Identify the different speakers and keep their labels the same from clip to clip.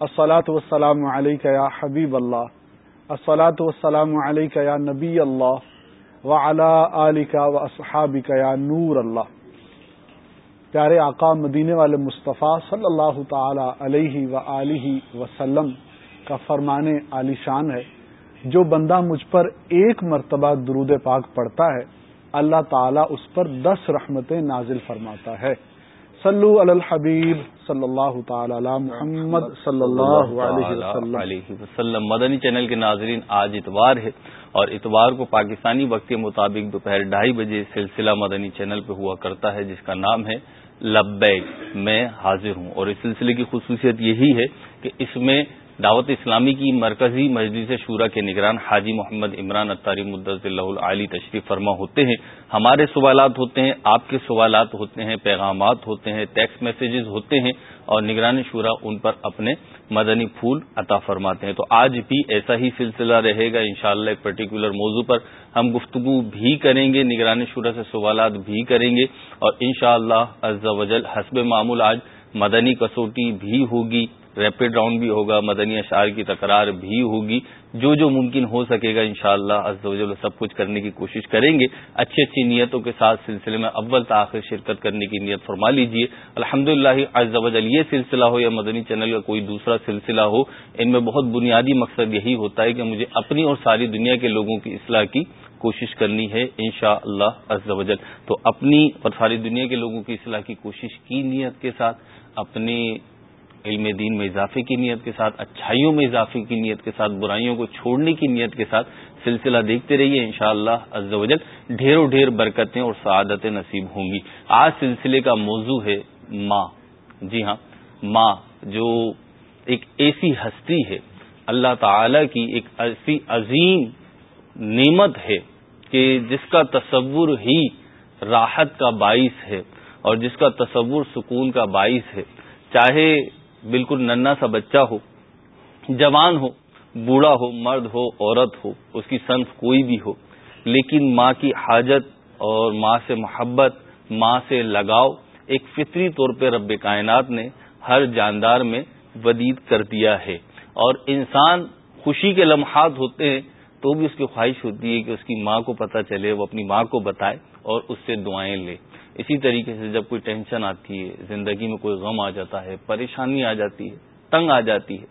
Speaker 1: السلاۃ والسلام علیکہ یا حبیب اللہ السلاۃ والسلام علیکہ یا نبی اللہ و علی و اصحابک یا نور اللہ پیارے آقا مدینے والے مصطفیٰ صلی اللہ تعالی علیہ و وسلم کا فرمان علی شان ہے۔ جو بندہ مجھ پر ایک مرتبہ درود پاک پڑھتا ہے، اللہ تعالیٰ اس پر دس رحمتیں نازل فرماتا ہے۔ صلو علی الحبیب صلی اللہ تعالی علی محمد صلی اللہ علیہ
Speaker 2: وسلم. مدنی چینل کے ناظرین آج اتوار ہے اور اتوار کو پاکستانی وقت کے مطابق دوپہر ڈھائی بجے سلسلہ مدنی چینل پہ ہوا کرتا ہے جس کا نام ہے لبیک. میں حاضر ہوں اور اس سلسلے کی خصوصیت یہی ہے کہ اس میں دعوت اسلامی کی مرکزی مجلس شورا کے نگران حاجی محمد عمران اطاری مدض اللہ علی تشریف فرما ہوتے ہیں، ہمارے سوالات ہوتے ہیں، آپ کے سوالات ہوتے ہیں، پیغامات ہوتے ہیں ٹیکسٹ میسیجز ہوتے ہیں اور نگران شورا ان پر اپنے مدنی پھول عطا فرماتے ہیں۔ تو آج بھی ایسا ہی سلسلہ رہے گا انشاءاللہ ایک پرٹیکولر موضوع پر۔ ہم گفتگو بھی کریں گے نگرانی شورا سے سوالات بھی کریں گے اور انشاءاللہ شاء اللہ حسب معمول آج مدنی کسوٹی بھی ہوگی۔ ریپڈ راؤنڈ بھی ہوگا، مدنی اشعار کی تکرار بھی ہوگی۔ جو جو ممکن ہو سکے گا، انشاءاللہ شاء اللہ سب کچھ کرنے کی کوشش کریں گے۔ اچھی اچھی نیتوں کے ساتھ سلسلے میں اول تاخیر شرکت کرنے کی نیت فرما لیجیے الحمد للہ یہ سلسلہ ہو یا مدنی چینل کا کوئی دوسرا سلسلہ ہو، ان میں بہت بنیادی مقصد یہی ہوتا ہے کہ مجھے اپنی اور ساری دنیا کے لوگوں کی اصلاح کی کوشش کرنی ہے ان شاء اللہ تو اپنی اور ساری دنیا کے لوگوں کی اصلاح کی کوشش کی نیت کے ساتھ، اپنی علم دین میں اضافے کی نیت کے ساتھ، اچھائیوں میں اضافے کی نیت کے ساتھ، برائیوں کو چھوڑنے کی نیت کے ساتھ سلسلہ دیکھتے رہیے۔ ان شاء اللہ ڈھیر و ڈھیر برکتیں اور سعادتیں نصیب ہوں گی۔ آج سلسلے کا موضوع ہے ماں۔ جی ہاں ماں جو ایک ایسی ہستی ہے، اللہ تعالی کی ایک ایسی عظیم نعمت ہے کہ جس کا تصور ہی راحت کا باعث ہے اور جس کا تصور سکون کا باعث ہے۔ چاہے بالکل ننا سا بچہ ہو، جوان ہو، بوڑھا ہو، مرد ہو، عورت ہو، اس کی صنف کوئی بھی ہو، لیکن ماں کی حاجت اور ماں سے محبت، ماں سے لگاؤ ایک فطری طور پہ رب کائنات نے ہر جاندار میں ودید کر دیا ہے۔ اور انسان خوشی کے لمحات ہوتے ہیں تو بھی اس کی خواہش ہوتی ہے کہ اس کی ماں کو پتہ چلے، وہ اپنی ماں کو بتائے اور اس سے دعائیں لے۔ اسی طریقے سے جب کوئی ٹینشن آتی ہے، زندگی میں کوئی غم آ جاتا ہے، پریشانی آ جاتی ہے، تنگ آ جاتی ہے،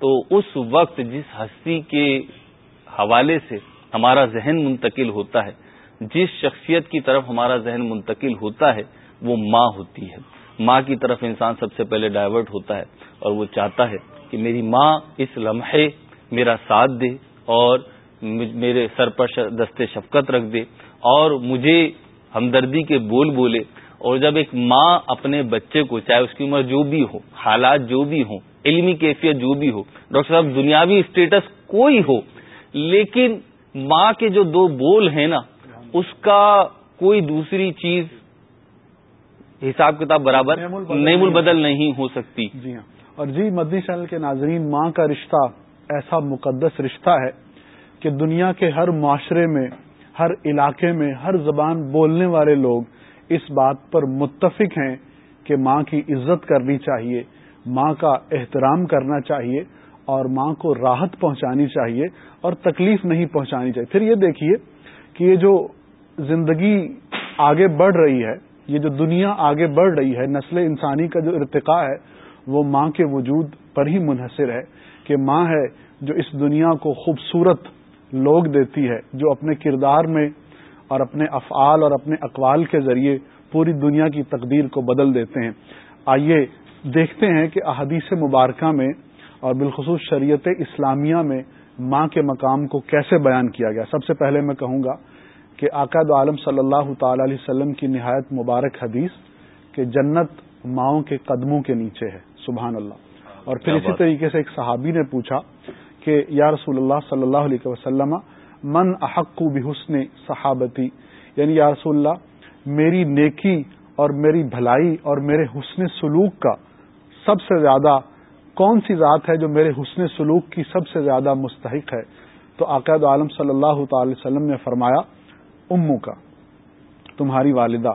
Speaker 2: تو اس وقت جس ہستی کے حوالے سے ہمارا ذہن منتقل ہوتا ہے، جس شخصیت کی طرف ہمارا ذہن منتقل ہوتا ہے، وہ ماں ہوتی ہے۔ ماں کی طرف انسان سب سے پہلے ڈائیورٹ ہوتا ہے اور وہ چاہتا ہے کہ میری ماں اس لمحے میرا ساتھ دے اور میرے سر پر دستے شفقت رکھ دے اور مجھے ہمدردی کے بول بولے اور جب ایک ماں اپنے بچے کو چاہے اس کی عمر جو بھی ہو حالات جو بھی ہوں علمی کیفیت جو بھی ہو ڈاکٹر صاحب دنیاوی اسٹیٹس کوئی ہو لیکن ماں کے جو دو بول ہیں نا اس کا کوئی دوسری چیز حساب کتاب برابر نیم البدل نہیں ہو سکتی۔
Speaker 1: جی ہاں۔ اور جی مدنی چینل کے ناظرین ماں کا رشتہ ایسا مقدس رشتہ ہے کہ دنیا کے ہر معاشرے میں ہر علاقے میں ہر زبان بولنے والے لوگ اس بات پر متفق ہیں کہ ماں کی عزت کرنی چاہیے، ماں کا احترام کرنا چاہیے اور ماں کو راحت پہنچانی چاہیے اور تکلیف نہیں پہنچانی چاہیے۔ پھر یہ دیکھیے کہ یہ جو زندگی آگے بڑھ رہی ہے، یہ جو دنیا آگے بڑھ رہی ہے، نسل انسانی کا جو ارتقاء ہے، وہ ماں کے وجود پر ہی منحصر ہے کہ ماں ہے جو اس دنیا کو خوبصورت لوگ دیتی ہے جو اپنے کردار میں اور اپنے افعال اور اپنے اقوال کے ذریعے پوری دنیا کی تقدیر کو بدل دیتے ہیں۔ آئیے دیکھتے ہیں کہ احادیث مبارکہ میں اور بالخصوص شریعت اسلامیہ میں ماں کے مقام کو کیسے بیان کیا گیا۔ سب سے پہلے میں کہوں گا کہ آقاد عالم صلی اللہ تعالی علیہ وسلم کی نہایت مبارک حدیث کہ جنت ماؤں کے قدموں کے نیچے ہے سبحان اللہ۔ اور پھر اسی طریقے سے ایک صحابی نے پوچھا کہ یا رسول اللہ صلی اللہ علیہ وسلم، من احق بحسن صحابتی یعنی یا رسول اللہ، میری نیکی اور میری بھلائی اور میرے حسن سلوک کا سب سے زیادہ، کون سی ذات ہے جو میرے حسن سلوک کی سب سے زیادہ مستحق ہے؟ تو عقید عالم صلی اللہ تعالی وسلم نے فرمایا، امو کا، تمہاری والدہ۔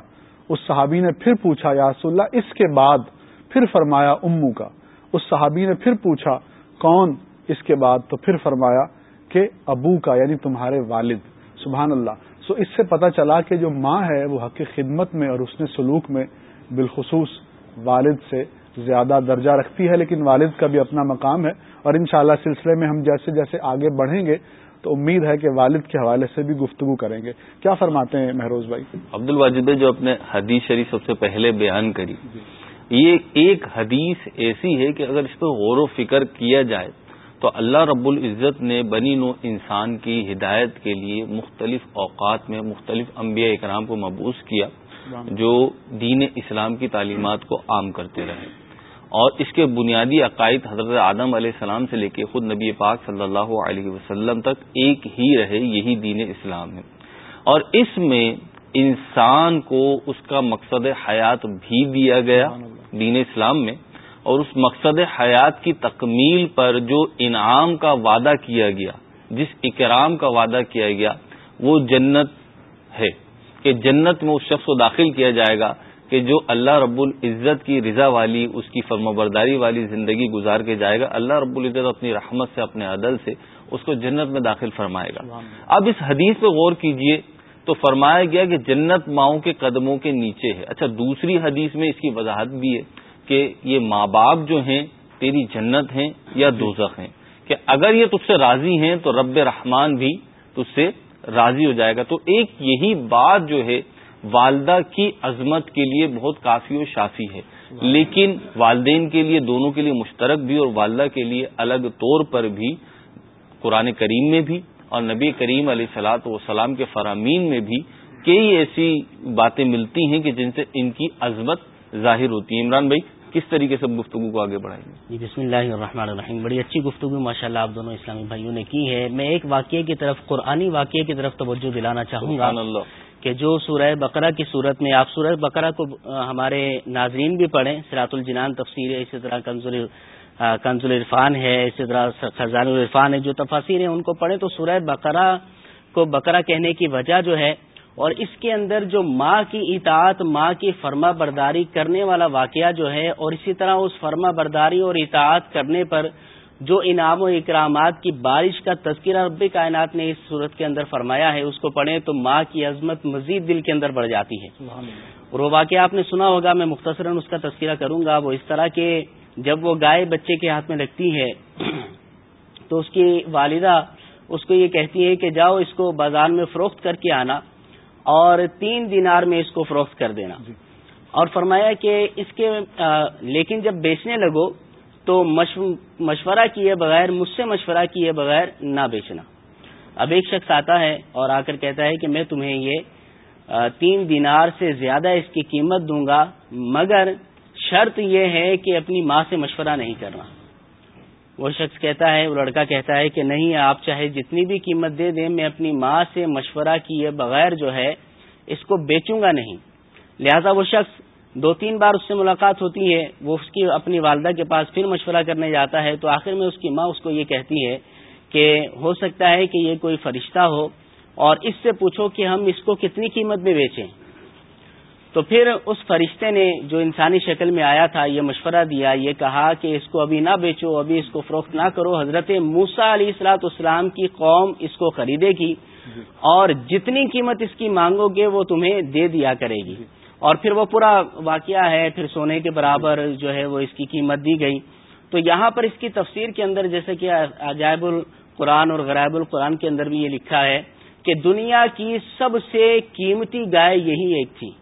Speaker 1: اس صحابی نے پھر پوچھا، یا رسول اللہ، اس کے بعد پھر فرمایا، امو کا۔ اس صحابی نے پھر پوچھا، کون اس کے بعد تو پھر فرمایا کہ ابو کا یعنی تمہارے والد، سبحان اللہ۔ سو اس سے پتا چلا کہ جو ماں ہے وہ حق خدمت میں اور اس نے سلوک میں بالخصوص والد سے زیادہ درجہ رکھتی ہے، لیکن والد کا بھی اپنا مقام ہے۔ اور انشاءاللہ سلسلے میں ہم جیسے جیسے آگے بڑھیں گے تو امید ہے کہ والد کے حوالے سے بھی گفتگو کریں گے۔ کیا فرماتے ہیں مہروز بھائی؟
Speaker 2: عبد الواجد جو اپنے حدیث شریف سب سے پہلے بیان کری، یہ ایک حدیث ایسی ہے کہ اگر اس پہ غور و فکر کیا جائے تو اللہ رب العزت نے بنی نو انسان کی ہدایت کے لیے مختلف اوقات میں مختلف انبیاء اکرام کو مبوس کیا جو دین اسلام کی تعلیمات کو عام کرتے رہے۔ اور اس کے بنیادی عقائد حضرت آدم علیہ السلام سے لے کے خود نبی پاک صلی اللہ علیہ وسلم تک ایک ہی رہے یہی دین اسلام ہے۔ اور اس میں انسان کو اس کا مقصد حیات بھی دیا گیا دین اسلام میں۔ اور اس مقصد حیات کی تکمیل پر جو انعام کا وعدہ کیا گیا، جس اکرام کا وعدہ کیا گیا، وہ جنت ہے۔ کہ جنت میں اس شخص کو داخل کیا جائے گا کہ جو اللہ رب العزت کی رضا والی، اس کی فرم برداری والی زندگی گزار کے جائے گا۔ اللہ رب العزت اپنی رحمت سے، اپنے عدل سے اس کو جنت میں داخل فرمائے گا۔ اب اس حدیث پہ غور کیجیے تو فرمایا گیا کہ جنت ماؤں کے قدموں کے نیچے ہے۔ اچھا دوسری حدیث میں اس کی وضاحت بھی ہے۔ کہ یہ ماں باپ جو ہیں تیری جنت ہیں یا دوزخ ہیں۔ کہ اگر یہ تجھ سے راضی ہیں تو رب رحمان بھی تجھ سے راضی ہو جائے گا۔ تو ایک یہی بات جو ہے والدہ کی عظمت کے لیے بہت کافی و شافی ہے۔ لیکن والدین کے لیے دونوں کے لیے مشترک بھی اور والدہ کے لیے الگ طور پر بھی قرآن کریم میں بھی اور نبی کریم علیہ سلاط وسلام کے فرامین میں بھی کئی ایسی باتیں ملتی ہیں کہ جن سے ان کی عظمت ظاہر ہوتی ہے۔ عمران بھائی کس طریقے سے گفتگو کو آگے بڑھائیں گے؟
Speaker 3: جی بسم اللہ الرحمن الرحیم۔ بڑی اچھی گفتگو ماشاء اللہ آپ دونوں اسلامی بھائیوں نے کی ہے۔ میں ایک واقعے کی طرف قرآنی واقعے کی طرف توجہ دلانا چاہوں گا کہ جو سورہ بقرہ کی صورت میں آپ سورہ بقرہ کو ہمارے ناظرین بھی پڑھیں۔ سراط الجنان تفسیر ہے اسی طرح کنزل کنز العرفان ہے اسی طرح خزان العرفان ہے۔ جو تفاصیر ہیں ان کو پڑھیں تو سورہ بقرہ کو بقرہ کہنے کی وجہ جو ہے اور اس کے اندر جو ماں کی اطاعت ماں کی فرما برداری کرنے والا واقعہ جو ہے اور اسی طرح اس فرما برداری اور اطاعت کرنے پر جو انعام و اکرامات کی بارش کا تذکرہ رب کائنات نے اس صورت کے اندر فرمایا ہے اس کو پڑھیں تو ماں کی عظمت مزید دل کے اندر بڑھ جاتی ہے۔ اور وہ واقعہ آپ نے سنا ہوگا میں مختصراً اس کا تذکرہ کروں گا۔ وہ اس طرح کہ جب وہ گائے بچے کے ہاتھ میں لگتی ہے تو اس کی والدہ اس کو یہ کہتی ہے کہ جاؤ اس کو بازار میں فروخت کر کے آنا۔ اور تین دینار میں اس کو فروخت کر دینا۔ جی۔ اور فرمایا کہ اس کے لیکن جب بیچنے لگو تو مشورہ کیے بغیر مجھ سے مشورہ کیے بغیر نہ بیچنا۔ اب ایک شخص آتا ہے اور آ کر کہتا ہے کہ میں تمہیں یہ تین دینار سے زیادہ اس کی قیمت دوں گا مگر شرط یہ ہے کہ اپنی ماں سے مشورہ نہیں کرنا۔ وہ شخص کہتا ہے، وہ لڑکا کہتا ہے کہ نہیں، آپ چاہے جتنی بھی قیمت دے دیں، میں اپنی ماں سے مشورہ کیے بغیر جو ہے، اس کو بیچوں گا نہیں۔ لہذا وہ شخص دو تین بار اس سے ملاقات ہوتی ہے، وہ اس کی اپنی والدہ کے پاس پھر مشورہ کرنے جاتا ہے، تو آخر میں اس کی ماں اس کو یہ کہتی ہے کہ ہو سکتا ہے کہ یہ کوئی فرشتہ ہو اور اس سے پوچھو کہ ہم اس کو کتنی قیمت میں بیچیں۔ تو پھر اس فرشتے نے جو انسانی شکل میں آیا تھا، یہ مشورہ دیا، یہ کہا کہ اس کو ابھی نہ بیچو، ابھی اس کو فروخت نہ کرو۔ حضرت موسا علی اصلاۃ اسلام کی قوم اس کو خریدے گی اور جتنی قیمت اس کی مانگو گے وہ تمہیں دے دیا کرے گی۔ اور پھر وہ پورا واقعہ ہے، پھر سونے کے برابر جو ہے وہ اس کی قیمت دی گئی۔ تو یہاں پر اس کی تفسیر کے اندر جیسے کہ عجائب القرآن اور غرائب القرآن کے اندر بھی یہ لکھا ہے کہ دنیا کی سب سے قیمتی گائے یہی ایک تھی۔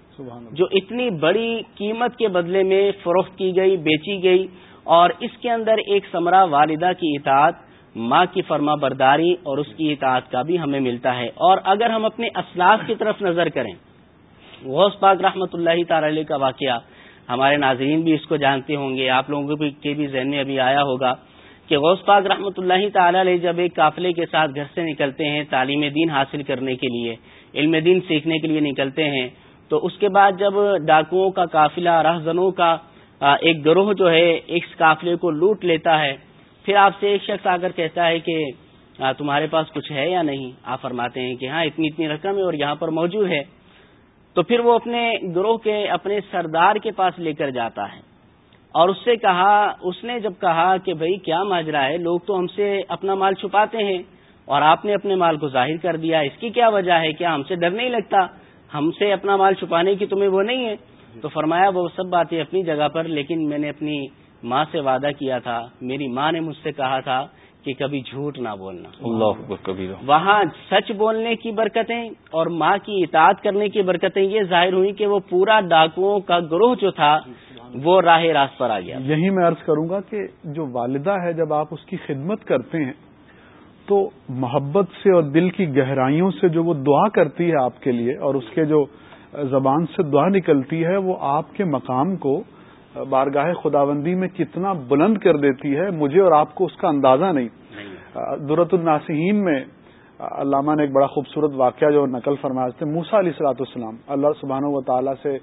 Speaker 3: جو اتنی بڑی قیمت کے بدلے میں فروخت کی گئی، بیچی گئی، اور اس کے اندر ایک سمرا والدہ کی اطاعت، ماں کی فرما برداری اور اس کی اطاعت کا بھی ہمیں ملتا ہے۔ اور اگر ہم اپنے اسلاف کی طرف نظر کریں، غوث پاک رحمۃ اللہ تعالی کا واقعہ، ہمارے ناظرین بھی اس کو جانتے ہوں گے، آپ لوگوں کے بھی ذہن میں ابھی آیا ہوگا کہ غوث پاک رحمۃ اللہ تعالی علیہ جب ایک قافلے کے ساتھ گھر سے نکلتے ہیں تعلیم دین حاصل کرنے کے لیے، علم دین سیکھنے کے لیے نکلتے ہیں تو اس کے بعد جب ڈاکوؤں کا قافلہ، رہزنوں کا ایک گروہ جو ہے اس قافلے کو لوٹ لیتا ہے، پھر آپ سے ایک شخص آ کر کہتا ہے کہ تمہارے پاس کچھ ہے یا نہیں؟ آپ فرماتے ہیں کہ ہاں اتنی اتنی رقم ہے اور یہاں پر موجود ہے۔ تو پھر وہ اپنے گروہ کے، اپنے سردار کے پاس لے کر جاتا ہے۔ اور اس سے کہا، اس نے جب کہا کہ بھائی، کیا ماجرا ہے؟ لوگ تو ہم سے اپنا مال چھپاتے ہیں اور آپ نے اپنے مال کو ظاہر کر دیا۔ اس کی کیا وجہ ہے؟ کیا ہم سے ڈر نہیں لگتا؟ ہم سے اپنا مال چھپانے کی تمہیں وہ نہیں ہے۔ تو فرمایا وہ سب باتیں اپنی جگہ پر لیکن میں نے اپنی ماں سے وعدہ کیا تھا میری ماں نے مجھ سے کہا تھا کہ کبھی جھوٹ نہ بولنا۔
Speaker 2: اللہ
Speaker 3: وہاں سچ بولنے کی برکتیں اور ماں کی اطاعت کرنے کی برکتیں یہ ظاہر ہوئی کہ وہ پورا ڈاکوؤں کا گروہ جو تھا وہ راہ راست پر آ گیا۔
Speaker 1: یہی میں عرض کروں گا کہ جو والدہ ہے جب آپ اس کی خدمت کرتے ہیں تو محبت سے اور دل کی گہرائیوں سے جو وہ دعا کرتی ہے آپ کے لیے اور اس کے جو زبان سے دعا نکلتی ہے وہ آپ کے مقام کو بارگاہ خداوندی میں کتنا بلند کر دیتی ہے مجھے اور آپ کو اس کا اندازہ نہیں۔ درت الناسین میں علامہ نے ایک بڑا خوبصورت واقعہ جو نقل فرمایا تھے موسا علیہ السلاۃ السلام اللہ سبحانہ و تعالیٰ سے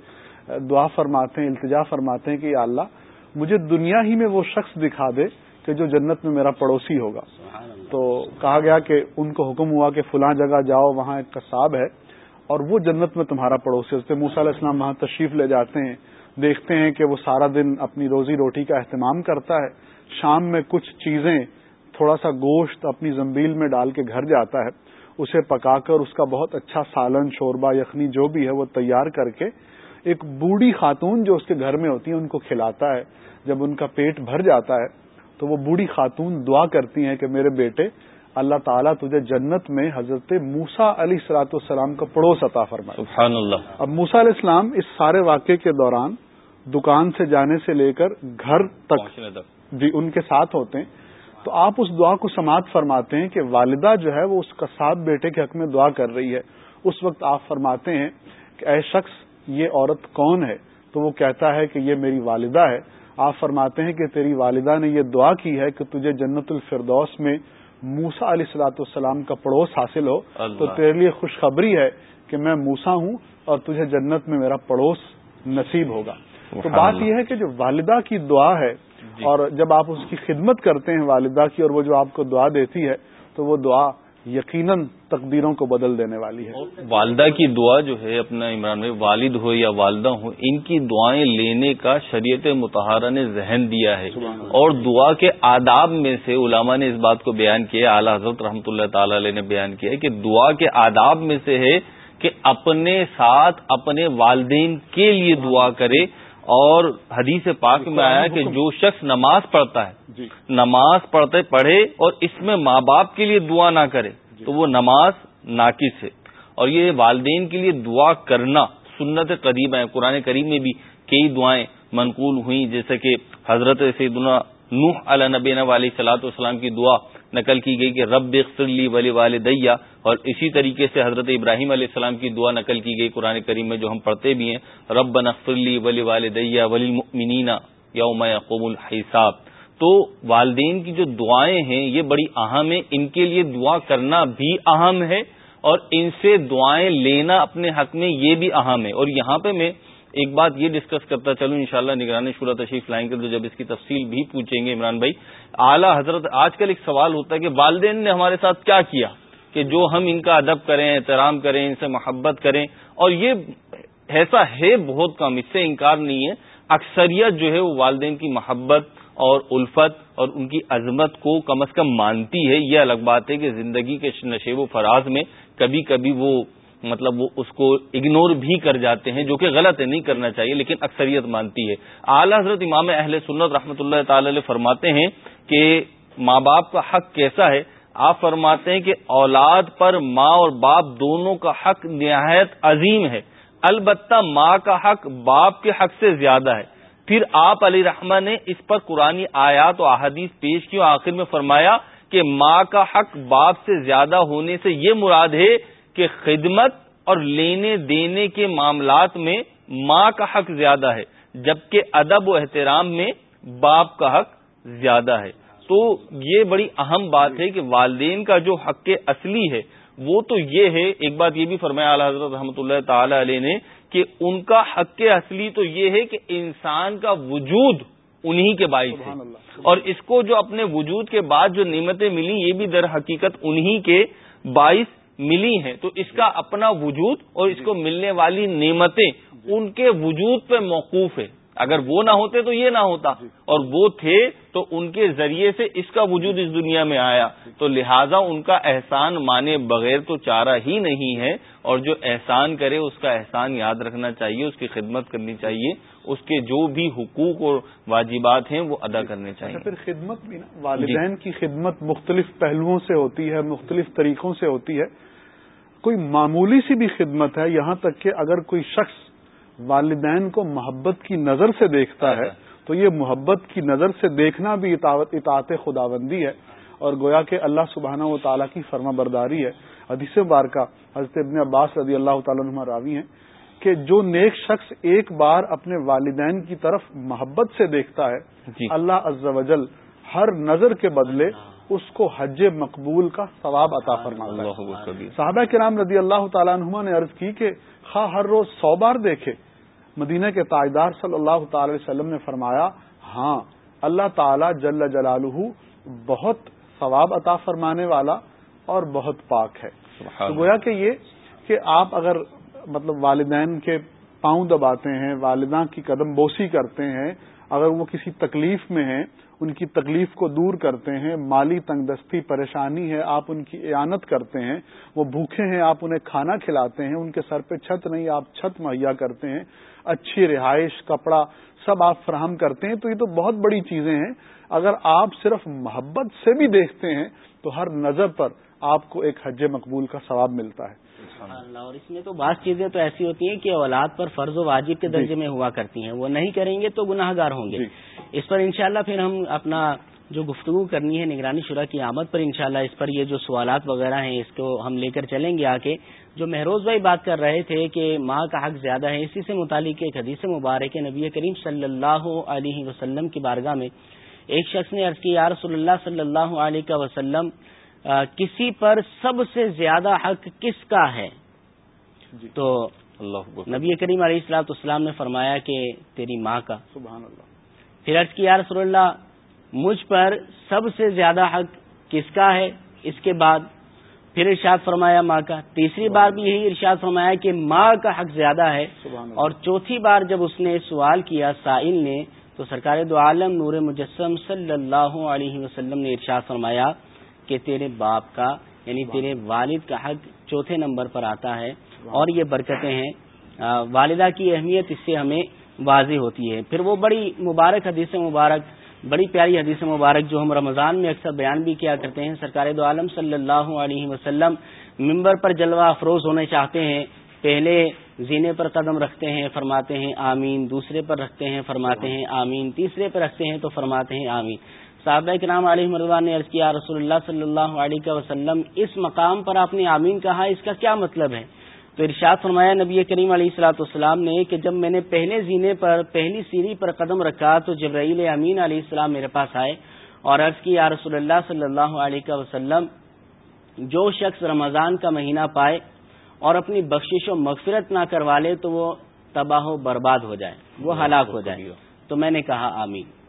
Speaker 1: دعا فرماتے ہیں التجا فرماتے ہیں کہ یا اللہ مجھے دنیا ہی میں وہ شخص دکھا دے کہ جو جنت میں میرا پڑوسی ہوگا۔ تو کہا گیا کہ ان کو حکم ہوا کہ فلاں جگہ جاؤ، وہاں ایک کساب ہے اور وہ جنت میں تمہارا پڑوسی ہوتے موسا علیہ السلام وہاں تشریف لے جاتے ہیں، دیکھتے ہیں کہ وہ سارا دن اپنی روزی روٹی کا اہتمام کرتا ہے۔ شام میں کچھ چیزیں، تھوڑا سا گوشت اپنی زمبیل میں ڈال کے گھر جاتا ہے۔ اسے پکا کر اس کا بہت اچھا سالن، شوربہ، یخنی جو بھی ہے وہ تیار کر کے ایک بوڑھی خاتون جو اس کے گھر میں ہوتی ہیں، ان کو کھلاتا ہے۔ جب ان کا پیٹ بھر جاتا ہے تو وہ بوڑھی خاتون دعا کرتی ہیں کہ میرے بیٹے اللہ تعالیٰ تجھے جنت میں حضرت موسا علی سلاۃ السلام کا پڑوس عطا فرمائے۔
Speaker 2: سبحان اللہ
Speaker 1: اب موسا علیہ السلام اس سارے واقعے کے دوران دکان سے جانے سے لے کر گھر تک۔ بھی ان کے ساتھ ہوتے ہیں۔ تو آپ اس دعا کو سماعت فرماتے ہیں کہ والدہ جو ہے وہ اس کا ساتھ بیٹے کے حق میں دعا کر رہی ہے۔ اس وقت آپ فرماتے ہیں کہ اے شخص یہ عورت کون ہے؟ تو وہ کہتا ہے کہ یہ میری والدہ ہے۔ آپ فرماتے ہیں کہ تیری والدہ نے یہ دعا کی ہے کہ تجھے جنت الفردوس میں موسا علیہ السلاۃ السلام کا پڑوس حاصل ہو۔ تو تیرے لیے خوشخبری ہے کہ میں موسا ہوں اور تجھے جنت میں میرا پڑوس نصیب ہوگا۔ تو بات یہ ہے کہ جو والدہ کی دعا ہے جی۔ اور جب آپ اس کی خدمت کرتے ہیں والدہ کی اور وہ جو آپ کو دعا دیتی ہے تو وہ دعا یقیناً تقدیروں کو بدل دینے والی ہے۔
Speaker 2: والدہ کی دعا جو ہے اپنا عمران بھائی والد ہو یا والدہ ہو ان کی دعائیں لینے کا شریعت متحرہ نے ذہن دیا ہے۔ اور دعا کے آداب میں سے علماء نے اس بات کو بیان کیا اعلی حضرت رحمۃ اللہ تعالی علیہ نے بیان کیا کہ دعا کے آداب میں سے ہے کہ اپنے ساتھ اپنے والدین کے لیے دعا کرے۔ اور حدیث پاک میں آیا کہ جو شخص نماز پڑھتا ہے جی۔ نماز پڑھتے پڑھے اور اس میں ماں باپ کے لیے دعا نہ کرے جی۔ تو وہ نماز ناقص ہے اور یہ والدین کے لیے دعا کرنا سنت قریب ہے قرآن کریم میں بھی کئی دعائیں منقول ہوئیں جیسے کہ حضرت سیدنا نوح علیہ نبی علیہ صلاحت والسلام کی دعا نقل کی گئی کہ رب اخلی ولی والدیا اور اسی طریقے سے حضرت ابراہیم علیہ السلام کی دعا نقل کی گئی قرآن کریم میں جو ہم پڑھتے بھی ہیں رب نقلی ولی والدیا ولی المؤمنین یوم یقوم الحساب۔ تو والدین کی جو دعائیں ہیں، یہ بڑی اہم ہیں۔ ان کے لیے دعا کرنا بھی اہم ہے اور ان سے دعائیں لینا اپنے حق میں یہ بھی اہم ہے۔ اور یہاں پہ میں ایک بات یہ ڈسکس کرتا چلوں، انشاءاللہ شاء نگرانی شورا تشریف لائیں گے تو جب اس کی تفصیل بھی پوچھیں گے عمران بھائی۔ اعلیٰ حضرت، آج کل ایک سوال ہوتا ہے کہ والدین نے ہمارے ساتھ کیا کیا؟ کہ جو ہم ان کا ادب کریں، احترام کریں، ان سے محبت کریں۔ اور یہ ایسا ہے بہت کم، اس سے انکار نہیں ہے۔ اکثریت جو ہے وہ والدین کی محبت اور الفت اور ان کی عظمت کو کم از کم مانتی ہے۔ یہ الگ بات ہے کہ زندگی کے نشیب و فراز میں کبھی کبھی وہ مطلب وہ اس کو اگنور بھی کر جاتے ہیں جو کہ غلط ہے نہیں کرنا چاہیے، لیکن اکثریت مانتی ہے۔ اعلی حضرت امام اہل سنت رحمۃ اللہ تعالی علیہ فرماتے ہیں کہ ماں باپ کا حق کیسا ہے؟ آپ فرماتے ہیں کہ اولاد پر ماں اور باپ دونوں کا حق نہایت عظیم ہے۔ البتہ ماں کا حق باپ کے حق سے زیادہ ہے۔ پھر آپ علی رحمٰ نے اس پر قرآن آیات و احادیث پیش کی اور آخر میں فرمایا کہ ماں کا حق باپ سے زیادہ ہونے سے یہ مراد ہے کہ خدمت اور لینے دینے کے معاملات میں ماں کا حق زیادہ ہے جبکہ ادب و احترام میں باپ کا حق زیادہ ہے۔ تو یہ بڑی اہم بات ہے کہ والدین کا جو حق اصلی ہے وہ تو یہ ہے ایک بات یہ بھی فرمایا اعلی حضرت رحمۃ اللہ تعالی علیہ نے کہ ان کا حق اصلی تو یہ ہے کہ انسان کا وجود انہی کے باعث ہے۔ اور اس کو جو اپنے وجود کے بعد جو نعمتیں ملی یہ بھی در حقیقت انہی کے باعث ملی ہیں تو اس کا اپنا وجود اور اس کو ملنے والی نعمتیں ان کے وجود پہ موقوف ہے اگر وہ نہ ہوتے تو یہ نہ ہوتا۔ اور وہ تھے تو ان کے ذریعے سے اس کا وجود اس دنیا میں آیا۔ تو لہذا ان کا احسان مانے بغیر تو چارہ ہی نہیں ہے۔ اور جو احسان کرے اس کا احسان یاد رکھنا چاہیے اس کی خدمت کرنی چاہیے۔ اس کے جو بھی حقوق اور واجبات ہیں وہ ادا کرنے اچھا، چاہیے۔
Speaker 1: پھر خدمت بھی نا والدین جی کی خدمت مختلف پہلوؤں سے ہوتی ہے مختلف طریقوں سے ہوتی ہے۔ کوئی معمولی سی بھی خدمت ہے یہاں تک کہ اگر کوئی شخص والدین کو محبت کی نظر سے دیکھتا ہے تو یہ محبت کی نظر سے دیکھنا بھی اطاعت خداوندی ہے۔ اور گویا کہ اللہ سبحانہ و تعالیٰ کی فرما برداری ہے۔ حدیث بار کا حضرت ابن عباس رضی اللہ تعالیٰ راوی ہیں کہ جو نیک شخص ایک بار اپنے والدین کی طرف محبت سے دیکھتا ہے جی۔ اللہ عز و جل ہر نظر کے بدلے اس کو حج مقبول کا ثواب عطا فرماتا ہے۔ صحابہ کرام رضی اللہ تعالیٰ عنہ نے عرض کی کہ خواہ ہر روز سو بار دیکھے مدینہ کے تاجدار صلی اللہ تعالی وسلم نے فرمایا ہاں اللہ تعالی جل جلالہ بہت ثواب عطا فرمانے والا اور بہت پاک ہے۔ تو گویا کہ یہ کہ آپ اگر مطلب والدین کے پاؤں دباتے ہیں والدہ کی قدم بوسی کرتے ہیں اگر وہ کسی تکلیف میں ہیں ان کی تکلیف کو دور کرتے ہیں، مالی تنگ دستی پریشانی ہے، آپ ان کی اعانت کرتے ہیں، وہ بھوکے ہیں، آپ انہیں کھانا کھلاتے ہیں، ان کے سر پہ چھت نہیں، آپ چھت مہیا کرتے ہیں، اچھی رہائش، کپڑا سب آپ فراہم کرتے ہیں، تو یہ تو بہت بڑی چیزیں ہیں۔ اگر آپ صرف محبت سے بھی دیکھتے ہیں، تو ہر نظر پر آپ کو ایک حج مقبول کا ثواب ملتا ہے۔
Speaker 3: اور اس میں تو بعض چیزیں تو ایسی ہوتی ہیں کہ اولاد پر فرض و واجب کے درجے جی۔ میں ہوا کرتی ہیں۔ وہ نہیں کریں گے تو گناہ گار ہوں گے۔ جی۔ اس پر انشاءاللہ پھر ہم اپنا جو گفتگو کرنی ہے نگرانی شرح کی آمد پر انشاءاللہ اس پر یہ جو سوالات وغیرہ ہیں اس کو ہم لے کر چلیں گے آ کے جو مہروز بھائی بات کر رہے تھے کہ ماں کا حق زیادہ ہے اسی سے متعلق ایک حدیث مبارک نبی کریم صلی اللہ علیہ وسلم کی بارگاہ میں۔ ایک شخص نے عرض کی یا رسول اللہ صلی اللہ علیہ وسلم کسی پر سب سے زیادہ حق کس کا ہے؟ جی۔ تو اللہ نبی کریم علیہ السلاط اسلام نے فرمایا کہ تیری ماں کا۔ سبحان اللہ۔ پھر عرض کیا رسول اللہ مجھ پر سب سے زیادہ حق کس کا ہے؟ اس کے بعد پھر ارشاد فرمایا ماں کا۔ تیسری بار بھی یہی ارشاد فرمایا کہ ماں کا حق زیادہ ہے۔ اور چوتھی بار جب اس نے سوال کیا سائل نے تو سرکار دو عالم نور مجسم صلی اللہ علیہ وسلم نے ارشاد فرمایا کہ تیرے باپ کا یعنی تیرے والد کا حق چوتھے نمبر پر آتا ہے اور یہ برکتیں ہیں۔ والدہ کی اہمیت اس سے ہمیں واضح ہوتی ہے۔ پھر وہ بڑی مبارک حدیث مبارک بڑی پیاری حدیث مبارک جو ہم رمضان میں اکثر بیان بھی کیا کرتے ہیں۔ سرکار دو عالم صلی اللہ علیہ وسلم ممبر پر جلوہ افروز ہونے چاہتے ہیں پہلے زینے پر قدم رکھتے ہیں فرماتے ہیں آمین دوسرے پر رکھتے ہیں فرماتے ہیں آمین تیسرے پر رکھتے ہیں تو فرماتے ہیں آمین۔ صحابہ کے نام علیہ مردوان نے عرض کیا رسول اللہ صلی اللہ علیہ وسلم اس مقام پر آپ نے آمین کہا اس کا کیا مطلب ہے؟ تو ارشاد فرمایا نبی کریم علیہ السلاۃ والسلام نے کہ جب میں نے پہلے زینے پر پہلی سیڑھی پر قدم رکھا تو جبرائیل امین علیہ السلام میرے پاس آئے اور عرض کی یا رسول اللہ صلی اللہ علیہ وسلم جو شخص رمضان کا مہینہ پائے اور اپنی بخشش و مغفرت نہ کروا لے تو وہ تباہ و برباد ہو جائے وہ ہلاک ہو جائے۔ تو میں نے کہا آمین۔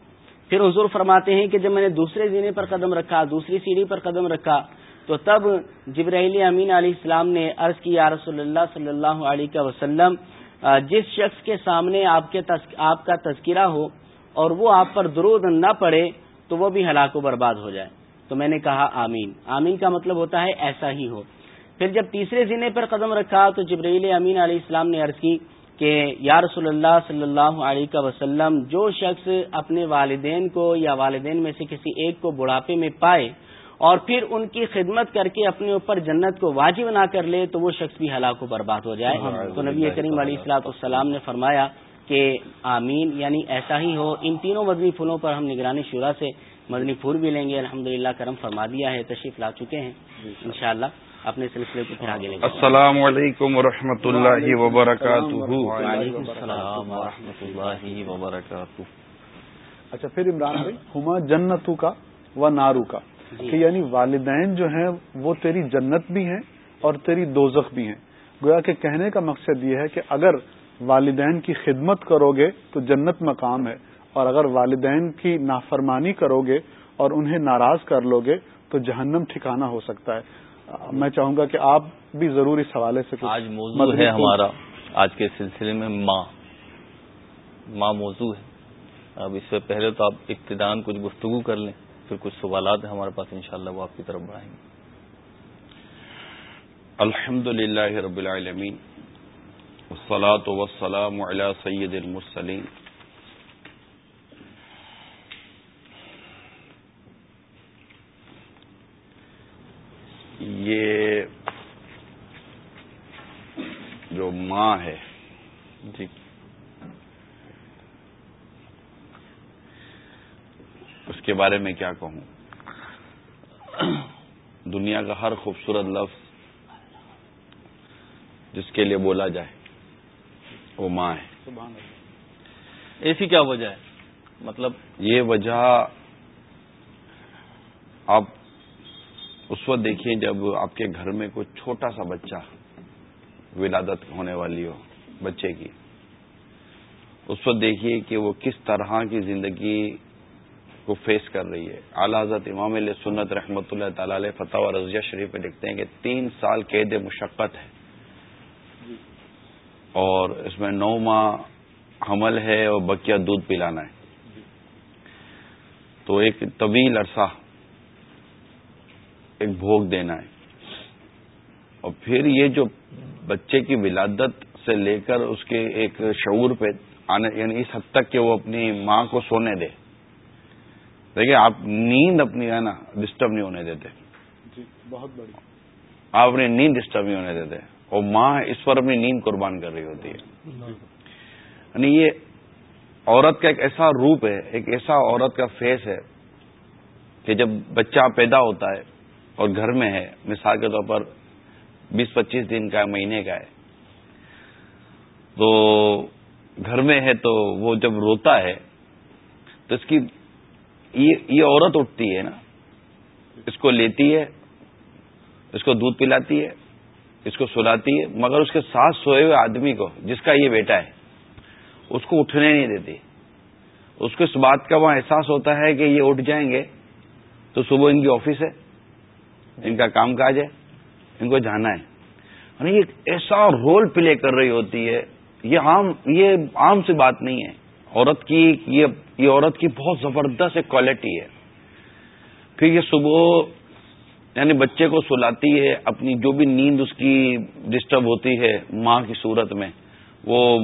Speaker 3: پھر حضور فرماتے ہیں کہ جب میں نے دوسرے زینے پر قدم رکھا، دوسری سیڑھی پر قدم رکھا، تو تب جبرائیل امین علیہ السلام نے عرض کی رسول اللہ صلی اللہ علیہ وسلم، جس شخص کے سامنے آپ کے آپ کا تذکرہ ہو اور وہ آپ پر درود نہ پڑے، تو وہ بھی ہلاک و برباد ہو جائے۔ تو میں نے کہا، آمین۔ آمین کا مطلب ہوتا ہے ایسا ہی ہو۔ پھر جب تیسرے زینے پر قدم رکھا، تو جبرائیل امین علیہ السلام نے عرض کی کہ یا رسول اللہ صلی اللہ علیہ وسلم جو شخص اپنے والدین کو یا والدین میں سے کسی ایک کو بڑھاپے میں پائے اور پھر ان کی خدمت کر کے اپنے اوپر جنت کو واجب نہ کر لے تو وہ شخص بھی ہلاک و برباد ہو جائے۔ تو نبی کریم علیہ السلاط السلام نے فرمایا کہ آمین یعنی ایسا ہی ہو۔ ان تینوں مدنی پھولوں پر ہم نگرانی شورا سے مدنی پھول بھی لیں گے۔ الحمد کرم فرما دیا ہے تشریف لا چکے ہیں۔ انشاءاللہ۔ اپنے سلسلے کو پھر آگے لیں گے
Speaker 4: السلام علیکم و اللہ وبرکاتہ۔
Speaker 2: وعلیکم السلام و اللہ وبرکاتہ۔
Speaker 1: اچھا پھر عمران بھائی ہما جنتو کا و نارو کا۔ جی۔ کہ یعنی والدین جو ہیں وہ تیری جنت بھی ہیں اور تیری دوزخ بھی ہیں۔ گویا کہ کہنے کا مقصد یہ ہے کہ اگر والدین کی خدمت کرو گے تو جنت مقام ہے اور اگر والدین کی نافرمانی کرو گے اور انہیں ناراض کر لو گے تو جہنم ٹھکانا ہو سکتا ہے۔ میں چاہوں گا کہ آپ بھی ضرور اس حوالے سے
Speaker 2: آج موضوع ہے ہمارا۔ آج کے سلسلے میں ماں۔ ماں موضوع ہے۔ اب اس سے پہلے تو آپ ابتدان کچھ گفتگو کر لیں پھر کچھ سوالات ہیں ہمارے پاس انشاءاللہ وہ آپ کی طرف بڑھائیں گے۔
Speaker 4: الحمد للہ رب العالمین والصلاة والسلام علی سید المرسلین یہ جو ماں ہے
Speaker 2: جی
Speaker 4: اس کے بارے میں کیا کہوں؟ دنیا کا ہر خوبصورت لفظ جس کے لیے بولا جائے وہ ماں ہے۔
Speaker 2: ایسی کیا وجہ ہے؟ مطلب
Speaker 4: یہ وجہ آپ اس وقت دیکھیے جب آپ کے گھر میں کوئی چھوٹا سا بچہ ولادت ہونے والی ہو بچے کی اس وقت دیکھیے کہ وہ کس طرح کی زندگی کو فیس کر رہی ہے۔ اعلی حضرت امام علیہ سنت رحمۃ اللہ تعالی علیہ فتح و رضیہ شریف میں لکھتے ہیں کہ تین سال قید مشقت ہے۔ اور اس میں نو ماہ حمل ہے اور بکیا دودھ پلانا ہے۔ تو ایک طویل عرصہ ایک بھوگ دینا ہے۔ اور پھر یہ جو بچے کی ولادت سے لے کر اس کے ایک شعور پہ آنے یعنی اس حد تک کہ وہ اپنی ماں کو سونے دے۔ دیکھیے آپ نیند اپنی ہے نا ڈسٹرب نہیں ہونے دیتے۔
Speaker 1: جی بہت بڑی۔
Speaker 4: آپ اپنی نیند ڈسٹرب نہیں ہونے دیتے۔ اور ماں اس پر اپنی نیند قربان کر رہی ہوتی ہے۔ یعنی یہ عورت کا ایک ایسا روپ ہے ایک ایسا عورت کا فیس ہے کہ جب بچہ پیدا ہوتا ہے اور گھر میں ہے مثال کے طور پر بیس پچیس دن کا ہے مہینے کا ہے تو گھر میں ہے تو وہ جب روتا ہے تو اس کی یہ عورت اٹھتی ہے نا، اس کو لیتی ہے، اس کو دودھ پلاتی ہے، اس کو سلاتی ہے، مگر اس کے ساتھ سوئے ہوئے آدمی کو، جس کا یہ بیٹا ہے، اس کو اٹھنے نہیں دیتی۔ اس کو اس بات کا وہاں احساس ہوتا ہے کہ یہ اٹھ جائیں گے، تو صبح ان کی آفس ہے، ان کا کام کاج ہے، ان کو جانا ہے۔ یعنی یہ ایسا رول پلے کر رہی ہوتی ہے، یہ عام یہ عام سی بات نہیں ہے۔ عورت کی یہ عورت کی بہت زبردست ایک کوالٹی ہے۔ پھر یہ صبح یعنی بچے کو سلاتی ہے، اپنی جو بھی نیند اس کی ڈسٹرب ہوتی ہے ماں کی صورت میں، وہ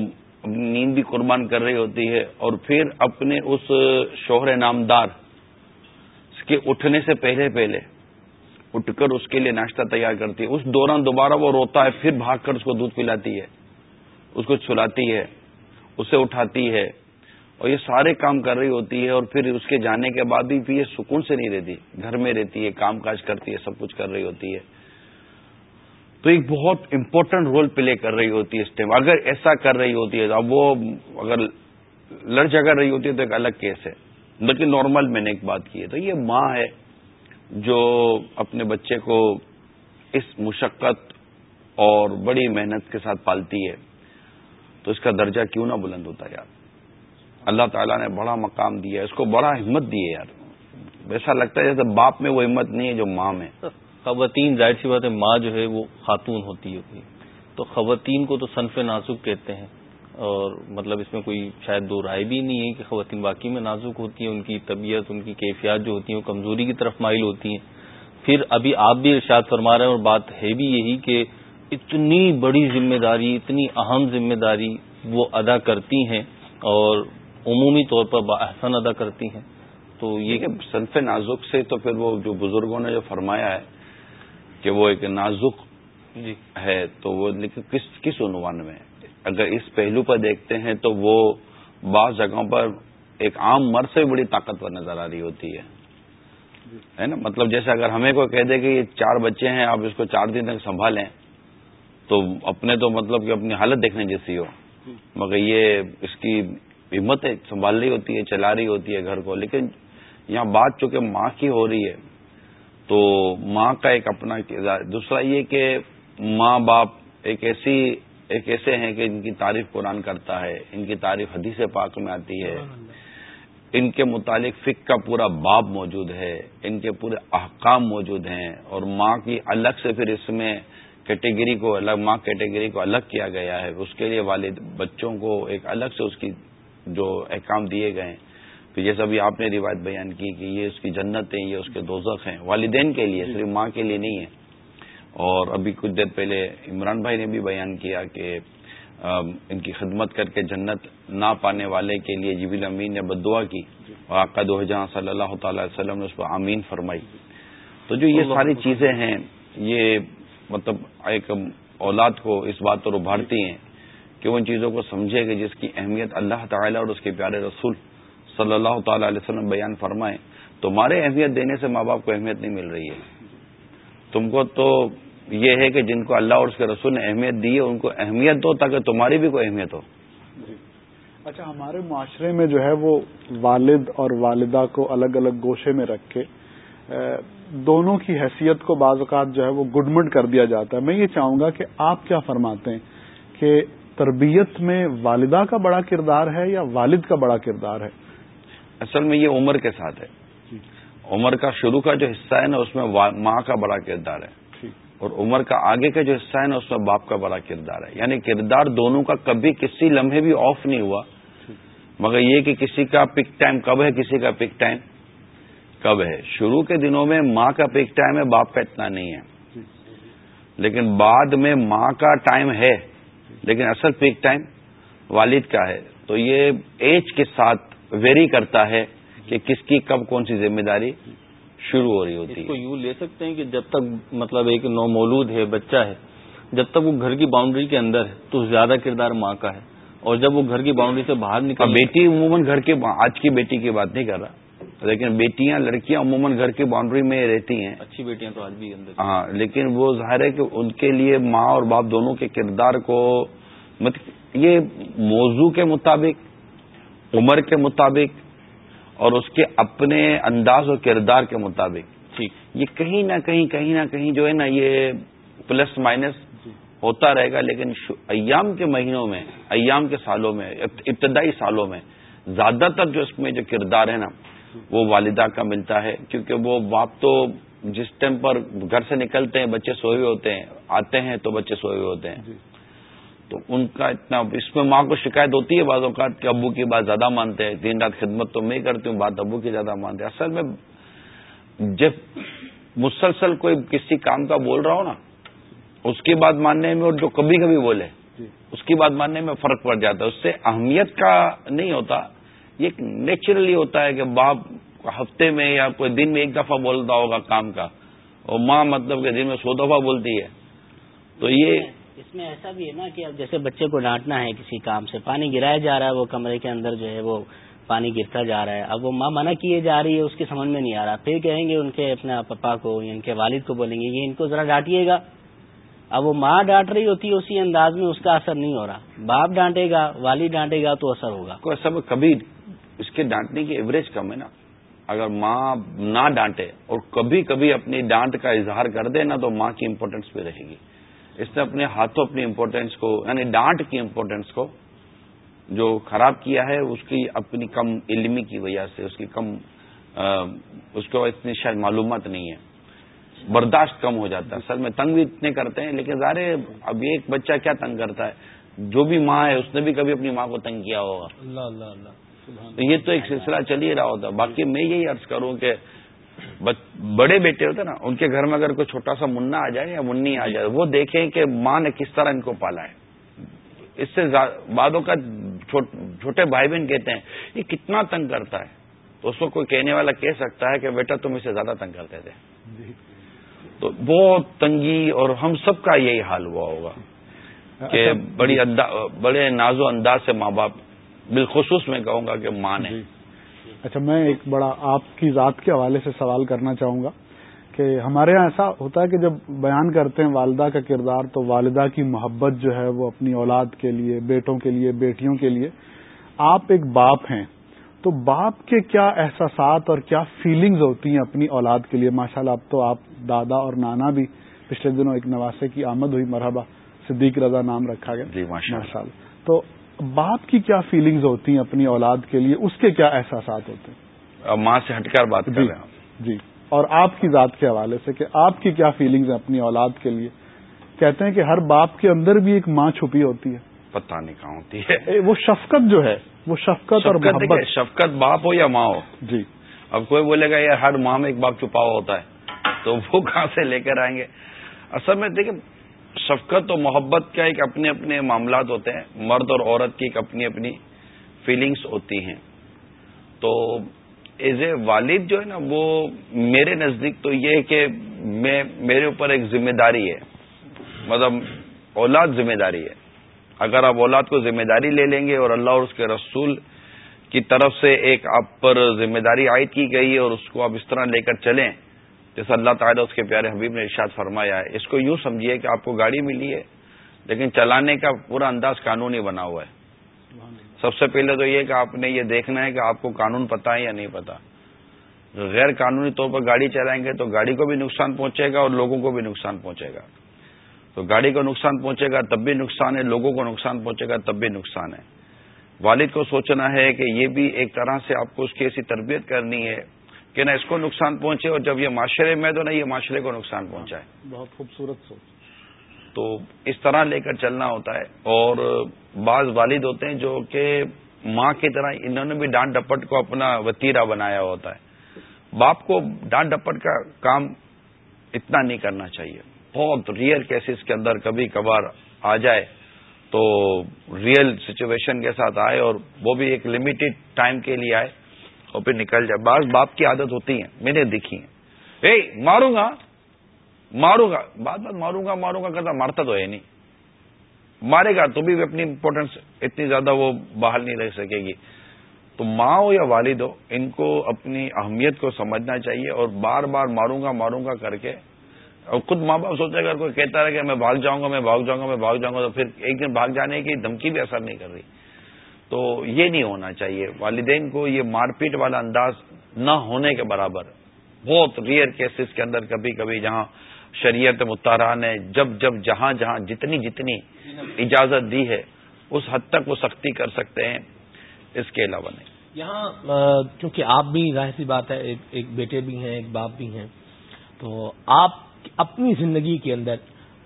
Speaker 4: نیند بھی قربان کر رہی ہوتی ہے اور پھر اپنے اس شوہر نامدار اس کے اٹھنے سے پہلے پہلے اٹھ کر اس کے لیے ناشتہ تیار کرتی ہے۔ اس دوران دوبارہ وہ روتا ہے، پھر بھاگ کر اس کو دودھ پلاتی ہے، اس کو چلاتی ہے، اسے اٹھاتی ہے۔ اور یہ سارے کام کر رہی ہوتی ہے اور پھر اس کے جانے کے بعد بھی پھر یہ سکون سے نہیں رہتی، گھر میں رہتی ہے، کام کاج کرتی ہے، سب کچھ کر رہی ہوتی ہے۔ تو ایک بہت امپورٹنٹ رول پلے کر رہی ہوتی ہے اس ٹائم اگر ایسا کر رہی ہوتی ہے، اب وہ اگر لڑ جگڑ رہی ہوتی ہے تو ایک الگ کیس ہے۔ لیکن نارمل میں نے ایک بات کی ہے۔ تو یہ ماں ہے جو اپنے بچے کو اس مشقت اور بڑی محنت کے ساتھ پالتی ہے۔ تو اس کا درجہ کیوں نہ بلند ہوتا یار؟ اللہ تعالیٰ نے بڑا مقام دیا ہے، اس کو بڑا ہمت دی ہے یار۔ ایسا لگتا ہے جیسے باپ میں وہ ہمت نہیں ہے جو ماں میں۔
Speaker 2: خواتین، ظاہر سی بات ہے، ماں جو ہے وہ خاتون ہوتی ہے تو خواتین کو تو صنف نازک کہتے ہیں۔ اور مطلب اس میں کوئی شاید دو رائے بھی نہیں ہے کہ خواتین واقعی میں نازک ہوتی ہیں، ان کی طبیعت، ان کی کیفیات جو ہوتی ہیں، وہ کمزوری کی طرف مائل ہوتی ہیں۔ پھر ابھی آپ بھی ارشاد فرما رہے ہیں اور بات ہے بھی یہی کہ اتنی بڑی ذمہ داری، اتنی اہم ذمہ داری وہ ادا کرتی ہیں۔ اور عمومی طور پر باحسن ادا کرتی ہیں۔
Speaker 4: تو یہ کہ صنف نازک سے تو پھر وہ جو بزرگوں نے جو فرمایا ہے کہ وہ ایک نازک جی۔ ہے تو وہ کس کس عنوان میں اگر اس پہلو پر دیکھتے ہیں تو وہ بعض جگہوں پر ایک عام مرد سے بڑی طاقتور نظر آ رہی ہوتی ہے۔ ہے نا؟ مطلب جیسے اگر ہمیں کوئی کہہ دے کہ یہ چار بچے ہیں آپ اس کو چار دن تک سنبھالیں تو اپنے تو مطلب کہ اپنی حالت دیکھنے جیسی ہو۔ مگر یہ اس کی ہمت سنبھال رہی ہوتی ہے چلا رہی ہوتی ہے گھر کو۔ لیکن یہاں بات چونکہ ماں کی ہو رہی ہے، تو ماں کا ایک اپنا دوسرا یہ کہ ماں باپ ایک ایسی، ایک ایسے ہیں کہ ان کی تعریف قرآن کرتا ہے، ان کی تعریف حدیث پاک میں آتی ہے۔ ان کے متعلق فک کا پورا باب موجود ہے، ان کے پورے احکام موجود ہیں، اور ماں کی الگ سے پھر اس میں کیٹیگری کو الگ، ماں کیٹیگری کو الگ کیا گیا ہے۔ اس کے لیے والد، بچوں کو ایک الگ سے اس کی جو احکام دیے گئے ہیں تو جیسے ابھی آپ نے روایت بیان کی کہ یہ اس کی جنت ہیں یہ اس کے دوزخ ہیں والدین کے لیے صرف ماں کے لیے نہیں ہے۔ اور ابھی کچھ دیر پہلے عمران بھائی نے بھی بیان کیا کہ ان کی خدمت کر کے جنت نہ پانے والے کے لیے جبیل امین نے بد دعا کی اور آقا دو جہاں صلی اللہ تعالی وسلم نے اس پر امین فرمائی۔ تو جو یہ ساری چیزیں ہیں یہ مطلب ایک اولاد کو اس بات پر ابھارتی ہیں کہ وہ ان چیزوں کو سمجھے کہ جس کی اہمیت اللہ تعالیٰ اور اس کے پیارے رسول صلی اللہ تعالی علیہ وسلم بیان فرمائے تمہارے اہمیت دینے سے ماں باپ کو اہمیت نہیں مل رہی ہے۔ تم کو تو یہ ہے کہ جن کو اللہ اور اس کے رسول نے اہمیت دی ہے، ان کو اہمیت دو تاکہ تمہاری بھی کوئی اہمیت ہو۔
Speaker 1: جی۔ اچھا ہمارے معاشرے میں جو ہے وہ والد اور والدہ کو الگ الگ گوشے میں رکھ کے دونوں کی حیثیت کو بعض اوقات جو ہے وہ گڈمڈ کر دیا جاتا ہے۔ میں یہ چاہوں گا کہ آپ کیا فرماتے ہیں کہ تربیت میں والدہ کا بڑا کردار ہے یا والد کا بڑا کردار ہے؟
Speaker 4: اصل میں یہ عمر کے ساتھ ہے۔ جی۔ عمر کا شروع کا جو حصہ ہے نا اس میں ماں کا بڑا کردار ہے۔ اور عمر کا آگے کا جو حصہ ہے نا اس میں باپ کا بڑا کردار ہے۔ یعنی کردار دونوں کا کبھی کسی لمحے بھی آف نہیں ہوا۔ مگر یہ کہ کسی کا پک ٹائم کب ہے کسی کا پک ٹائم کب ہے۔ شروع کے دنوں میں ماں کا پک ٹائم ہے باپ کا اتنا نہیں ہے۔ لیکن بعد میں ماں کا ٹائم ہے۔ لیکن اصل پک ٹائم والد کا ہے۔ تو یہ ایج کے ساتھ ویری کرتا ہے کہ کس کی کب کون سی ذمہ داری شروع ہو رہی ہوتی
Speaker 2: ہے۔ اس کو یوں لے سکتے ہیں کہ جب تک مطلب ایک نو مولود ہے بچہ ہے جب تک وہ گھر کی باؤنڈری کے اندر ہے تو زیادہ کردار ماں کا ہے۔ اور جب وہ گھر کی باؤنڈری سے باہر نکل
Speaker 4: بیٹی عموماً گھر کے آج کی بیٹی کی بات نہیں کر رہا۔ لیکن بیٹیاں لڑکیاں عموماً گھر کی باؤنڈری میں رہتی ہیں۔
Speaker 2: اچھی بیٹیاں تو آج بھی اندر
Speaker 4: ہاں لیکن وہ ظاہر ہے کہ ان کے لیے ماں اور باپ دونوں کے کردار کو مطلب یہ موضوع کے مطابق عمر کے مطابق اور اس کے اپنے انداز و کردار کے مطابق۔ یہ کہیں نہ کہیں کہیں نہ کہیں جو ہے نا یہ پلس مائنس ہوتا رہے گا لیکن ایام کے مہینوں میں ایام کے سالوں میں ابتدائی سالوں میں زیادہ تر جو اس میں جو کردار ہے نا وہ والدہ کا ملتا ہے کیونکہ وہ باپ تو جس ٹائم پر گھر سے نکلتے ہیں بچے سوئے ہوئے ہوتے ہیں آتے ہیں تو بچے سوئے ہوئے ہوتے ہیں جی۔ تو ان کا اتنا اس میں ماں کو شکایت ہوتی ہے بعض اوقات کہ ابو کی بات زیادہ مانتے ہیں دن رات خدمت تو میں کرتی ہوں بات ابو کی زیادہ مانتے ہیں اصل میں جب مسلسل کوئی کسی کام کا بول رہا ہو نا اس کی بات ماننے میں اور جو کبھی کبھی بولے جی۔ اس کی بات ماننے میں فرق پڑ جاتا ہے اس سے اہمیت کا نہیں ہوتا یہ ایک نیچرلی ہوتا ہے کہ باپ ہفتے میں یا کوئی دن میں ایک دفعہ بولتا ہوگا کام کا اور ماں مطلب کہ دن میں سو دفعہ بولتی ہے۔ تو یہ
Speaker 3: اس میں ایسا بھی ہے نا کہ اب جیسے بچے کو ڈانٹنا ہے کسی کام سے پانی گرایا جا رہا ہے وہ کمرے کے اندر جو ہے وہ پانی گرتا جا رہا ہے۔ اب وہ ماں منع کیے جا رہی ہے اس کی سمجھ میں نہیں آ رہا۔ پھر کہیں گے ان کے اپنے پپا کو یا ان کے والد کو بولیں گے یہ ان کو ذرا ڈانٹیے گا۔ اب وہ ماں ڈانٹ رہی ہوتی ہے اسی انداز میں اس کا اثر نہیں ہو رہا۔ باپ ڈانٹے گا والد ڈانٹے گا تو اثر ہوگا۔
Speaker 4: سب کبھی اس کے ڈانٹنے کی ایوریج کم ہے نا۔ اگر ماں نہ ڈانٹے اور کبھی کبھی اپنی ڈانٹ کا اظہار کر دے نا تو ماں کی امپورٹینس بھی رہے گی۔ اس نے اپنے ہاتھوں اپنی امپورٹینس کو یعنی ڈانٹ کی امپورٹینس کو جو خراب کیا ہے، اس کی اپنی کم علمی کی وجہ سے، اس کی کم اس کو اتنی شاید معلومات نہیں ہے۔ برداشت کم ہو جاتا ہے۔ اصل میں تنگ بھی اتنے کرتے ہیں، لیکن ظاہر اب ایک بچہ کیا تنگ کرتا ہے؟ جو بھی ماں ہے، اس نے بھی کبھی اپنی ماں کو تنگ کیا ہوگا۔ اللہ اللہ اللہ۔ یہ تو ایک سلسلہ چل ہی رہا ہوتا باقی میں یہی عرض کروں کہ بڑے بیٹے ہوتے نا ان کے گھر میں اگر کوئی چھوٹا سا منا آ جائے یا منی آ جائے وہ دیکھیں کہ ماں نے کس طرح ان کو پالا ہے اس سے بعدوں کا چھوٹے بھائی بہن کہتے ہیں یہ کتنا تنگ کرتا ہے تو اس کو کوئی کہنے والا کہہ سکتا ہے کہ بیٹا تم اسے زیادہ تنگ کرتے تھے۔ تو بہت تنگی اور ہم سب کا یہی حال ہوا ہوگا کہ اچھا۔ بڑی بڑے ناز و انداز سے ماں باپ بالخصوص میں کہوں گا کہ ماں نے۔ جی۔
Speaker 1: اچھا میں ایک بڑا آپ کی ذات کے حوالے سے سوال کرنا چاہوں گا کہ ہمارے یہاں ایسا ہوتا ہے کہ جب بیان کرتے ہیں والدہ کا کردار تو والدہ کی محبت جو ہے وہ اپنی اولاد کے لیے بیٹوں کے لیے بیٹیوں کے لیے۔ آپ ایک باپ ہیں تو باپ کے کیا احساسات اور کیا فیلنگز ہوتی ہیں اپنی اولاد کے لیے؟ ماشاء اللہ اب تو آپ دادا اور نانا بھی پچھلے دنوں ایک نواسے کی آمد ہوئی مرحبا صدیق رضا نام رکھا گیا۔
Speaker 4: جی ماشاء اللہ
Speaker 1: تو باپ کی کیا فیلنگز ہوتی ہیں اپنی اولاد کے لیے؟ اس کے کیا احساسات ہوتے ہیں؟
Speaker 4: ماں سے ہٹ کر بات کر
Speaker 1: جی, جی۔ اور آپ کی ذات کے حوالے سے کہ آپ کی کیا فیلنگز ہیں اپنی اولاد کے لیے؟ کہتے ہیں کہ ہر باپ کے اندر بھی ایک ماں چھپی ہوتی ہے۔
Speaker 4: پتہ نہیں کہاں ہوتی ہے۔
Speaker 1: وہ شفقت جو ہے وہ شفقت اور محبت۔
Speaker 4: شفقت باپ ہو یا ماں ہو؟
Speaker 1: جی۔
Speaker 4: اب کوئی بولے گا یار ہر ماں میں ایک باپ چھپا ہوا ہوتا ہے۔ تو وہ کہاں سے لے کر آئیں گے؟ اصل میں دیکھیں شفقت و محبت کا ایک اپنے اپنے معاملات ہوتے ہیں۔ مرد اور عورت کی ایک اپنی اپنی فیلنگس ہوتی ہیں۔ تو ایز اے والد جو ہے نا، وہ میرے نزدیک تو یہ ہے کہ میں، میرے اوپر ایک ذمہ داری ہے۔ مطلب اولاد ذمہ داری ہے۔ اگر آپ اولاد کو ذمہ داری لے لیں گے اور اللہ اور اس کے رسول کی طرف سے ایک آپ پر ذمہ داری عائد کی گئی ہے اور اس کو آپ اس طرح لے کر چلیں جیسے اللہ تعالیٰ اس کے پیارے حبیب نے ارشاد فرمایا ہے، اس کو یوں سمجھیے کہ آپ کو گاڑی ملی ہے، لیکن چلانے کا پورا انداز قانونی بنا ہوا ہے۔ سب سے پہلے تو یہ کہ آپ نے یہ دیکھنا ہے کہ آپ کو قانون پتا ہے یا نہیں پتا۔ غیر قانونی طور پر گاڑی چلائیں گے تو گاڑی کو بھی نقصان پہنچے گا اور لوگوں کو بھی نقصان پہنچے گا۔ تو گاڑی کو نقصان پہنچے گا تب بھی نقصان ہے، لوگوں کو نقصان پہنچے گا تب بھی نقصان ہے۔ والد کو سوچنا ہے کہ یہ بھی ایک طرح سے آپ کو اس کی ایسی تربیت کرنی ہے۔ کہ نہ اس کو نقصان پہنچے اور جب یہ معاشرے میں تو نہ یہ معاشرے کو نقصان پہنچائے۔
Speaker 1: بہت خوبصورت سوچ۔
Speaker 4: تو اس طرح لے کر چلنا ہوتا ہے اور بعض والد ہوتے ہیں جو کہ ماں کی طرح انہوں نے بھی ڈانٹ ڈپٹ کو اپنا وتیرا بنایا ہوتا ہے۔ باپ کو ڈانٹ ڈپٹ کا کام اتنا نہیں کرنا چاہیے۔ بہت ریئر کیسز کے اندر کبھی کبھار آ جائے تو ریئل سچویشن کے ساتھ آئے اور وہ بھی ایک لمیٹڈ ٹائم کے لیے آئے۔ اور پھر نکل جائے بعض باپ کی عادت ہوتی ہے میں نے دیکھی ہے اے ماروں گا ماروں گا۔ بات بات ماروں گا ماروں گا کرتا مارتا تو ہے نہیں۔ مارے گا تو بھی اپنی امپورٹینس اتنی زیادہ وہ بحال نہیں رہ سکے گی۔ تو ماں ہو یا والد ہو، ان کو اپنی اہمیت کو سمجھنا چاہیے اور بار بار ماروں گا ماروں گا کر کے۔ اور خود ماں باپ سوچے گا کوئی کہتا رہے کہ میں بھاگ جاؤں گا، میں بھاگ جاؤں گا، میں بھاگ جاؤں گا، تو پھر ایک دن بھاگ جانے کی دھمکی بھی اثر نہیں کر رہی۔ تو یہ نہیں ہونا چاہیے۔ والدین کو یہ مار پیٹ والا انداز نہ ہونے کے برابر۔ بہت ریئر کیسز کے اندر کبھی کبھی جہاں شریعت متحرہ نے جب جب جہاں جہاں جتنی جتنی اجازت دی ہے، اس حد تک وہ سختی کر سکتے ہیں۔ اس کے علاوہ نہیں۔
Speaker 5: یہاں چونکہ آپ بھی ظاہر سی بات ہے ایک بیٹے بھی ہیں، ایک باپ بھی ہیں۔ تو آپ اپنی زندگی کے اندر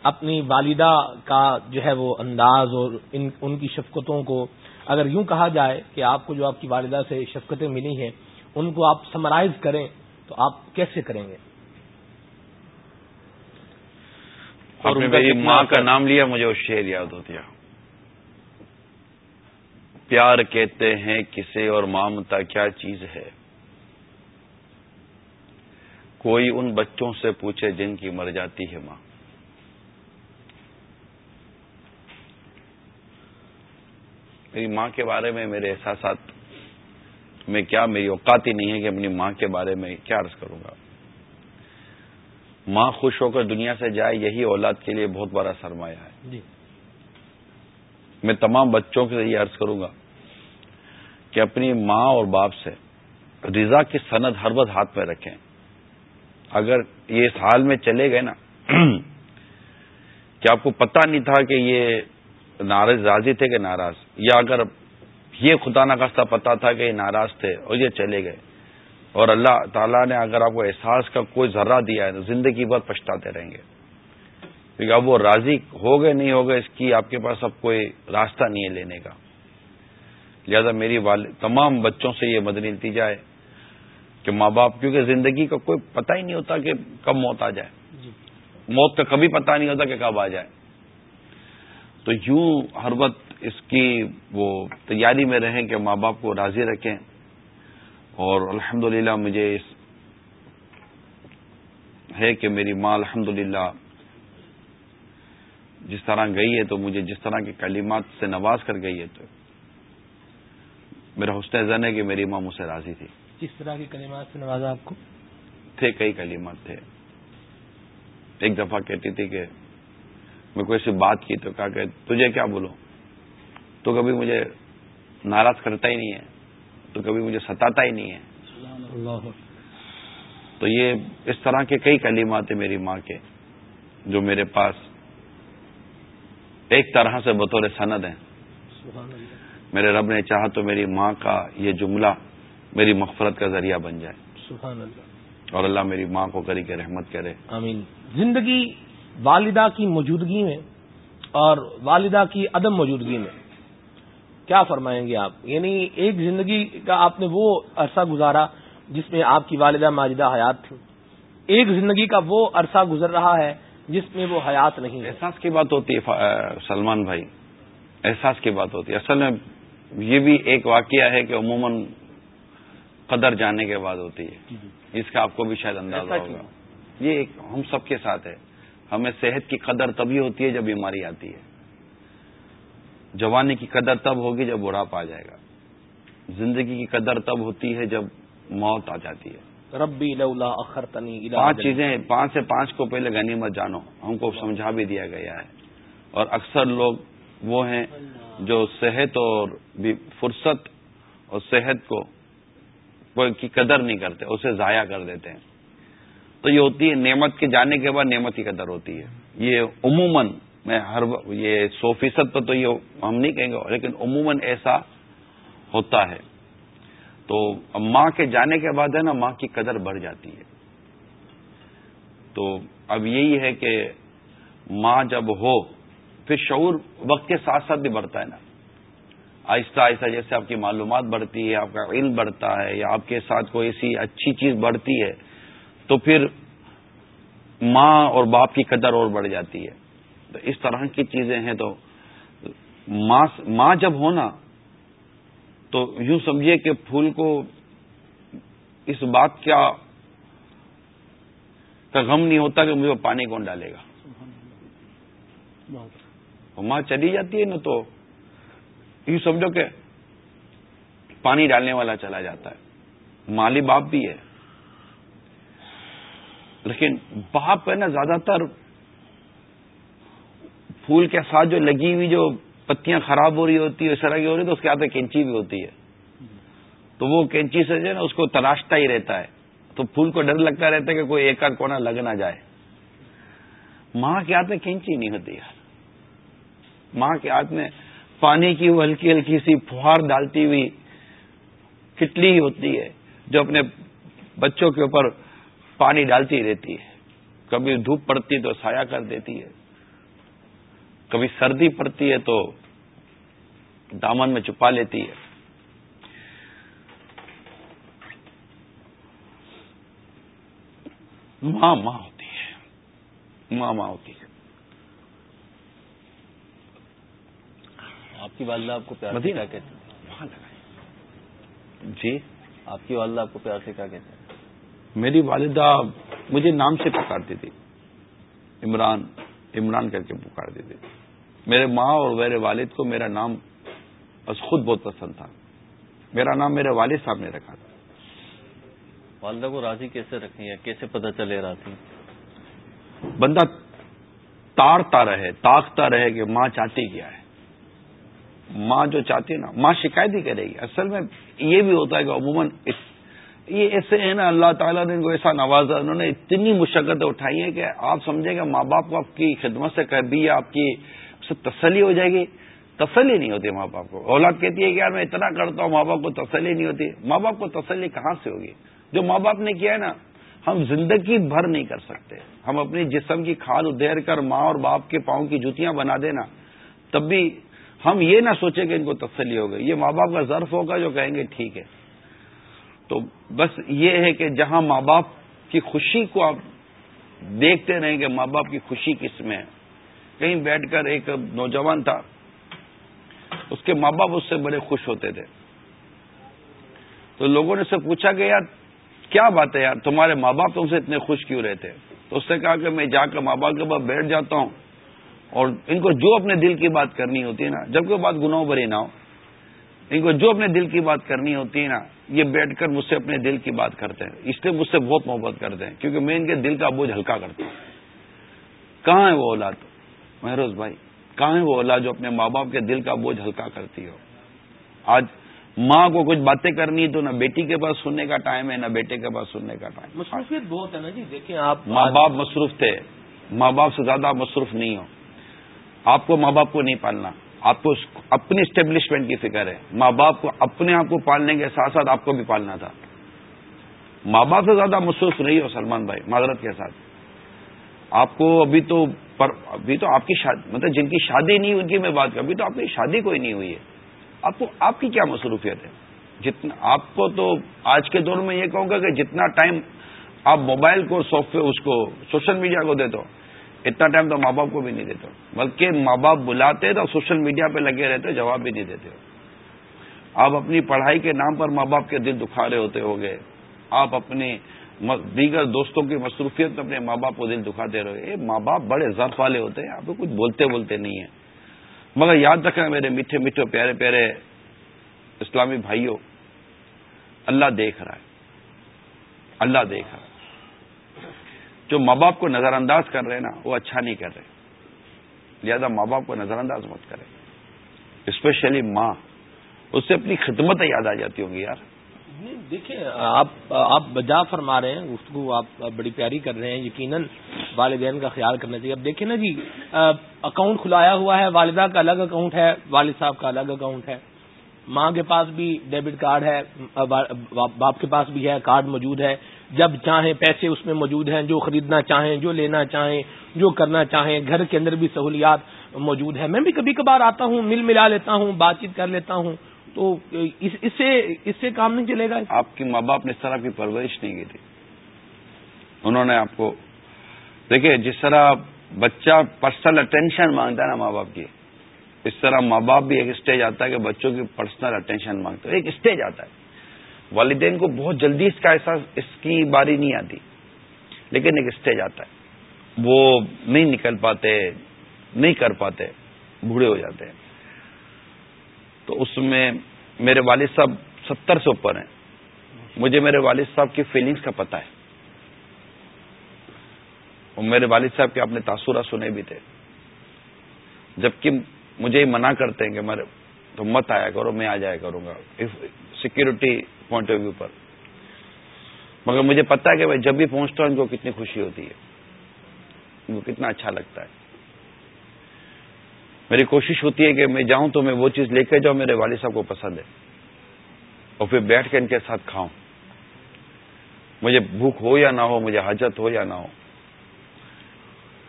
Speaker 5: اپنی والدہ کا جو ہے وہ انداز اور ان ان کی شفقتوں کو اگر یوں کہا جائے کہ آپ کو جو آپ کی والدہ سے شفقتیں ملی ہیں ان کو آپ سمرائز کریں تو آپ کیسے کریں گے؟
Speaker 4: اور میری ماں کا نام لیا مجھے وہ شعر یاد ہوتی ہے۔ پیار کہتے ہیں کسے اور مامتا کیا چیز ہے؟ کوئی ان بچوں سے پوچھے جن کی مر جاتی ہے ماں۔ میری ماں کے بارے میں میرے احساسات میں کیا میری اوقات ہی نہیں ہے کہ اپنی ماں کے بارے میں کیا عرض کروں گا۔ ماں خوش ہو کر دنیا سے جائے یہی اولاد کے لیے بہت بڑا سرمایہ ہے۔ جی۔ میں تمام بچوں کے یہ عرض کروں گا کہ اپنی ماں اور باپ سے رضا کی سند ہر وقت ہاتھ پہ رکھیں۔ اگر یہ اس حال میں چلے گئے نا کہ آپ کو پتا نہیں تھا کہ یہ ناراض راضی تھے کہ ناراض۔ یا اگر یہ خدا نخواستہ پتا تھا کہ یہ ناراض تھے اور یہ چلے گئے۔ اور اللہ تعالیٰ نے اگر آپ کو احساس کا کوئی ذرہ دیا ہے تو زندگی بھر پچھتاتے رہیں گے۔ کیونکہ اب وہ راضی ہو گئے نہیں ہو گئے اس کی آپ کے پاس اب کوئی راستہ نہیں ہے لینے کا۔ لہذا میری والد تمام بچوں سے یہ مدنی التجا ہے کہ ماں باپ کیونکہ زندگی کا کوئی پتہ ہی نہیں ہوتا کہ کب موت آ جائے۔ جی۔ موت کا کبھی پتہ نہیں ہوتا کہ کب آ جائے۔ تو یوں ہر وقت اس کی وہ تیاری میں رہیں کہ ماں باپ کو راضی رکھیں اور الحمد مجھے اس ہے کہ میری ماں الحمد جس طرح گئی ہے تو مجھے جس طرح کے کلمات سے نواز کر گئی ہے تو میرا حسن زن ہے کہ میری ماں مجھ سے راضی تھی۔
Speaker 5: کس طرح کے کلمات سے نوازا آپ کو؟
Speaker 4: تھے کئی کلمات تھے۔ ایک دفعہ کہتی تھی کہ میں کوئی سی بات کی تو کہا کہ تجھے کیا بولوں؟ تو کبھی مجھے ناراض کرتا ہی نہیں ہے تو کبھی مجھے ستاتا ہی نہیں ہے۔ تو یہ اس طرح کے کئی کلمات ہیں میری ماں کے جو میرے پاس ایک طرح سے بطور سند ہیں۔ میرے رب نے چاہا تو میری ماں کا یہ جملہ میری مغفرت کا ذریعہ بن جائے۔ سبحان اللہ۔ اور اللہ میری ماں کو کری کے رحمت کرے۔
Speaker 5: آمین۔ زندگی والدہ کی موجودگی میں اور والدہ کی عدم موجودگی میں کیا فرمائیں گے آپ؟ یعنی ایک زندگی کا آپ نے وہ عرصہ گزارا جس میں آپ کی والدہ ماجدہ حیات تھی۔ ایک زندگی کا وہ عرصہ گزر رہا ہے جس میں وہ حیات نہیں
Speaker 4: احساس کی بات ہوتی ہے سلمان بھائی۔ احساس کی بات ہوتی ہے۔ اصل میں یہ بھی ایک واقعہ ہے کہ عموماً قدر جانے کے بعد ہوتی ہے۔ اس کا آپ کو بھی شاید اندازہ ہوگا۔ یہ ایک ہم سب کے ساتھ ہے۔ ہمیں صحت کی قدر تبھی ہوتی ہے جب بیماری آتی ہے۔ جوانی کی قدر تب ہوگی جب بڑھاپا آ جائے گا۔ زندگی کی قدر تب ہوتی ہے جب موت آ جاتی ہے۔
Speaker 5: ربی لولا اخرتنی
Speaker 4: پانچ چیزیں پانچ سے پانچ کو پہلے غنیمت جانو۔ ہم کو سمجھا بھی دیا گیا ہے۔ اور اکثر لوگ وہ ہیں جو صحت اور فرصت اور صحت کو کی قدر نہیں کرتے اسے ضائع کر دیتے ہیں۔ تو یہ ہوتی ہے نعمت کے جانے کے بعد نعمت کی قدر ہوتی ہے۔ یہ عموماً میں ہر یہ سو فیصد پر تو یہ ہم نہیں کہیں گے، لیکن عموماً ایسا ہوتا ہے۔ تو ماں کے جانے کے بعد ہے نا ماں کی قدر بڑھ جاتی ہے۔ تو اب یہی ہے کہ ماں جب ہو، پھر شعور وقت کے ساتھ ساتھ بھی بڑھتا ہے نا۔ آہستہ آہستہ جیسے آپ کی معلومات بڑھتی ہے، آپ کا علم بڑھتا ہے یا آپ کے ساتھ کوئی ایسی اچھی چیز بڑھتی ہے تو پھر ماں اور باپ کی قدر اور بڑھ جاتی ہے۔ تو اس طرح کی چیزیں ہیں تو ماں جب ہونا تو یوں سمجھیے کہ پھول کو اس بات کیا کا غم نہیں ہوتا کہ مجھے پانی کون ڈالے گا۔ ماں چلی جاتی ہے نا تو یوں سمجھو کہ پانی ڈالنے والا چلا جاتا ہے۔ مالی باپ بھی ہے۔ لیکن باپ ہے نا زیادہ تر پھول کے ساتھ جو لگی ہوئی جو پتیاں خراب ہو رہی ہوتی ہے اس طرح کی ہو رہی تو اس کے ہاتھ میں کینچی بھی ہوتی ہے۔ تو وہ کینچی سے جو ہے نا، اس کو تراشتا ہی رہتا ہے۔ تو پھول کو ڈر لگتا رہتا ہے کہ کوئی ایک کونا لگ نہ جائے۔ ماں کے ہاتھ میں کینچی نہیں ہوتی یار۔ ماں کے ہاتھ میں پانی کی وہ ہلکی ہلکی سی فوہار ڈالتی ہوئی کٹلی ہی ہوتی ہے، جو اپنے بچوں کے اوپر پانی ڈالتی رہتی ہے۔ کبھی دھوپ پڑتی تو سایہ کر دیتی ہے۔ کبھی سردی پڑتی ہے تو دامن میں چھپا لیتی ہے۔ ماں ماں ہوتی ہے۔ ماں ماں ہوتی ہے۔
Speaker 2: آپ کی والدہ آپ کو پیار سے کیا کہتے ہیں؟
Speaker 4: جی؟
Speaker 2: آپ کی والدہ آپ کو پیار سے کیا کہتے ہیں؟
Speaker 4: میری والدہ مجھے نام سے پکارتی تھی۔ عمران عمران کر کے پکارتی تھی۔ میرے ماں اور میرے والد کو میرا نام بس خود بہت پسند تھا۔ میرا نام میرے والد صاحب نے رکھا تھا۔
Speaker 2: والدہ کو راضی کیسے رکھنی ہے کیسے پتہ چلے راضی؟
Speaker 4: بندہ تارتا رہے تاکتا رہے کہ ماں چاہتی کیا ہے۔ ماں جو چاہتی ہے نا ماں شکایت ہی کرے گی۔ اصل میں یہ بھی ہوتا ہے کہ عموماً یہ ایسے ہیں نا اللہ تعالیٰ نے ان کو ایسا نوازا، انہوں نے اتنی مشقتیں اٹھائی ہیں کہ آپ سمجھیں کہ ماں باپ کو آپ کی خدمت سے کر دی آپ کی تسلی ہو جائے گی۔ تسلی نہیں ہوتی ماں باپ کو۔ اولاد کہتی ہے کہ یار میں اتنا کرتا ہوں، ماں باپ کو تسلی نہیں ہوتی۔ ماں باپ کو تسلی کہاں سے ہوگی؟ جو ماں باپ نے کیا ہے نا، ہم زندگی بھر نہیں کر سکتے۔ ہم اپنی جسم کی کھال ادھیر کر ماں اور باپ کے پاؤں کی جوتیاں بنا دینا تب بھی ہم یہ نہ سوچیں کہ ان کو تسلی ہو گئی۔ یہ ماں باپ کا ظرف ہوگا جو کہیں گے ٹھیک ہے۔ تو بس یہ ہے کہ جہاں ماں باپ کی خوشی کو آپ دیکھتے رہیں کہ ماں باپ کی خوشی کس میں ہے؟ کہیں بیٹھ کر ایک نوجوان تھا، اس کے ماں باپ اس سے بڑے خوش ہوتے تھے۔ تو لوگوں نے سے پوچھا کہ یار، کیا بات ہے یار؟ تمہارے ماں باپ تم سے اتنے خوش کیوں رہتے تو اس نے کہا کہ میں جا کر ماں باپ کے بعد بیٹھ جاتا ہوں اور ان کو جو اپنے دل کی بات کرنی ہوتی ہے نا، جب کوئی بات گناہوں بری نہ ہو، ان کو جو اپنے دل کی بات کرنی ہوتی ہے نا یہ بیٹھ کر مجھ سے اپنے دل کی بات کرتے ہیں۔ اس لیے مجھ سے بہت محبت کرتے ہیں کیونکہ میں ان کے دل کا بوجھ ہلکا کرتا ہوں۔ کہاں ہے وہ اولاد؟ مہروز بھائی کہاں ہے وہ اولاد جو اپنے ماں باپ کے دل کا بوجھ ہلکا کرتی ہو؟ آج ماں کو کچھ باتیں کرنی تو نہ بیٹی کے پاس سننے کا ٹائم ہے نہ بیٹے کے پاس سننے کا ٹائم۔
Speaker 5: مصروفیت بہت ہے نا جی دیکھیں آپ
Speaker 4: ماں باپ مصروف تھے ماں باپ سے زیادہ مصروف نہیں ہو آپ کو ماں باپ کو نہیں پالنا۔ آپ کو اپنی اسٹیبلشمنٹ کی فکر ہے۔ ماں باپ کو اپنے آپ کو پالنے کے ساتھ ساتھ آپ کو بھی پالنا تھا۔ ماں باپ سے زیادہ مصروف نہیں ہو سلمان بھائی، معذرت کے ساتھ۔ آپ کو ابھی تو پر ابھی تو آپ کی شادی مطلب جن کی شادی نہیں ان کی میں بات کروں، ابھی تو آپ کی شادی کوئی نہیں ہوئی ہے۔ آپ کو آپ کی کیا مصروفیت ہے؟ جتنا آپ کو تو آج کے دور میں یہ کہوں گا کہ جتنا ٹائم آپ موبائل کو، سافٹ ویئر اس کو، سوشل میڈیا کو دیتے ہو اتنا ٹائم تو ماں باپ کو بھی نہیں دیتے بلکہ ماں باپ بلاتے تو سوشل میڈیا پہ لگے رہتے جواب بھی نہیں دیتے ہو۔ آپ اپنی پڑھائی کے نام پر ماں باپ کے دل دکھا رہے ہوتے ہو گئے آپ اپنے دیگر دوستوں کی مصروفیت میں اپنے ماں باپ کو دل دکھاتے رہے ماں باپ بڑے ضرف والے ہوتے ہیں، آپ کو کچھ بولتے بولتے نہیں ہیں۔ مگر یاد رکھنا میرے میٹھے میٹھے پیارے پیارے اسلامی بھائیوں، اللہ دیکھ رہا ہے۔ اللہ دیکھ رہا ہے۔ جو ماں باپ کو نظر انداز کر رہے ہیں نا، وہ اچھا نہیں کر رہے۔ لہذا ماں باپ کو نظر انداز مت کرے اسپیشلی ماں۔ اس سے اپنی خدمت یاد آ جاتی ہوں گی یار۔
Speaker 5: دیکھیں، آپ آپ بجا فرما رہے ہیں، گفتگو آپ بڑی پیاری کر رہے ہیں، یقیناً والدین کا خیال کرنا چاہیے۔ اب دیکھیں نا جی اکاؤنٹ کھلایا ہوا ہے، والدہ کا الگ اکاؤنٹ ہے، والد صاحب کا الگ اکاؤنٹ ہے۔ ماں کے پاس بھی ڈیبٹ کارڈ ہے باپ کے پاس بھی ہے، کارڈ موجود ہے۔ جب چاہیں پیسے اس میں موجود ہیں، جو خریدنا چاہیں، جو لینا چاہیں، جو کرنا چاہیں، گھر کے اندر بھی سہولیات موجود ہے میں بھی کبھی کبھار آتا ہوں، مل ملا لیتا ہوں، بات چیت کر لیتا ہوں۔ تو اس سے اس سے کام نہیں چلے گا؟
Speaker 4: آپ کی ماں باپ نے اس طرح کی پرورش نہیں کی تھی۔ انہوں نے آپ کو دیکھیے جس طرح بچہ پرسنل اٹینشن مانگتا ہے نا ماں باپ کی اس طرح ماں باپ بھی ایک اسٹیج آتا ہے کہ بچوں کی پرسنل اٹینشن مانگتے ہیں، ایک اسٹیج آتا ہے۔ والدین کو بہت جلدی اس کا احساس، اس کی باری نہیں آتی، لیکن ایک اسٹیج آتا ہے۔ وہ نہیں نکل پاتے، نہیں کر پاتے، بوڑھے ہو جاتے ہیں۔ تو اس میں میرے والد صاحب ستر سے اوپر ہیں۔ مجھے میرے والد صاحب کی فیلنگز کا پتہ ہے۔ اور میرے والد صاحب کے آپ نے تاثرات سنے بھی تھے۔ جبکہ مجھے منع کرتے ہیں کہ میں تو مت آیا کرو، میں آ جایا کروں گا سیکورٹی پوائنٹ آف ویو پر۔ مگر مجھے پتا ہے کہ میں جب بھی پہنچتا ہوں، ان کو کتنی خوشی ہوتی ہے۔ ان کو کتنا اچھا لگتا ہے۔ میری کوشش ہوتی ہے کہ میں جاؤں تو میں وہ چیز لے کے جاؤں، میرے والد صاحب کو پسند ہے۔ اور پھر بیٹھ کے ان کے ساتھ کھاؤں۔ مجھے بھوک ہو یا نہ ہو، مجھے حاجت ہو یا نہ ہو،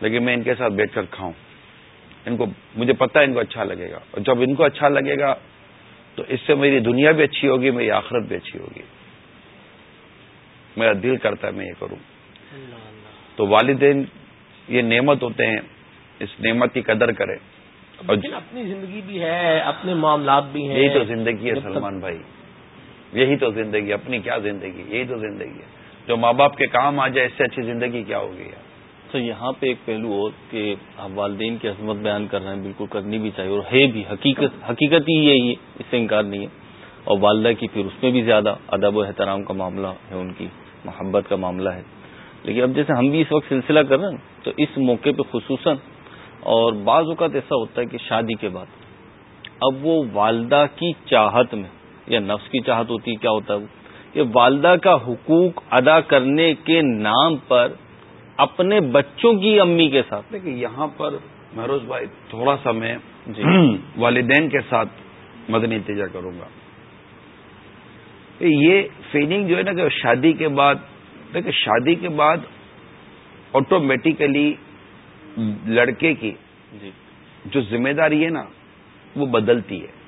Speaker 4: لیکن میں ان کے ساتھ بیٹھ کر کھاؤں۔ ان کو مجھے پتا ہے ان کو اچھا لگے گا۔ اور جب ان کو اچھا لگے گا تو اس سے میری دنیا بھی اچھی ہوگی میری آخرت بھی اچھی ہوگی۔ میرا دل کرتا ہے میں یہ کروں۔ تو والدین یہ نعمت ہوتے ہیں اس نعمت کی قدر کرے
Speaker 5: اور اپنی زندگی بھی ہے اپنے معاملات بھی ہیں۔
Speaker 4: یہی تو زندگی ہے سلمان بھائی۔ یہی تو زندگی اپنی کیا زندگی یہی تو زندگی ہے۔ جو ماں باپ کے کام آ جائے اس سے اچھی زندگی کیا ہوگی؟ یار
Speaker 2: تو یہاں پہ ایک پہلو اور کہ آپ والدین کی عظمت بیان کر رہے ہیں، بالکل کرنی بھی چاہیے اور ہے بھی، حقیقت حقیقت ہی یہی ہے، اس سے انکار نہیں ہے۔ اور والدہ کی پھر اس میں بھی زیادہ ادب و احترام کا معاملہ ہے، ان کی محبت کا معاملہ ہے۔ لیکن اب جیسے ہم بھی اس وقت سلسلہ کر رہے ہیں، تو اس موقع پہ خصوصاً اور بعض اوقات ایسا ہوتا ہے کہ شادی کے بعد اب وہ والدہ کی چاہت میں، یا نفس کی چاہت ہوتی ہے، کیا ہوتا ہے وہ؟ کہ والدہ کا حقوق ادا کرنے کے نام پر اپنے بچوں کی امی کے ساتھ۔
Speaker 4: دیکھیے یہاں پر مہروز بھائی تھوڑا سا میں جی۔ والدین کے ساتھ مدنی نتیجہ کروں گا۔ یہ فیلنگ جو ہے نا کہ شادی کے بعد دیکھیں شادی کے بعد آٹومیٹیکلی لڑکے کی جی۔ جو ذمہ داری ہے نا وہ بدلتی ہے۔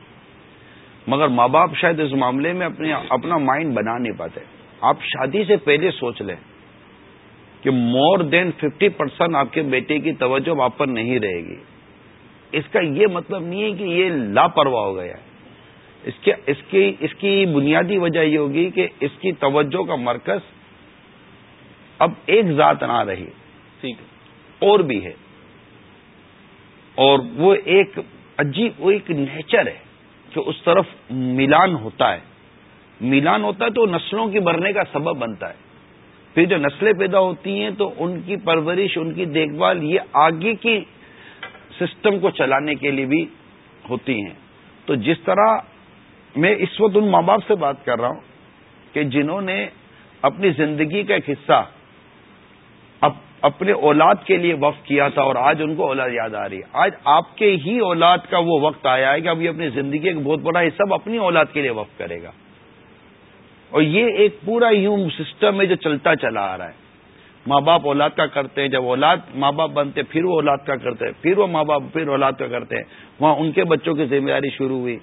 Speaker 4: مگر ماں باپ شاید اس معاملے میں اپنے اپنا مائنڈ بنا نہیں پاتے۔ آپ شادی سے پہلے سوچ لیں۔ کہ مور دین ففٹی پرسینٹ آپ کے بیٹے کی توجہ آپ پر نہیں رہے گی۔ اس کا یہ مطلب نہیں ہے کہ یہ لاپرواہ ہو گیا ہے۔ اس کے اس کی اس کی بنیادی وجہ یہ ہوگی کہ اس کی توجہ کا مرکز اب ایک ذات نہ رہی۔ ٹھیک ہے۔ اور بھی ہے۔ اور وہ ایک عجیب وہ ایک نیچر ہے جو اس طرف ملان ہوتا ہے۔ ملان ہوتا ہے تو نسلوں کی بڑھنے کا سبب بنتا ہے۔ پھر جو نسلیں پیدا ہوتی ہیں تو ان کی پرورش، ان کی دیکھ بھال یہ آگے کی سسٹم کو چلانے کے لیے بھی ہوتی ہیں۔ تو جس طرح میں اس وقت ان ماں باپ سے بات کر رہا ہوں کہ جنہوں نے اپنی زندگی کا ایک حصہ اپنے اولاد کے لیے وقف کیا تھا اور آج ان کو اولاد یاد آ رہی ہے۔ آج آپ کے ہی اولاد کا وہ وقت آیا ہے کہ ابھی اپنی زندگی کا ایک بہت بڑا حصہ اپنی اولاد کے لیے وقف کرے گا۔ اور یہ ایک پورا یوں سسٹم ہے جو چلتا چلا آ رہا ہے۔ ماں باپ اولاد کا کرتے ہیں، جب اولاد ماں باپ بنتے پھر وہ اولاد کا کرتے ہیں، پھر وہ ماں باپ، پھر اولاد کا کرتے ہیں۔ وہاں ان کے بچوں کی ذمہ داری شروع ہوئی۔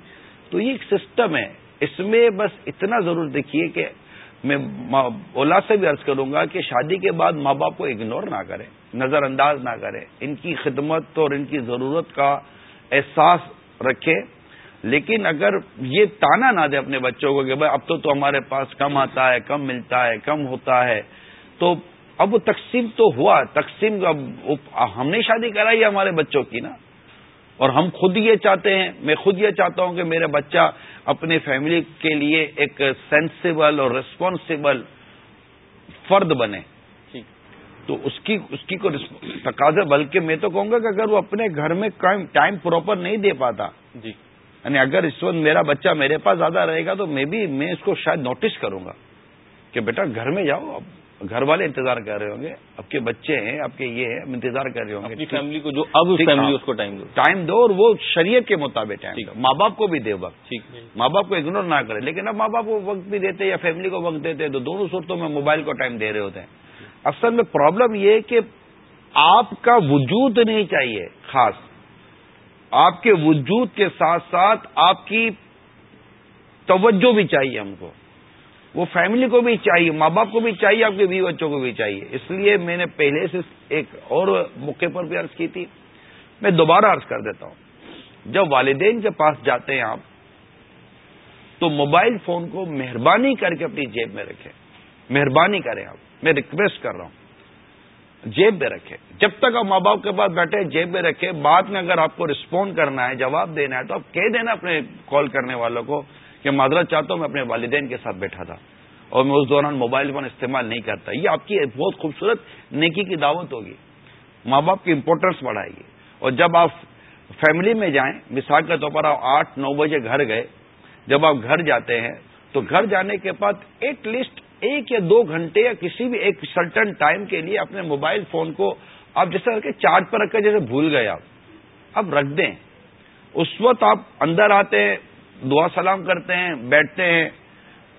Speaker 4: تو یہ ایک سسٹم ہے۔ اس میں بس اتنا ضرور دیکھیے کہ میں اولا سے بھی عرض کروں گا کہ شادی کے بعد ماں باپ کو اگنور نہ کریں، نظر انداز نہ کریں۔ ان کی خدمت اور ان کی ضرورت کا احساس رکھے لیکن اگر یہ تانا نہ دے اپنے بچوں کو کہ بھائی اب تو تو ہمارے پاس کم آتا ہے کم ملتا ہے کم ہوتا ہے تو اب وہ تقسیم تو ہوا تقسیم ہم نے شادی کرائی ہے ہمارے بچوں کی نا۔ اور ہم خود یہ چاہتے ہیں میں خود یہ چاہتا ہوں کہ میرا بچہ اپنے فیملی کے لیے ایک سینسیبل اور ریسپانسبل فرد بنے۔ تو اس کی اس کی کو تقاضا بلکہ میں تو کہوں گا کہ اگر وہ اپنے گھر میں ٹائم پراپر نہیں دے پاتا جی۔ یعنی اگر اس وقت میرا بچہ میرے پاس زیادہ رہے گا تو میں بھی میں اس کو شاید نوٹس کروں گا کہ بیٹا گھر میں جاؤ اب گھر والے انتظار کر رہے ہوں گے۔ اب کے بچے ہیں اب کے یہ ہیں انتظار کر رہے ہوں گے۔
Speaker 2: فیملی کو جو اب فیملی اس کو ٹائم دو۔
Speaker 4: ٹائم دو اور وہ شریعت کے مطابق ٹائم ماں باپ کو بھی دے وقت۔ ماں باپ کو اگنور نہ کرے۔ لیکن اب ماں باپ کو وقت بھی دیتے یا فیملی کو وقت دیتے تو دونوں صورتوں میں موبائل کو ٹائم دے رہے ہوتے ہیں۔ اصل میں پرابلم یہ کہ آپ کا وجود نہیں چاہیے خاص۔ آپ کے وجود کے ساتھ ساتھ آپ کی توجہ بھی چاہیے ہم کو۔ وہ فیملی کو بھی چاہیے، ماں باپ کو بھی چاہیے، آپ کے بیوی بچوں کو بھی چاہیے۔ اس لیے میں نے پہلے سے ایک اور موقع پر بھی عرض کی تھی۔ میں دوبارہ عرض کر دیتا ہوں۔ جب والدین کے پاس جاتے ہیں آپ، تو موبائل فون کو مہربانی کر کے اپنی جیب میں رکھیں۔ مہربانی کریں آپ۔ میں ریکویسٹ کر رہا ہوں۔ جیب میں رکھے۔ جب تک آپ ماں باپ کے پاس بیٹھے، جیب میں رکھے۔ بعد میں اگر آپ کو رسپونڈ کرنا ہے، جواب دینا ہے، تو آپ کہہ دینا اپنے کال کرنے والوں کو کہ معذرت چاہتا ہوں میں اپنے والدین کے ساتھ بیٹھا تھا اور میں اس دوران موبائل فون استعمال نہیں کرتا۔ یہ آپ کی بہت خوبصورت نیکی کی دعوت ہوگی۔ ماں باپ کی امپورٹنس بڑھائے گی۔ اور جب آپ فیملی میں جائیں، مثال کے طور پر آپ آٹھ نو بجے گھر گئے، جب آپ گھر جاتے ہیں، تو گھر جانے کے بعد ایٹ لیسٹ ایک یا دو گھنٹے یا کسی بھی ایک سرٹن ٹائم کے لیے اپنے موبائل فون کو آپ جیسے رکھے چارج پر رکھ کر جیسے بھول گئے آپ، اب رکھ دیں۔ اس وقت آپ اندر آتے ہیں، دعا سلام کرتے ہیں، بیٹھتے ہیں،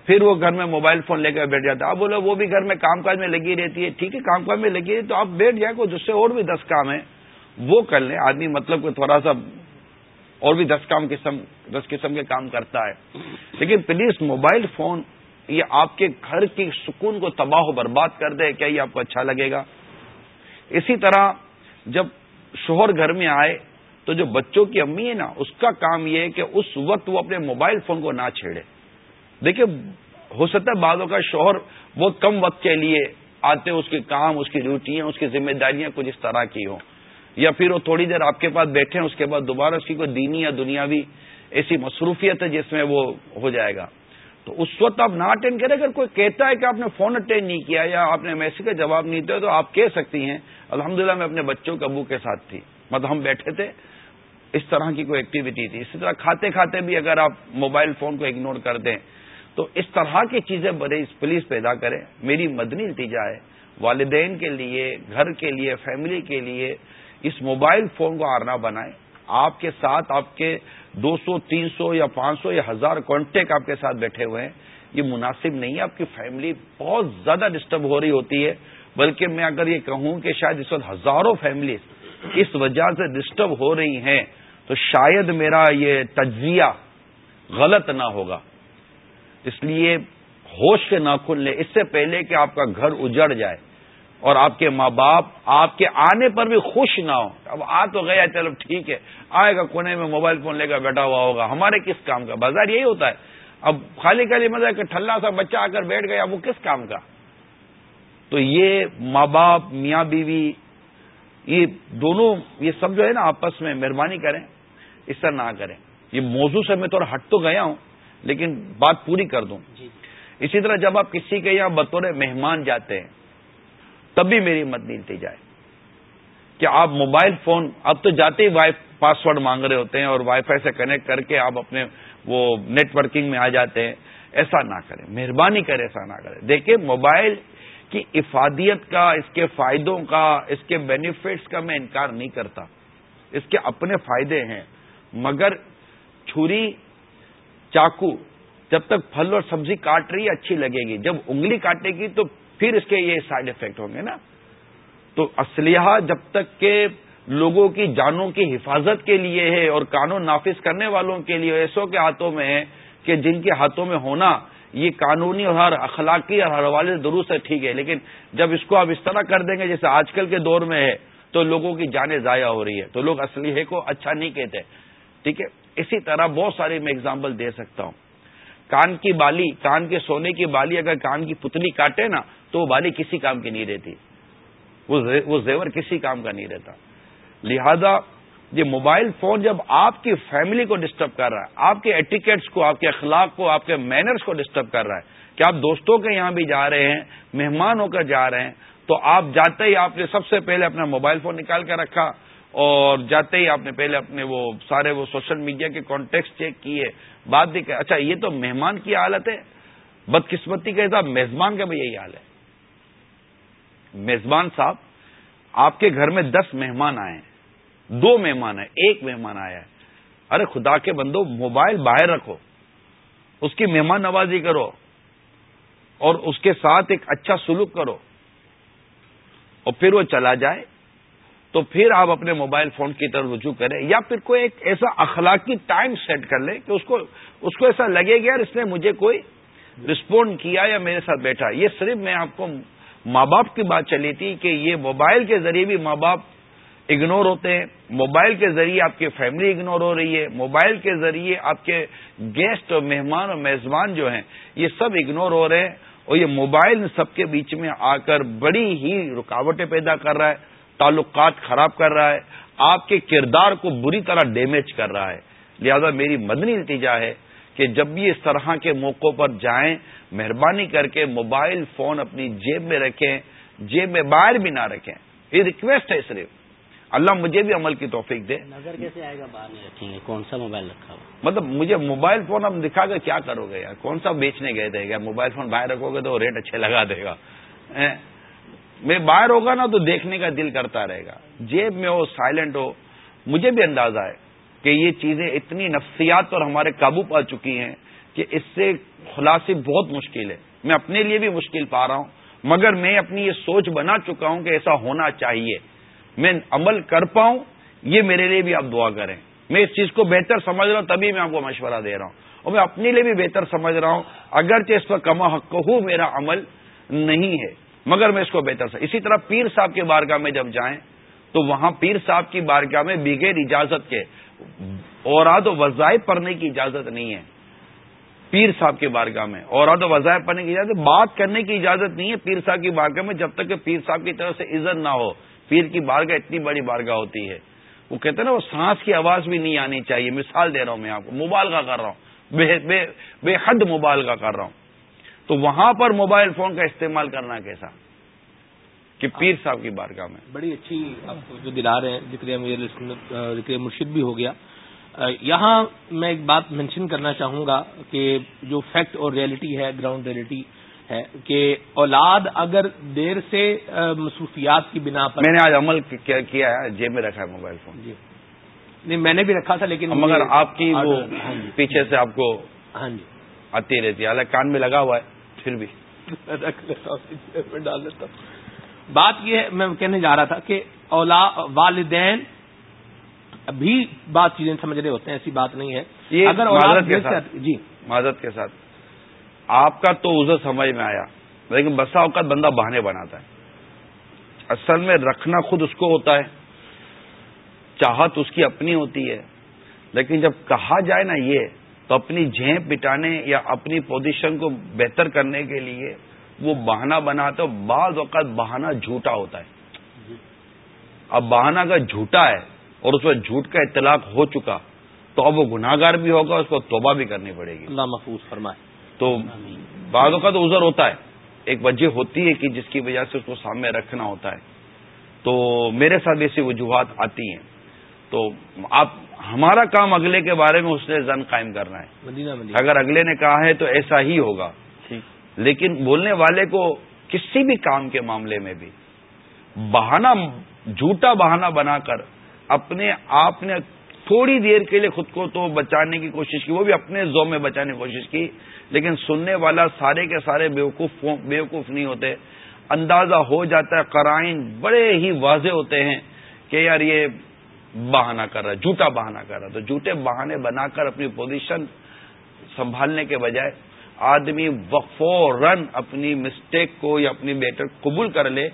Speaker 4: پھر وہ گھر میں موبائل فون لے کر بیٹھ جاتا ہے۔ اب بولے وہ بھی گھر میں کام کاج میں لگی رہتی ہے، ٹھیک ہے، کام کاج میں لگی رہتی تو آپ بیٹھ جائیں کو جس سے اور بھی دس کام ہے وہ کر لیں۔ آدمی مطلب کہ تھوڑا سا اور بھی دس کام قسم، دس قسم کے کام کرتا ہے۔ لیکن پلیز موبائل فون یہ آپ کے گھر کی سکون کو تباہ و برباد کر دے، کیا یہ آپ کو اچھا لگے گا؟ اسی طرح جب شوہر گھر میں آئے تو جو بچوں کی امی ہے نا، اس کا کام یہ ہے کہ اس وقت وہ اپنے موبائل فون کو نہ چھیڑے۔ دیکھیں ہو سکتا ہے بعدوں کا شوہر بہت کم وقت کے لیے آتے اس کے کام، اس کی ڈیوٹیاں، اس کی ذمہ داریاں کچھ اس طرح کی ہوں۔ یا پھر وہ تھوڑی دیر آپ کے پاس بیٹھے ہیں، اس کے بعد دوبارہ اس کی کوئی دینی یا دنیاوی ایسی مصروفیت ہے جس میں وہ ہو جائے گا۔ تو اس وقت آپ نہ اٹینڈ کریں، اگر کوئی کہتا ہے کہ آپ نے فون اٹینڈ نہیں کیا یا آپ نے میسج کا جواب نہیں دیا تو آپ کہہ سکتی ہیں، الحمدللہ میں اپنے بچوں کے ابو کے ساتھ تھی۔ مطلب ہم بیٹھے تھے۔ اس طرح کی کوئی ایکٹیویٹی تھی۔ اسی طرح کھاتے کھاتے بھی اگر آپ موبائل فون کو اگنور کر دیں، تو اس طرح کی چیزیں بڑے پولیس پیدا کریں۔ میری مدنی نتیجہ ہے۔ والدین کے لیے، گھر کے لیے فیملی کے لیے اس موبائل فون کو آرنا بنائیں۔ آپ کے ساتھ آپ کے دو سو، تین سو یا پانچ سو یا ہزار کانٹیکٹ آپ کے ساتھ بیٹھے ہوئے ہیں، یہ مناسب نہیں ہے۔ آپ کی فیملی بہت زیادہ ڈسٹرب ہو رہی ہوتی ہے۔ بلکہ میں اگر یہ کہوں کہ شاید اس وقت ہزاروں فیملیز اس وجہ سے ڈسٹرب ہو رہی ہیں، تو شاید میرا یہ تجزیہ غلط نہ ہوگا۔ اس لیے ہوش کے نہ کھلنے، اس سے پہلے کہ آپ کا گھر اجڑ جائے۔ اور آپ کے ماں باپ آپ کے آنے پر بھی خوش نہ ہو اب آ تو گیا چلو ٹھیک ہے۔ آئے گا کونے میں موبائل فون لے کر بیٹھا ہوا ہوگا۔ ہمارے کس کام کا؟ بازار یہی ہوتا ہے۔ اب خالی خالی مزہ کہ ٹھلا سا بچہ آ کر بیٹھ گیا وہ کس کام کا؟ تو یہ ماں باپ میاں بیوی یہ دونوں یہ سب جو ہے نا آپس میں مہربانی کریں۔ اس طرح نہ کریں۔ یہ موضوع سے میں تھوڑا ہٹ تو گیا ہوں لیکن بات پوری کر دوں۔ جی۔ اسی طرح جب آپ کسی کے یہاں بطور مہمان جاتے ہیں تب بھی میری مت نیلتی جائے۔ کہ آپ موبائل فون اب تو جاتے ہی وائی پاسورڈ مانگ رہے ہوتے ہیں اور وائی فائی سے کنیکٹ کر کے آپ اپنے وہ نیٹ ورکنگ میں آ جاتے ہیں۔ ایسا نہ کریں، مہربانی کریں ایسا نہ کریں۔ دیکھیں، موبائل کی افادیت کا، اس کے فائدوں کا، اس کے بینیفٹس کا میں انکار نہیں کرتا۔ اس کے اپنے فائدے ہیں۔ مگر چھری چاقو، جب تک پھل اور سبزی کاٹ رہی ہے، اچھی لگے گی۔ جب انگلی کاٹے گی تو پھر اس کے یہ سائڈ افیکٹ ہوں گے نا۔ تو اسلحہ جب تک کہ لوگوں کی جانوں کی حفاظت کے لیے ہے اور قانون نافذ کرنے والوں کے لیے ایسوں کے ہاتھوں میں ہے کہ جن کے ہاتھوں میں ہونا یہ قانونی اور ہر اخلاقی اور ہر حوالے سے درست ہے، ٹھیک ہے، لیکن جب اس کو آپ اس طرح کر دیں گے جیسے آج کل کے دور میں ہے، تو لوگوں کی جانیں ضائع ہو رہی ہے۔ تو لوگ اسلحے کو اچھا نہیں کہتے۔ ٹھیک ہے، اسی طرح بہت ساری میں اگزامپل دے سکتا ہوں۔ کان کی بالی، کان کے سونے کی بالی اگر کان کی پتلی کاٹے نا، تو وہ بالی کسی کام کی نہیں رہتی۔ وہ زیور کسی کام کا نہیں رہتا۔ لہذا یہ موبائل فون جب آپ کی فیملی کو ڈسٹرب کر رہا ہے، آپ کے ایٹیکیٹس کو، آپ کے اخلاق کو، آپ کے مینرز کو ڈسٹرب کر رہا ہے کہ آپ دوستوں کے یہاں بھی جا رہے ہیں، مہمان ہو کر جا رہے ہیں، تو آپ جاتے ہی آپ نے سب سے پہلے اپنا موبائل فون نکال کر رکھا اور جاتے ہی آپ نے پہلے اپنے وہ سارے وہ سوشل میڈیا کے کانٹیکٹ چیک کیے۔ بات بھی کہ اچھا یہ تو مہمان کی حالت ہے۔ بدقسمتی کا حساب میزبان کا بھی یہی حال ہے۔ میزبان صاحب، آپ کے گھر میں دس مہمان آئے ہیں۔ دو مہمان ہیں، ایک مہمان آیا ہے۔ ارے، خدا کے بندو، موبائل باہر رکھو۔ اس کی مہمان نوازی کرو۔ اور اس کے ساتھ ایک اچھا سلوک کرو۔ اور پھر وہ چلا جائے۔ تو پھر آپ اپنے موبائل فون کی طرف رجوع کریں یا پھر کوئی ایک ایسا اخلاقی ٹائم سیٹ کر لیں کہ اس کو اس کو ایسا لگے گا اس نے مجھے کوئی رسپونڈ کیا یا میرے ساتھ بیٹھا۔ یہ صرف میں آپ کو ماں باپ کی بات چلی تھی کہ یہ موبائل کے ذریعے بھی ماں باپ اگنور ہوتے ہیں۔ موبائل کے ذریعے آپ کی فیملی اگنور ہو رہی ہے۔ موبائل کے ذریعے آپ کے گیسٹ اور مہمان اور میزبان جو ہیں، یہ سب اگنور ہو رہے ہیں۔ اور یہ موبائل سب کے بیچ میں آ کر بڑی ہی رکاوٹیں پیدا کر رہا ہے۔ تعلقات خراب کر رہا ہے آپ کے کردار کو بری طرح ڈیمیج کر رہا ہے۔ لہذا میری مدنی نتیجہ ہے کہ جب بھی اس طرح کے موقعوں پر جائیں مہربانی کر کے موبائل فون اپنی جیب میں رکھیں جیب میں باہر بھی نہ رکھیں۔ یہ ریکویسٹ ہے صرف۔ اللہ مجھے بھی عمل کی توفیق دے۔
Speaker 3: نظر کیسے آئے گا باہر نہیں رکھیں گے؟ کون سا موبائل رکھا ہوا؟
Speaker 4: مطلب مجھے موبائل فون اب دکھا کر کیا کرو گے یار؟ کون سا بیچنے گئے تھے؟ موبائل فون باہر رکھو گے تو ریٹ اچھے لگا دے گا؟ میں باہر ہوگا نا تو دیکھنے کا دل کرتا رہے گا۔ جیب میں ہو سائلنٹ ہو، مجھے بھی اندازہ ہے کہ یہ چیزیں اتنی نفسیات پر ہمارے قابو پا چکی ہیں کہ اس سے خلاصی بہت مشکل ہے۔ میں اپنے لیے بھی مشکل پا رہا ہوں، مگر میں اپنی یہ سوچ بنا چکا ہوں کہ ایسا ہونا چاہیے۔ میں عمل کر پاؤں، یہ میرے لیے بھی آپ دعا کریں۔ میں اس چیز کو بہتر سمجھ رہا ہوں، تبھی میں آپ کو مشورہ دے رہا ہوں۔ اور میں اپنے لیے بھی بہتر سمجھ رہا ہوں، اگرچہ اس پر کما حق ہوں میرا عمل نہیں ہے۔ مگر میں اس کو بہتر اسی طرح پیر صاحب کے بارگاہ میں جب جائیں تو وہاں پیر صاحب کی بارگاہ میں بغیر اجازت کے اوراد و وظائف پڑھنے کی اجازت نہیں ہے۔ پیر صاحب کے بارگاہ میں اوراد و وظائف پڑھنے کی اجازت، بات کرنے کی اجازت نہیں ہے پیر صاحب کی بارگاہ میں جب تک کہ پیر صاحب کی طرف سے عزت نہ ہو۔ پیر کی بارگاہ اتنی بڑی بارگاہ ہوتی ہے۔ وہ کہتے ہیں نا، وہ سانس کی آواز بھی نہیں آنی چاہیے۔ مثال دے رہا ہوں میں آپ کو، مبالغہ کر رہا ہوں۔ بے بے بے حد مبالغہ کر رہا ہوں۔ تو وہاں پر موبائل فون کا استعمال کرنا کیسا؟ کہ پیر صاحب کی بارگاہ میں۔
Speaker 5: بڑی اچھی آپ کو جو دلا رہے ہیں ذکر ذکر مرشد بھی ہو گیا۔ یہاں میں ایک بات مینشن کرنا چاہوں گا کہ جو فیکٹ اور ریئلٹی ہے گراؤنڈ ریئلٹی ہے کہ اولاد اگر دیر سے مصروفیات کی بنا پر
Speaker 4: میں نے آج عمل کیا ہے جیب میں رکھا ہے موبائل فون۔
Speaker 5: جی۔ نہیں میں نے بھی رکھا تھا لیکن
Speaker 4: مگر آپ کی وہ ہاں جی۔ پیچھے سے آپ کو
Speaker 5: ہاں جی۔
Speaker 4: آتی رہتی ہے۔ کان میں لگا ہوا ہے پھر بھی۔
Speaker 5: ڈال دیتا ہوں بات یہ ہے میں کہنے جا رہا تھا کہ اولا والدین بھی بات چیزیں سمجھ رہے ہوتے ہیں ایسی بات نہیں ہے۔
Speaker 4: اگر معذرت کے ساتھ۔ جی۔ معذرت کے ساتھ۔ آپ کا تو ازر سمجھ میں آیا لیکن بسا اوقات بندہ بہانے بناتا ہے۔ اصل میں رکھنا خود اس کو ہوتا ہے۔ چاہت اس کی اپنی ہوتی ہے۔ لیکن جب کہا جائے نا یہ تو اپنی جھینپ بٹانے یا اپنی پوزیشن کو بہتر کرنے کے لیے وہ بہانہ بناتے بعض اوقات بہانہ جھوٹا ہوتا ہے۔ اب بہانہ اگر جھوٹا ہے اور اس میں جھوٹ کا اطلاق ہو چکا تو اب وہ گناگار بھی ہوگا اس کو توبہ بھی کرنی پڑے گی۔
Speaker 5: اللہ محفوظ فرمائے۔
Speaker 4: تو بعض اوقات ازر ہوتا ہے۔ ایک وجہ ہوتی ہے کہ جس کی وجہ سے اس کو سامنے رکھنا ہوتا ہے۔ تو میرے ساتھ ایسی وجوہات آتی ہیں۔ تو آپ ہمارا کام اگلے کے بارے میں اس نے زن قائم کرنا ہے۔ اگر اگلے نے کہا ہے تو ایسا ہی ہوگا۔ لیکن بولنے والے کو کسی بھی کام کے معاملے میں بھی بہانا جھوٹا بہانا بنا کر اپنے آپ نے تھوڑی دیر کے لیے خود کو تو بچانے کی کوشش کی وہ بھی اپنے زو میں بچانے کی کوشش کی لیکن سننے والا سارے کے سارے بیوقوف بیوقوف نہیں ہوتے۔ اندازہ ہو جاتا ہے قرائن بڑے ہی واضح ہوتے ہیں کہ یار یہ بہانہ کر رہا ہے جھوٹا بہانہ کر رہا ہے۔ تو جھوٹے بہانے بنا کر اپنی پوزیشن سنبھالنے کے بجائے آدمی رن اپنی مسٹیک کو یا اپنی بیٹر قبول کر لے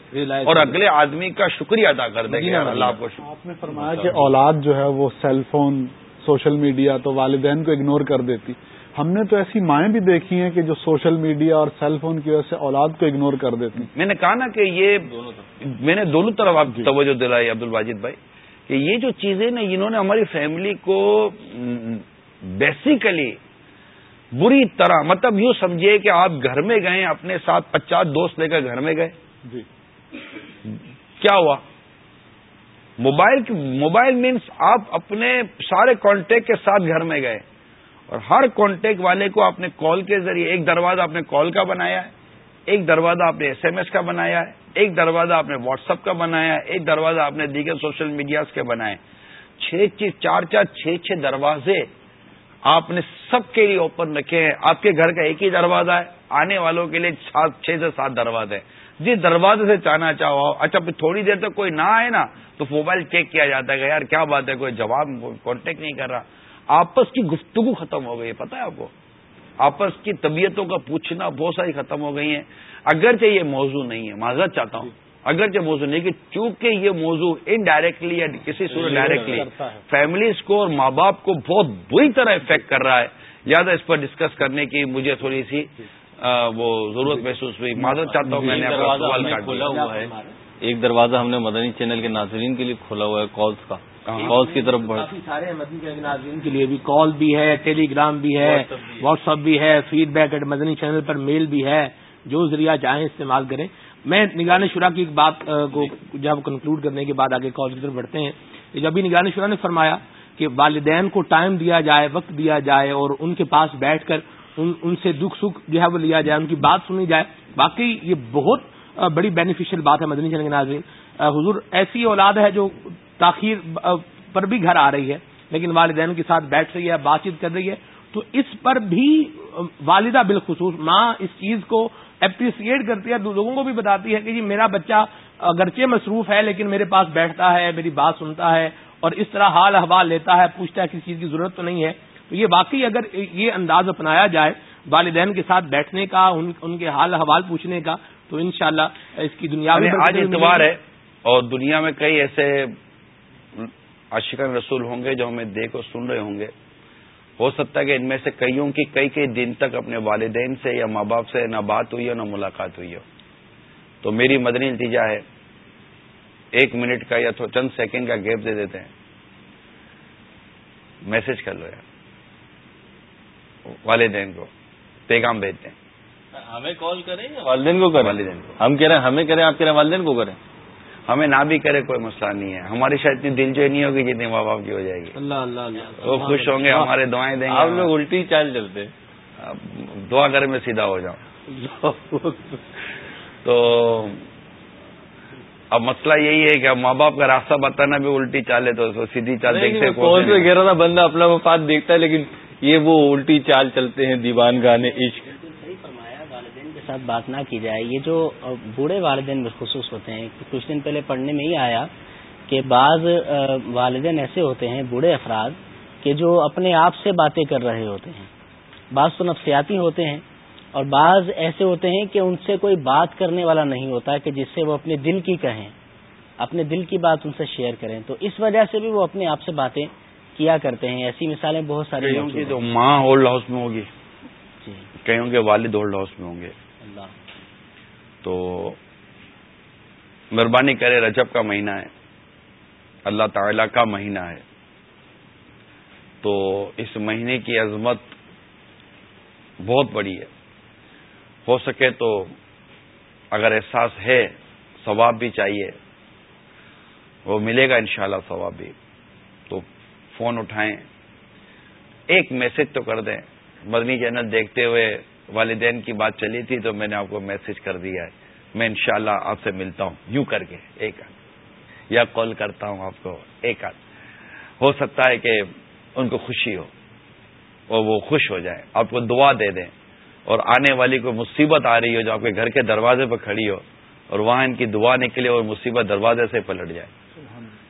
Speaker 4: اور اگلے آدمی کا شکریہ ادا کر دے گا۔ اللہ کو
Speaker 1: آپ نے فرمایا کہ اولاد جو ہے وہ سیل فون سوشل میڈیا تو والدین کو اگنور کر دیتی۔ ہم نے تو ایسی مائیں بھی دیکھی ہیں کہ جو سوشل میڈیا اور سیل فون کی وجہ سے اولاد کو اگنور کر دیتی۔
Speaker 4: میں نے کہا نا کہ یہ میں نے دونوں طرف آپ جی۔ توجہ دلائی عبد الواجد بھائی۔ کہ یہ جو چیزیں نا انہوں نے ہماری فیملی کو بیسیکلی بری طرح مطلب یوں سمجھیے کہ آپ گھر میں گئے اپنے ساتھ پچاس دوست لے کر گھر میں گئے۔ جی۔ کیا ہوا؟ موبائل موبائل مینس آپ اپنے سارے کانٹیکٹ کے ساتھ گھر میں گئے۔ اور ہر کانٹیکٹ والے کو آپ نے کال کے ذریعے ایک دروازہ آپ نے کال کا بنایا ہے۔ ایک دروازہ آپ نے ایس ایم ایس کا بنایا ہے، ایک دروازہ آپ نے واٹس ایپ کا بنایا ہے، ایک دروازہ آپ نے دیگر سوشل میڈیاز کے بنائے چھ چھ چار چار چھ چھ دروازے آپ نے سب کے لیے اوپن رکھے ہیں۔ آپ کے گھر کا ایک ہی دروازہ ہے، آنے والوں کے لیے چھ سے سات دروازے جس دروازے سے چاہنا چاہو اچھا پھر تھوڑی دیر تک کوئی نہ آئے نا، تو موبائل چیک کیا جاتا ہے کہ یار کیا بات ہے، کوئی جواب کانٹیکٹ نہیں کر رہا۔ آپس کی گفتگو ختم ہو گئی ہے پتا ہے آپ کو؟ آپس کی طبیعتوں کا پوچھنا بہت ساری ختم ہو گئی ہیں۔ اگرچہ یہ موضوع نہیں ہے معذرت چاہتا ہوں۔ اگرچہ موضوع نہیں کہ چونکہ یہ موضوع انڈائریکٹلی یا کسی صورت ڈائریکٹلی فیملیز کو اور ماں باپ کو بہت بری طرح افیکٹ کر رہا ہے۔ لہٰذا اس پر ڈسکس کرنے کی مجھے تھوڑی سی وہ ضرورت محسوس ہوئی۔ معذرت چاہتا ہوں میں نے سوال
Speaker 2: کھولا ہوا ہے۔ ایک دروازہ ہم نے مدنی چینل کے ناظرین کے لیے کھولا ہوا ہے کالس کا۔ کالس کی طرف
Speaker 5: کافی سارے مدنی چینل ناظرین کے لیے بھی کال بھی ہے ٹیلی گرام بھی ہے۔ واٹس ایپ بھی ہے feedback at Madani channel پر میل بھی ہے۔ جو ذریعہ چاہیں استعمال کریں۔ میں نگران شورا کی ایک بات کو جب کنکلوڈ کرنے کے بعد آگے کال کی طرف بڑھتے ہیں جب بھی نگران شورا نے فرمایا کہ والدین کو ٹائم دیا جائے وقت دیا جائے اور ان کے پاس بیٹھ کر ان ان سے دکھ سکھ جو ہے وہ لیا جائے ان کی بات سنی جائے باقی یہ بہت بڑی بینیفیشل بات ہے مدنی چینل کے ناظرین۔ حضور ایسی اولاد ہے جو تاخیر پر بھی گھر آ رہی ہے لیکن والدین کے ساتھ بیٹھ رہی ہے بات چیت کر رہی ہے تو اس پر بھی والدہ بالخصوص ماں اس چیز کو اپریسیٹ کرتی ہے لوگوں کو بھی بتاتی ہے کہ جی میرا بچہ اگرچہ مصروف ہے لیکن میرے پاس بیٹھتا ہے میری بات سنتا ہے اور اس طرح حال احوال لیتا ہے پوچھتا ہے کسی چیز کی ضرورت تو نہیں ہے۔ تو یہ واقعی اگر یہ انداز اپنایا جائے والدین کے ساتھ بیٹھنے کا ان کے حال احوال پوچھنے کا تو انشاءاللہ اس کی دنیا
Speaker 4: میں آج اتوار ہے اور دنیا میں کئی ایسے عاشقان رسول ہوں گے جو ہمیں دیکھ اور سن رہے ہوں گے۔ ہو سکتا ہے کہ ان میں سے کئیوں کی کئی کئی دن تک اپنے والدین سے یا ماں باپ سے نہ بات ہوئی ہو نہ ملاقات ہوئی ہو۔ تو میری مدنی نتیجہ ہے ایک منٹ کا یا چند سیکنڈ کا گیپ دے دیتے ہیں۔ میسج کر لو یار۔ والدین کو پیغام بھیجتے ہیں۔
Speaker 2: ہمیں کال کریں والدین کو کریں؟ والدین کو۔ ہم کہہ رہے ہیں ہمیں کریں آپ کہہ رہے ہیں والدین کو کریں۔
Speaker 4: ہمیں نہ بھی کرے کوئی مسئلہ نہیں ہے۔ ہماری شاید اتنی دل جو نہیں ہوگی جتنی ماں باپ کی ہو جائے گی۔
Speaker 5: اللہ اللہ
Speaker 4: وہ خوش ہوں گے ہمارے دعائیں دیں گے۔
Speaker 2: آپ لوگ الٹی چال چلتے۔
Speaker 4: دعا کرے میں سیدھا ہو جاؤں۔ تو اب مسئلہ یہی ہے کہ اب ماں باپ کا راستہ بتانا بھی الٹی چال ہے تو سیدھی چال دیکھتے
Speaker 2: کون سے گہرا تھا بندہ اپنا مفاد دیکھتا ہے لیکن یہ وہ الٹی چال چلتے ہیں دیوان گانے عشق۔
Speaker 3: ساتھ بات نہ کی جائے یہ جو بوڑھے والدین بالخصوص ہوتے ہیں کچھ دن پہلے پڑھنے میں ہی آیا کہ بعض والدین ایسے ہوتے ہیں بوڑھے افراد کہ جو اپنے آپ سے باتیں کر رہے ہوتے ہیں۔ بعض تو نفسیاتی ہوتے ہیں اور بعض ایسے ہوتے ہیں کہ ان سے کوئی بات کرنے والا نہیں ہوتا کہ جس سے وہ اپنے دل کی کہیں اپنے دل کی بات ان سے شیئر کریں۔ تو اس وجہ سے بھی وہ اپنے آپ سے باتیں کیا کرتے ہیں۔ ایسی مثالیں بہت ساری
Speaker 4: تو ماں ہولڈ ہاؤس میں ہوگی جی۔ کہیں گے والد ہولڈ ہاؤس میں ہوں گے۔ تو مہربانی کرے رجب کا مہینہ ہے، اللہ تعالی کا مہینہ ہے۔ تو اس مہینے کی عظمت بہت بڑی ہے۔ ہو سکے تو اگر احساس ہے، ثواب بھی چاہیے۔ وہ ملے گا انشاءاللہ شاء ثواب بھی۔ تو فون اٹھائیں۔ ایک میسج تو کر دیں۔ مدنی چینل دیکھتے ہوئے والدین کی بات چلی تھی تو میں نے آپ کو میسج کر دیا ہے۔ میں انشاءاللہ شاء آپ سے ملتا ہوں۔ یوں کر کے ایک آدھ یا کال کرتا ہوں آپ کو ایک آدھ ہو سکتا ہے کہ ان کو خوشی ہو اور وہ خوش ہو جائے آپ کو دعا دے دیں۔ اور آنے والی کوئی مصیبت آ رہی ہو جو آپ کے گھر کے دروازے پہ کھڑی ہو اور وہاں ان کی دعا نکلے اور مصیبت دروازے سے پلٹ جائے۔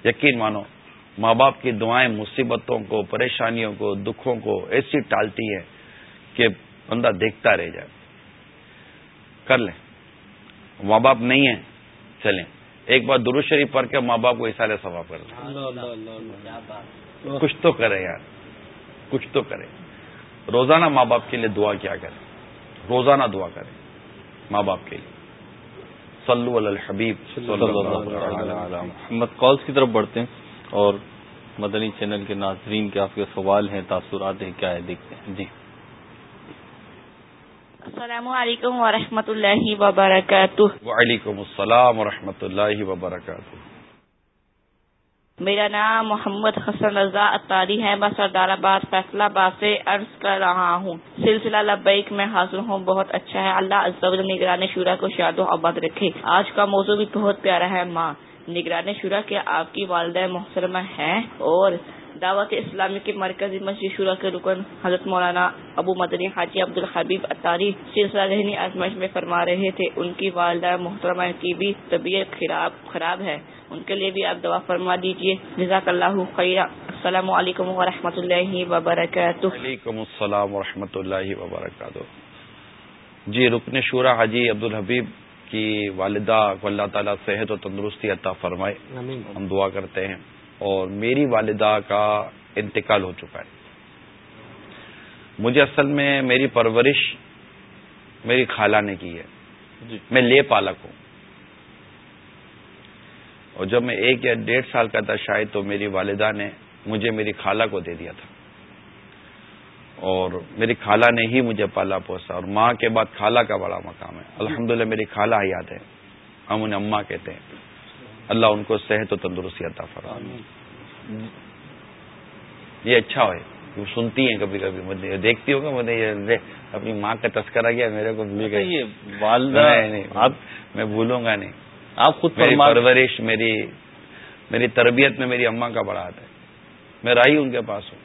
Speaker 4: یقین مانو ماں باپ کی دعائیں مصیبتوں کو پریشانیوں کو دکھوں کو ایسی ٹالتی ہے کہ بندہ دیکھتا رہ جائے۔ کر لیں۔ ماں باپ نہیں ہیں چلیں۔ ایک بار درو شریف پڑھ کے ماں باپ کو اشارے ثواب کر کچھ تو کرے یار۔ کچھ تو کرے۔ روزانہ ماں باپ کے لیے دعا کیا کریں۔ روزانہ دعا کریں ماں باپ کے لیے۔ صلو علی الحبیب
Speaker 2: محمد کالس کی طرف بڑھتے ہیں اور مدنی چینل کے ناظرین کے آپ کے سوال ہیں تاثرات ہیں کیا ہے؟ دیکھتے ہیں۔ جی۔
Speaker 6: السلام علیکم ورحمۃ اللہ وبرکاتہ۔
Speaker 4: وعلیکم السلام ورحمۃ اللہ وبرکاتہ۔
Speaker 6: میرا نام محمد حسن رضا اتاری ہے میں سردار آباد فیصلہ آباد سے عرض کر رہا ہوں۔ سلسلہ لبیک میں حاضر ہوں بہت اچھا ہے۔ اللہ نگران شورا کو شاد و آباد رکھے۔ آج کا موضوع بھی بہت پیارا ہے ماں۔ نگران شورا کے آپ کی والدہ محترمہ ہیں اور دعوت اسلامی کے مرکزی مسجد شورا کے رکن حضرت مولانا ابو مدنی حاجی عبد الحبیب اطاری سلسلہ ذہنی آزمائش میں فرما رہے تھے ان کی والدہ محترمہ کی بھی طبیعت خراب خراب ہے۔ ان کے لیے بھی آپ دعا فرما دیجیے جزاک اللہ خیر السلام علیکم و اللہ وبرکاتہ۔
Speaker 4: وعلیکم السلام و اللہ وبرکاتہ۔ جی رکن شورا حاجی عبد الحبیب کی والدہ کو اللہ تعالیٰ صحت و تندرستی عطا فرمائے۔ ہم دعا کرتے ہیں۔ اور میری والدہ کا انتقال ہو چکا ہے۔ مجھے اصل میں میری پرورش میری خالہ نے کی ہے۔ جی۔ میں لے پالک ہوں۔ اور جب میں ایک یا ڈیڑھ سال کا تھا شاید تو میری والدہ نے مجھے میری خالہ کو دے دیا تھا۔ اور میری خالہ نے ہی مجھے پالا پوسا۔ اور ماں کے بعد خالہ کا بڑا مقام ہے۔ الحمدللہ میری خالہ حیات ہے۔ ہم انہیں اماں کہتے ہیں۔ اللہ ان کو صحت و تندرستی عطا فرا یہ اچھا ہوئے۔ وہ سنتی ہیں کبھی کبھی۔ مجھے دیکھتی ہوگا مجھے یہ اپنی ماں کا تذکرہ کیا میرے کو بھول گئی۔
Speaker 2: آپ
Speaker 4: میں بھولوں گا نہیں۔
Speaker 2: آپ خود
Speaker 4: میری پرورش میری میری تربیت میں میری اماں کا بڑا ہاتھ ہے۔ میں رائی ان کے پاس ہوں۔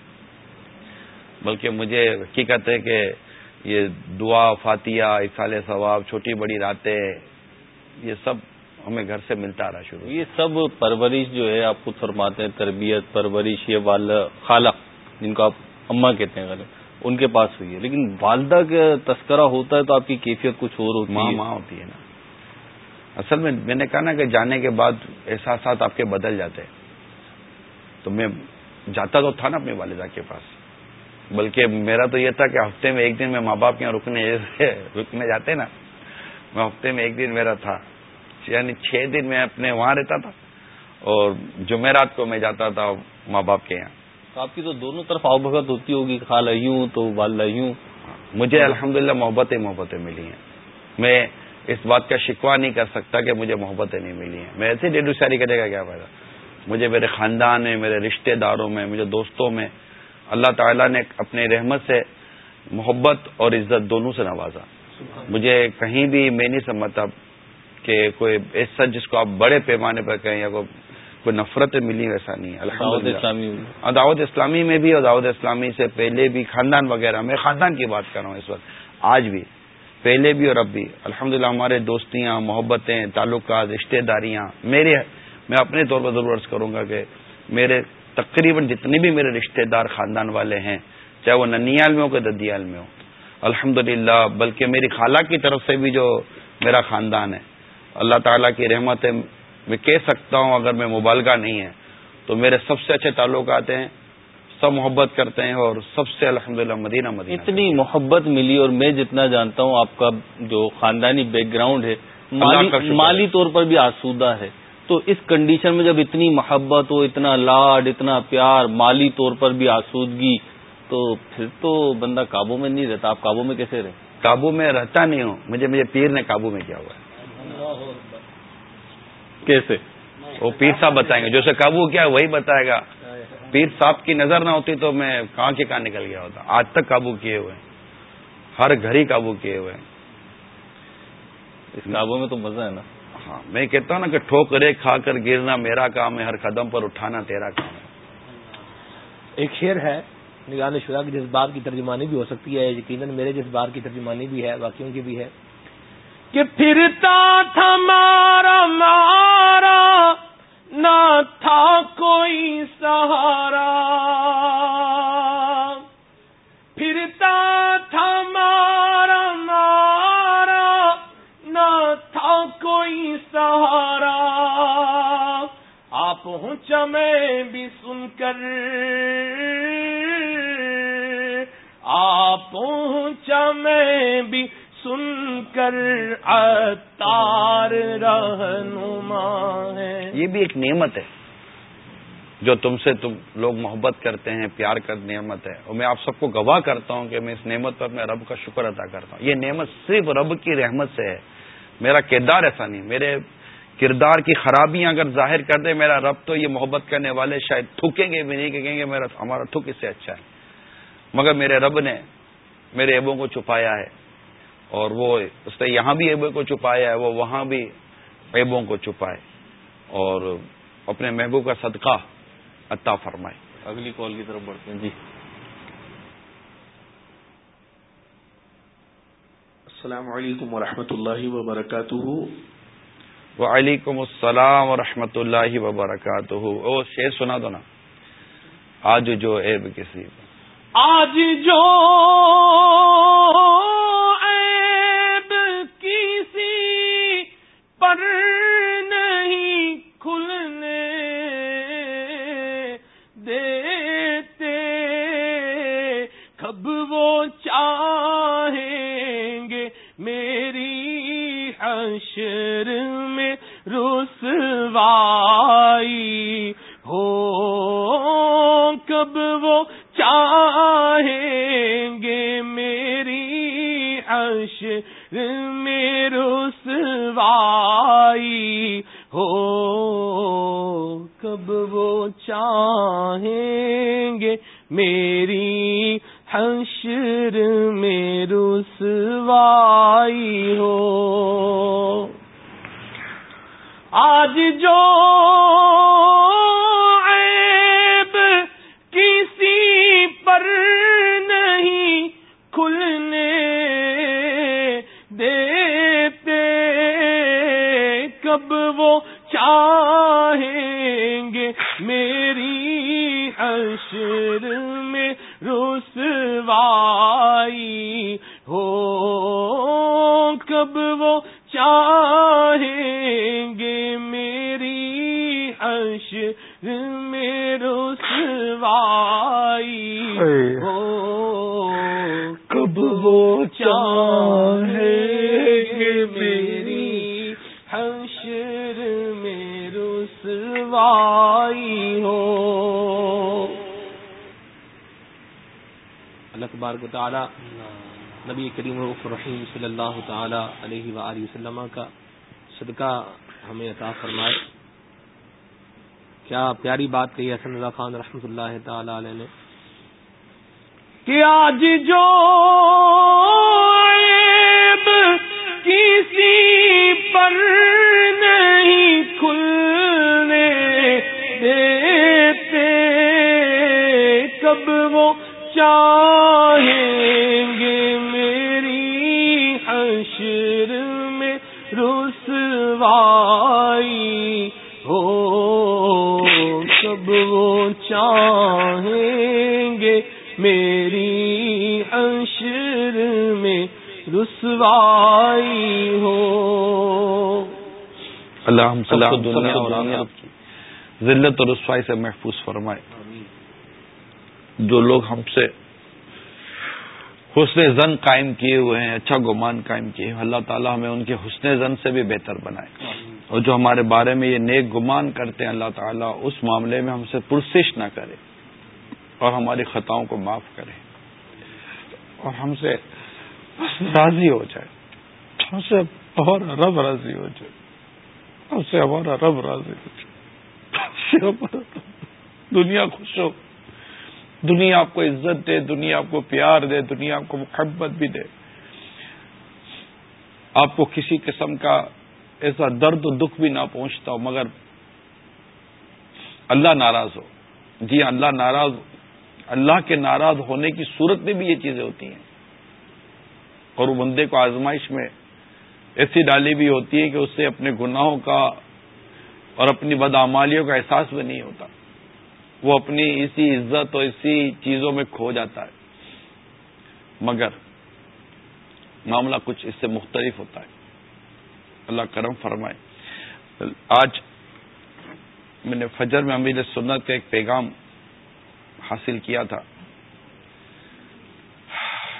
Speaker 4: بلکہ مجھے حقیقت ہے کہ یہ دعا فاتحہ اصال ثواب چھوٹی بڑی راتیں یہ سب ہمیں گھر سے ملتا رہا شروع
Speaker 2: یہ سب پرورش جو ہے آپ خود فرماتے ہیں تربیت پرورش یہ والدہ خالہ جن کو آپ اماں کہتے ہیں غلط ان کے پاس ہوئی ہے۔ لیکن والدہ کا تذکرہ ہوتا ہے تو آپ کی کیفیت کچھ اور ہوتی
Speaker 4: ماں ماں ہوتی ہے نا۔ اصل میں میں نے کہا نا کہ جانے کے بعد احساسات آپ کے بدل جاتے تو میں جاتا تو تھا نا اپنی والدہ کے پاس۔ بلکہ میرا تو یہ تھا کہ ہفتے میں ایک دن میں ماں باپ کے یہاں رکنے رکنے جاتے نا۔ میں ہفتے میں ایک دن میرا تھا۔ یعنی چھ دن میں اپنے وہاں رہتا تھا اور جمعرات کو میں جاتا تھا ماں باپ کے یہاں۔
Speaker 2: تو آپ کی تو دونوں طرف آؤ بھگت ہوتی ہوگی خالہ یوں تو والدہ یوں۔
Speaker 4: مجھے الحمدللہ للہ محبتیں محبتیں ملی ہیں۔ میں اس بات کا شکوا نہیں کر سکتا کہ مجھے محبتیں نہیں ملی ہیں۔ میں ایسے ڈیڈو شاری کرے گا کیا فائدہ؟ مجھے میرے خاندان میں میرے رشتہ داروں میں مجھے دوستوں میں اللہ تعالیٰ نے اپنے رحمت سے محبت اور عزت دونوں سے نوازا۔ مجھے کہیں بھی میں نہیں سمجھتا کہ کوئی ایسا جس کو آپ بڑے پیمانے پر کہیں یا کوئی نفرت ملی ویسا نہیں الحمد دعوت اسلامی۔ میں بھی اور دعوت اسلامی سے پہلے بھی خاندان وغیرہ میں خاندان کی بات کر رہا ہوں اس وقت۔ آج بھی پہلے بھی اور اب بھی۔ الحمد ہمارے دوستیاں محبتیں تعلقات رشتہ داریاں میرے میں اپنے طور پر ضرور عرض کروں گا کہ میرے تقریباً جتنے بھی میرے رشتہ دار خاندان والے ہیں چاہے وہ ننیال میں ہو کہ ددیال میں ہو الحمد بلکہ میری خالہ کی طرف سے بھی جو میرا خاندان ہے اللہ تعالیٰ کی رحمت ہے میں کہہ سکتا ہوں اگر میں مبالغہ نہیں ہے۔ تو میرے سب سے اچھے تعلقات ہیں سب محبت کرتے ہیں اور سب سے الحمد للہ مدینہ مدینہ۔
Speaker 2: اتنی محبت ملی اور میں جتنا جانتا ہوں آپ کا جو خاندانی بیک گراؤنڈ ہے مالی طور پر بھی آسودہ ہے۔ تو اس کنڈیشن میں جب اتنی محبت ہو اتنا لاڈ اتنا پیار مالی طور پر بھی آسودگی تو پھر تو بندہ قابو میں نہیں رہتا۔ آپ قابو میں کیسے رہے
Speaker 4: قابو میں رہتا نہیں ہوں۔ مجھے مجھے پیر نے قابو میں کیا ہوا ہے۔
Speaker 2: کیسے؟
Speaker 4: وہ پیر صاحب بتائیں گے۔ جو سے قابو کیا وہی بتائے گا۔ پیر صاحب کی نظر نہ ہوتی تو میں کہاں کے کہاں نکل گیا ہوتا۔ آج تک قابو کیے ہوئے ہر گھر ہی قابو کیے ہوئے
Speaker 2: اس قابو میں تو مزہ ہے نا۔
Speaker 4: ہاں میں کہتا ہوں نا کہ ٹھوکرے کھا کر گرنا میرا کام ہے ہر قدم پر اٹھانا تیرا کام ہے۔
Speaker 5: ایک شعر ہے نگان شدہ کی جذبات کی ترجمانی بھی ہو سکتی ہے۔ یقیناً میرے جذبات کی ترجمانی بھی ہے باقیوں کی بھی ہے۔ کہ پھرتا تھا مارا مارا، نہ تھا کوئی سہارا۔ پھرتا تھا مارا مارا، نہ تھا کوئی سہارا۔ آپ پہنچا میں بھی سن کر، آپ پہنچا میں بھی سن کر اتار رہنما ہے۔
Speaker 4: یہ بھی ایک نعمت ہے جو تم سے تم لوگ محبت کرتے ہیں، پیار کر نعمت ہے۔ اور میں آپ سب کو گواہ کرتا ہوں کہ میں اس نعمت پر میں رب کا شکر ادا کرتا ہوں۔ یہ نعمت صرف رب کی رحمت سے ہے۔ میرا کردار ایسا نہیں، میرے کردار کی خرابیاں اگر ظاہر کر دے، میرا رب تو یہ محبت کرنے والے شاید تھوکیں گے بھی نہیں کہ کہیں گے میرا، ہمارا تھک اس سے اچھا ہے۔ مگر میرے رب نے میرے ایبوں کو چھپایا ہے۔ اور وہ اس نے یہاں بھی ایبوں کو چھپایا ہے وہ وہاں بھی ایبوں کو چھپائے۔ اور اپنے محبوب کا صدقہ عطا فرمائے۔
Speaker 2: اگلی کال کی طرف بڑھتے ہیں۔ جی۔
Speaker 7: السلام علیکم ورحمۃ اللہ وبرکاتہ۔
Speaker 4: وعلیکم السلام ورحمۃ اللہ وبرکاتہ۔ او شیر سنا دو نا۔ آج جو ایب کسی۔
Speaker 5: آج جو پر نہیں کھلنے دیتے۔ کب وہ چاہیں گے میری حشر میں رسوائی؟ ہو، کب وہ چاہیں گے میری عش رسوائی ہو کب وہ چاہیں گے میری حشر میں رسوائی ہو؟ آج جو حشر میں رسوائی ہو کب وہ چاہیں گے میری حشر میں رسوائی ہو کب وہ چاہیں
Speaker 8: تبارک و تعالی، نبی کریم رحیم صلی اللہ تعالی علیہ وآلہ وسلم کا صدقہ ہمیں عطا فرمائے۔ کیا پیاری بات کہی حسن اللہ خان رحمۃ اللہ تعالی علیہ نے؟
Speaker 5: کہ آج جو کسی پر نہیں کھلنے چاہیں گے میری حشر میں رسوائی ہو۔ کب وہ چاہیں گے میری حشر میں رسوائی ہو۔
Speaker 4: اللہ ہم سب کو دنیا اور ذلت اور رسوائی سے محفوظ فرمائے۔ جو لوگ ہم سے حسن زن قائم کیے ہوئے ہیں اچھا گمان قائم کیے ہیں۔ اللہ تعالیٰ ہمیں ان کے حسن زن سے بھی بہتر بنائے۔ اور جو ہمارے بارے میں یہ نیک گمان کرتے ہیں، اللہ تعالیٰ اس معاملے میں ہم سے پرسش نہ کرے اور ہماری خطاؤں کو معاف کرے۔ اور ہم سے راضی ہو جائے۔ ہم سے ہمارا رب راضی ہو جائے۔ ہم سے ہمارا رب راضی ہو جائے۔ دنیا خوش ہو۔ دنیا آپ کو عزت دے، دنیا آپ کو پیار دے، دنیا آپ کو محبت بھی دے۔ آپ کو کسی قسم کا ایسا درد و دکھ بھی نہ پہنچتا ہو، مگر اللہ ناراض ہو۔ جی ہاں، اللہ ناراض، اللہ کے ناراض ہونے کی صورت میں بھی یہ چیزیں ہوتی ہیں۔ اور وہ بندے کو آزمائش میں ایسی ڈالی بھی ہوتی ہے کہ اس سے اپنے گناہوں کا اور اپنی بدعمالیوں کا احساس بھی نہیں ہوتا۔ وہ اپنی اسی عزت اور اسی چیزوں میں کھو جاتا ہے۔ مگر معاملہ کچھ اس سے مختلف ہوتا ہے۔ اللہ کرم فرمائے۔ آج میں نے فجر میں امیر سنت کا ایک پیغام حاصل کیا تھا۔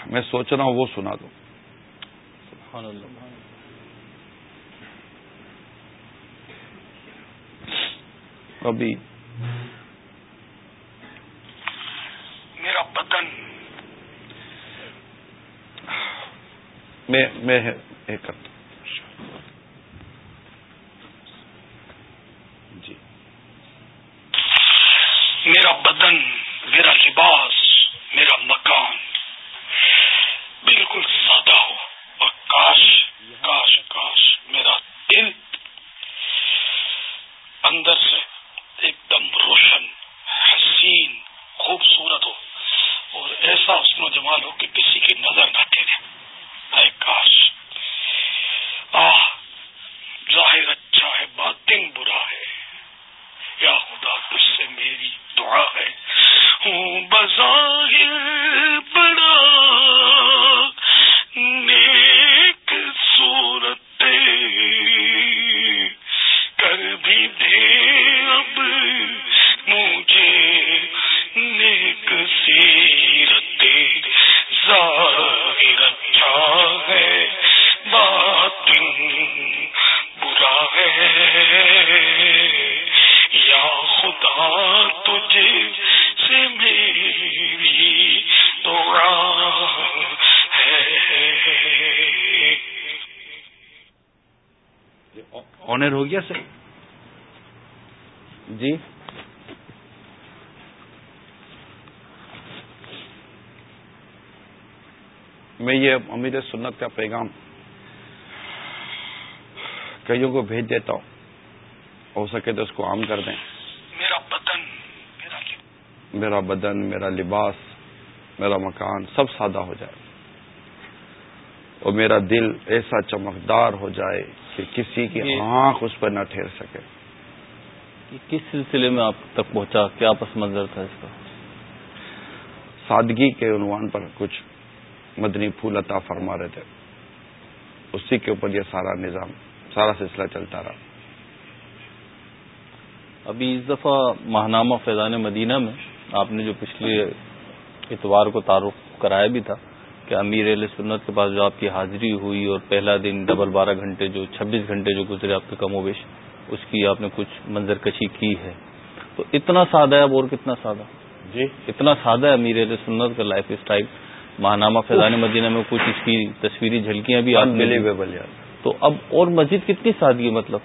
Speaker 4: میں سوچ رہا ہوں وہ سنا دوں ابھی
Speaker 9: بدن
Speaker 4: میں کرتا جی۔
Speaker 9: میرا بدن میرا لباس میرا مکان بالکل سادہ ہو اور کاش
Speaker 4: آنر ہو گیا سر؟ جی۔ میں یہ امیر سنت کا پیغام کئیوں کو بھیج دیتا ہوں؟ ہو سکے تو اس کو عام کر دیں۔
Speaker 9: میرا بدن
Speaker 4: میرا بدن میرا لباس میرا مکان سب سادہ ہو جائے۔ اور میرا دل ایسا چمکدار ہو جائے کہ کسی کی آنکھ اس پر نہ ٹھہر سکے۔
Speaker 2: کس سلسلے میں آپ تک پہنچا؟ کیا پس منظر تھا اس کا؟
Speaker 4: سادگی کے عنوان پر کچھ مدنی پھول عطا فرما رہے تھے۔ اسی کے اوپر یہ سارا نظام سارا سلسلہ چلتا رہا۔
Speaker 2: ابھی اس دفعہ ماہنامہ فیضان مدینہ میں آپ نے جو پچھلے اتوار کو تعارف کرایا بھی تھا کہ امیر علیہ سنت کے پاس جو آپ کی حاضری ہوئی اور پہلا دن ڈبل بارہ گھنٹے جو چھبیس گھنٹے جو گزرے آپ کے کم و بیش اس کی آپ نے کچھ منظر کشی کی ہے۔ تو اتنا سادہ ہے اب اور کتنا سادہ؟
Speaker 4: جی۔
Speaker 2: اتنا سادہ ہے امیر علیہ سنت کا لائف اسٹائل ماہنامہ فیضان مدینہ میں کچھ اس کی تصویری جھلکیاں بھی تو اب اور مسجد کتنی سادگی مطلب؟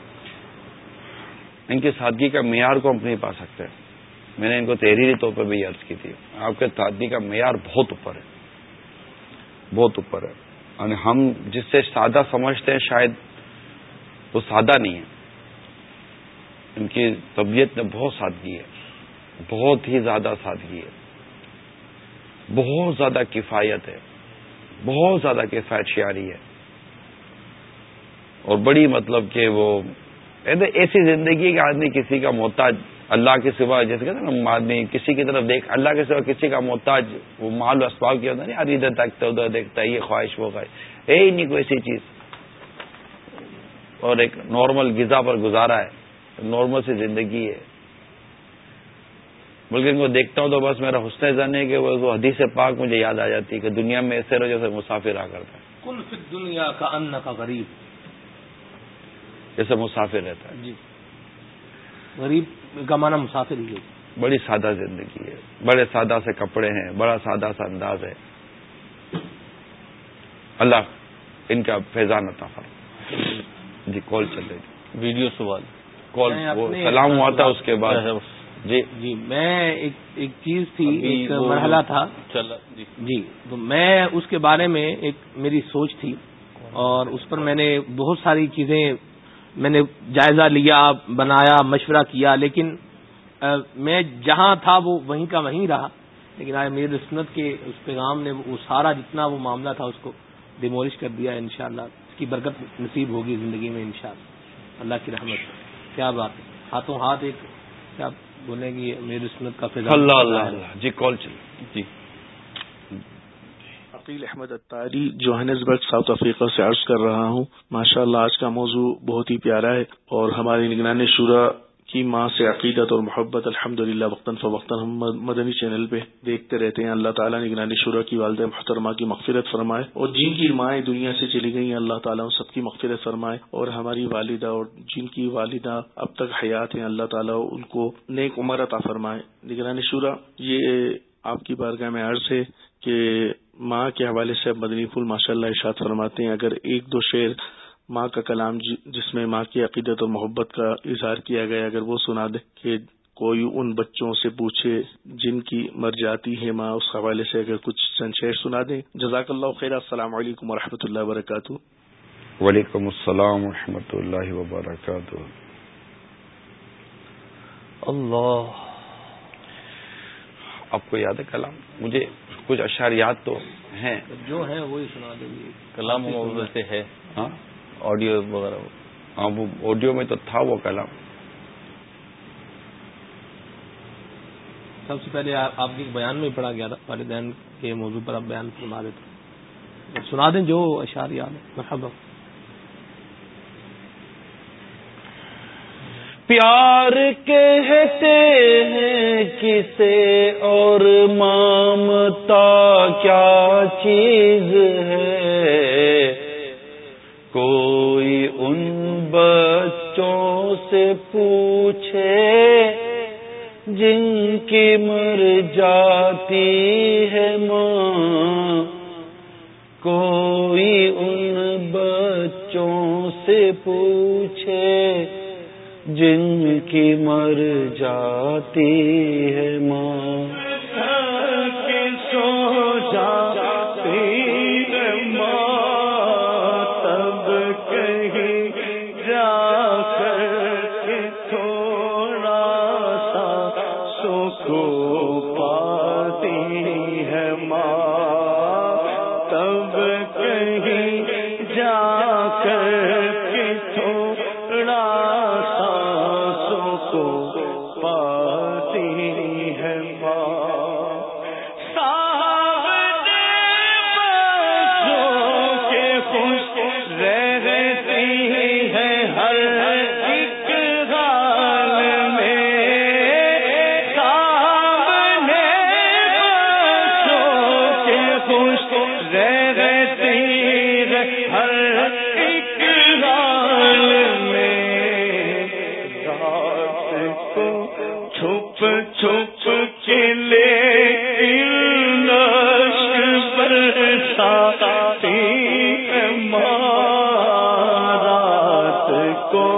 Speaker 4: ان کی سادگی کا معیار کو ہم نہیں پا سکتے۔ میں نے ان کو تحریری طور پہ بھی عرض کی تھی۔ آپ کے سادگی کا معیار بہت اوپر ہے۔ بہت اوپر ہے۔ یعنی ہم جس سے سادہ سمجھتے ہیں شاید وہ سادہ نہیں ہے۔ ان کی طبیعت میں بہت سادگی ہے۔ بہت ہی زیادہ سادگی ہے۔ بہت زیادہ کفایت ہے۔ بہت زیادہ کفایت شیاری ہے۔ اور بڑی مطلب کہ وہ ایسی زندگی کہ آدمی کسی کا محتاج اللہ کے سوا، جیسے کہتے ہیں نا آدمی کسی کی طرف دیکھ، اللہ کے سوا کسی کا محتاج، وہ مال و اسباب کیا ہوتا ہے نہیں ادھر تکتا ہے، ادھر دیکھتا ہے، یہ خواہش وہ خواہش۔ ہے ہی نہیں کوئی ایسی چیز۔ اور ایک نارمل غذا پر گزارا ہے نارمل سی زندگی ہے۔ بلکہ ان کو دیکھتا ہوں تو بس میرا حسن زن ہے کہ وہ حدیث پاک مجھے یاد آ جاتی ہے کہ دنیا میں ایسے رہو جیسے مسافر آ کرتا ہے۔
Speaker 5: کل دنیا کا ان کا غریب۔
Speaker 4: جیسے مسافر رہتا ہے۔
Speaker 5: جی۔ غریب کا معنی مسافر ہی
Speaker 4: بڑی سادہ زندگی ہے۔ بڑے سادہ سے کپڑے ہیں بڑا سادہ سا انداز ہے۔ اللہ ان کا فیضان عطا فرما جی کال چل رہی
Speaker 2: ویڈیو سوال۔
Speaker 4: کال سلام ہوا تھا اس کے بعد۔
Speaker 5: جی. جی میں ایک ایک چیز تھی ایک مرحلہ تھا۔
Speaker 2: جی.
Speaker 5: جی تو میں اس کے بارے میں ایک میری سوچ تھی اور اس پر میں نے بہت ساری چیزیں میں نے جائزہ لیا بنایا مشورہ کیا لیکن میں جہاں تھا وہ وہیں کا وہیں رہا۔ لیکن آج میری رسمت کے اس پیغام نے وہ سارا جتنا وہ معاملہ تھا اس کو ڈیمولش کر دیا انشاءاللہ۔ اس کی برکت نصیب ہوگی زندگی میں انشاءاللہ۔ اللہ کی رحمت۔ کیا بات ہے؟ ہاتھوں ہاتھ ایک آپ بولیں گے میری سنت کا
Speaker 4: فضا اللہ اللہ جی کال چل۔ جی۔
Speaker 7: Aqeel Ahmad Atari Johannesburg South Africa سے عرض کر رہا ہوں ماشاء اللہ آج کا موضوع بہت ہی پیارا ہے اور ہماری نگران شورا کی ماں سے عقیدت اور محبت الحمد للہ وقتاً فوقتاً ہم مدنی چینل پہ دیکھتے رہتے ہیں۔ اللہ تعالیٰ نے گرانی شورا کی والد محترمہ کی مغفرت فرمائے اور جن کی مائیں دنیا سے چلی گئی ہیں اللہ تعالیٰ ان سب کی مغفرت فرمائے اور ہماری والدہ اور جن کی والدہ اب تک حیات ہیں، اللہ تعالیٰ ان کو نیک عمر عطا فرمائے۔ نگرانی شورا، یہ آپ کی بارگاہ میں عرض ہے کہ ماں کے حوالے سے اب مدنی پھول ماشاء اللہ ارشاد فرماتے ہیں۔ اگر ایک دو شعر ماں کا کلام جس میں ماں کی عقیدت اور محبت کا اظہار کیا گیا اگر وہ سنا دے کہ کوئی ان بچوں سے پوچھے جن کی مر جاتی ہے ماں اس حوالے سے اگر کچھ سنشیر سنا دیں۔ جزاک اللہ خیر۔ السلام علیکم و اللہ وبرکاتہ۔
Speaker 4: وعلیکم السلام و اللہ وبرکاتہ۔ اللہ۔ آپ کو یاد ہے کلام؟ مجھے کچھ اشار یاد تو ہیں۔
Speaker 5: جو ہے وہی سنا دیں گے۔
Speaker 2: کلام سے ہے۔ ہاں؟ آڈیو وغیرہ۔
Speaker 4: ہاں وہ آڈیو میں تو تھا وہ کلام۔
Speaker 5: سب سے پہلے آپ کے بیان میں پڑھا گیا تھا والدین کے موضوع پر آپ بیان فرما دیتے سنا دیں جو اشار یاد ہے مرحبا۔
Speaker 10: پیار کہتے ہیں کسے اور مامتا کیا چیز ہے؟ کوئی ان بچوں سے پوچھے جن کی مر جاتی ہے ماں، کوئی ان بچوں سے پوچھے جن کی مر جاتی ہے ماں۔ سو
Speaker 4: میری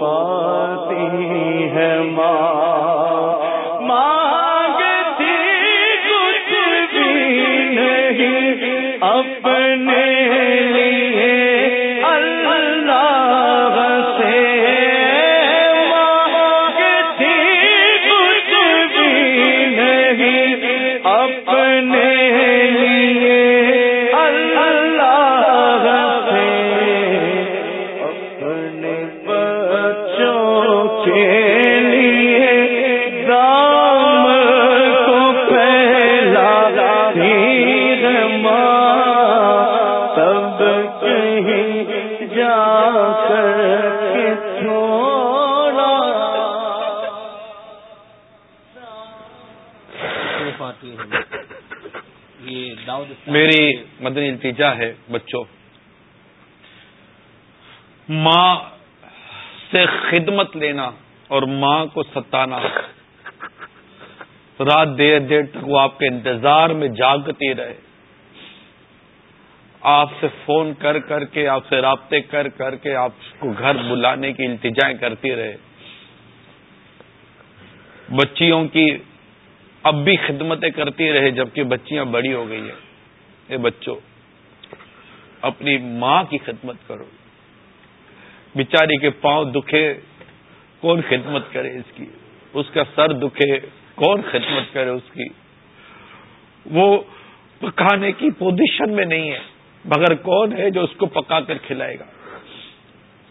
Speaker 4: پاتی ہے ماں نتیجہ ہے بچوں۔ ماں سے خدمت لینا اور ماں کو ستانا۔ رات دیر دیر تک وہ آپ کے انتظار میں جاگتی رہے۔ آپ سے فون کر کر کے، آپ سے رابطے کر کر کے آپ کو گھر بلانے کی التجائیں کرتی رہے۔ بچیوں کی اب بھی خدمتیں کرتی رہے جبکہ بچیاں بڑی ہو گئی ہیں۔ اے بچوں اپنی ماں کی خدمت کرو۔ بچاری کے پاؤں دکھے، کون خدمت کرے اس کی؟ اس کا سر دکھے، کون خدمت کرے اس کی؟ وہ پکانے کی پوزیشن میں نہیں ہے، مگر کون ہے جو اس کو پکا کر کھلائے گا؟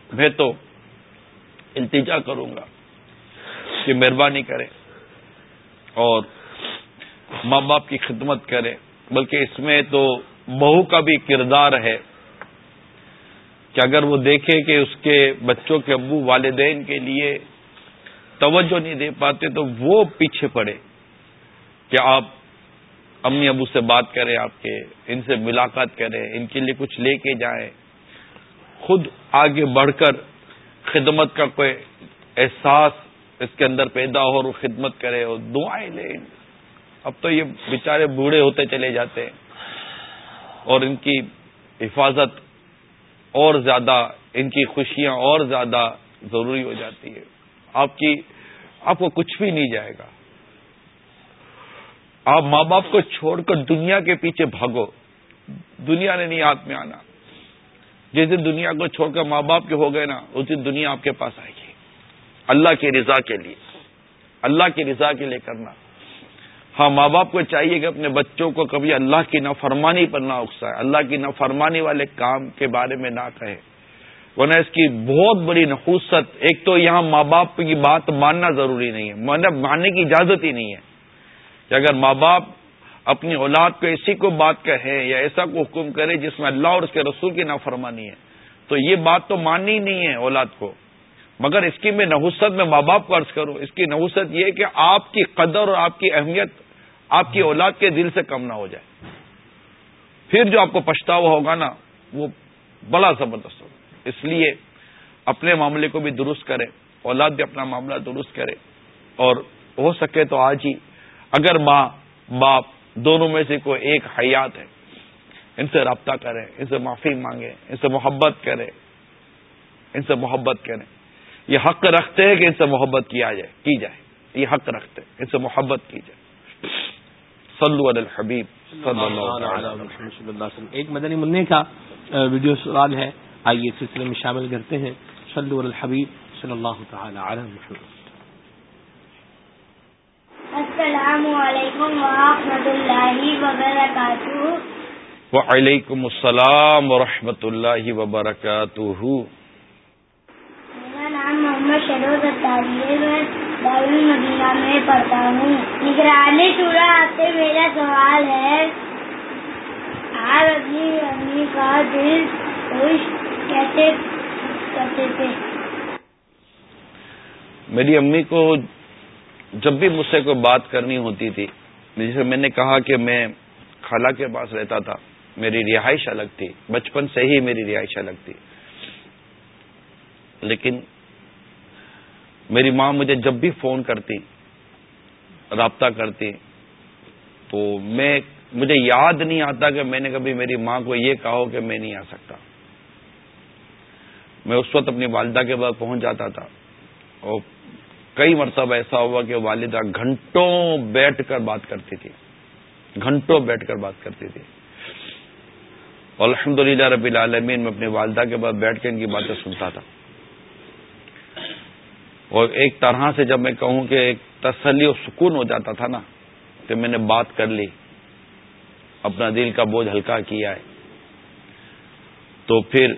Speaker 4: میں تو التجا کروں گا کہ مہربانی کریں اور ماں باپ کی خدمت کریں، بلکہ اس میں تو بہو کا بھی کردار ہے کہ اگر وہ دیکھے کہ اس کے بچوں کے ابو والدین کے لیے توجہ نہیں دے پاتے تو وہ پیچھے پڑے کہ آپ امی ابو سے بات کریں، آپ کے ان سے ملاقات کریں، ان کے لیے کچھ لے کے جائیں۔ خود آگے بڑھ کر خدمت کا کوئی احساس اس کے اندر پیدا ہو اور خدمت کرے اور دعائیں لیں۔ اب تو یہ بیچارے بوڑھے ہوتے چلے جاتے ہیں۔ اور ان کی حفاظت اور زیادہ، ان کی خوشیاں اور زیادہ ضروری ہو جاتی ہے۔ آپ کی، آپ کو کچھ بھی نہیں جائے گا۔ آپ ماں باپ کو چھوڑ کر دنیا کے پیچھے بھاگو۔ دنیا نے نہیں ہاتھ میں آنا۔ جس دن دنیا کو چھوڑ کر ماں باپ کے ہو گئے نا، اس دن دنیا آپ کے پاس آئے گی۔ اللہ کی رضا کے لیے۔ اللہ کی رضا کے لیے کرنا۔ ہاں ماں باپ کو چاہیے کہ اپنے بچوں کو کبھی اللہ کی نافرمانی پر نہ اکسائے، اللہ کی نافرمانی والے کام کے بارے میں نہ کہے۔ ورنہ اس کی بہت بڑی نحوست ایک تو یہاں ماں باپ کی بات ماننا ضروری نہیں ہے مطلب ماننے کی اجازت ہی نہیں ہے۔ کہ اگر ماں باپ اپنی اولاد کو اسی کو بات کہے یا ایسا کو حکم کرے جس میں اللہ اور اس کے رسول کی نافرمانی ہے، تو یہ بات تو ماننی ہی نہیں ہے اولاد کو۔ مگر اس کی میں نحوست میں ماں باپ کو عرض کروں، اس کی نحوست یہ کہ آپ کی قدر اور آپ کی اہمیت آپ کی اولاد کے دل سے کم نہ ہو جائے۔ پھر جو آپ کو پچھتاوا ہوگا نا، وہ بڑا زبردست ہوگا۔ اس لیے اپنے معاملے کو بھی درست کرے اولاد بھی اپنا معاملہ درست کرے۔ اور ہو سکے تو آج ہی اگر ماں، باپ دونوں میں سے کوئی ایک حیات ہے، ان سے رابطہ کریں، ان سے معافی مانگیں، ان سے محبت کریں۔ ان سے محبت کریں۔ یہ حق رکھتے ہیں کہ ان سے محبت کیا جائے، کی جائے۔ یہ حق رکھتے ہیں، ان سے محبت کی جائے۔ صلو علی الحبیب.
Speaker 5: ایک مدنی منع کا ویڈیو سوال ہے۔ آئیے سلسلے میں شامل کرتے ہیں۔ صلو علی الحبیب صلی اللہ تعالی علی محمد
Speaker 11: السلام علیکم ورحمۃ اللہ وبرکاتہ۔
Speaker 4: وعلیکم السلام ورحمۃ اللہ وبرکاتہ۔
Speaker 11: میرا نام محمد شروع ہے مدینہ میں پڑھتا ہوں۔ نگرانی چورا آتے میرا سوال ہے۔ آپ اپنی امی کا دل خوش کیسے کرتے تھے؟
Speaker 4: میری امی کو جب بھی مجھ سے کوئی بات کرنی ہوتی تھی، جیسے میں نے کہا کہ میں خالہ کے پاس رہتا تھا، میری رہائش الگ تھی، بچپن سے ہی میری رہائش الگ تھی۔ لیکن میری ماں مجھے جب بھی فون کرتی، رابطہ کرتی، تو میں، مجھے یاد نہیں آتا کہ میں نے کبھی میری ماں کو یہ کہا کہ میں نہیں آ سکتا۔ میں اس وقت اپنی والدہ کے بعد پہنچ جاتا تھا اور کئی مرتبہ ایسا ہوا کہ والدہ گھنٹوں بیٹھ کر بات کرتی تھی۔ گھنٹوں بیٹھ کر بات کرتی تھی۔ الحمد للہ ربی العالمین، میں اپنی والدہ کے بعد بیٹھ کے ان کی باتیں سنتا تھا۔ اور ایک طرح سے جب میں کہوں کہ ایک تسلی و سکون ہو جاتا تھا نا کہ میں نے بات کر لی، اپنا دل کا بوجھ ہلکا کیا ہے۔ تو پھر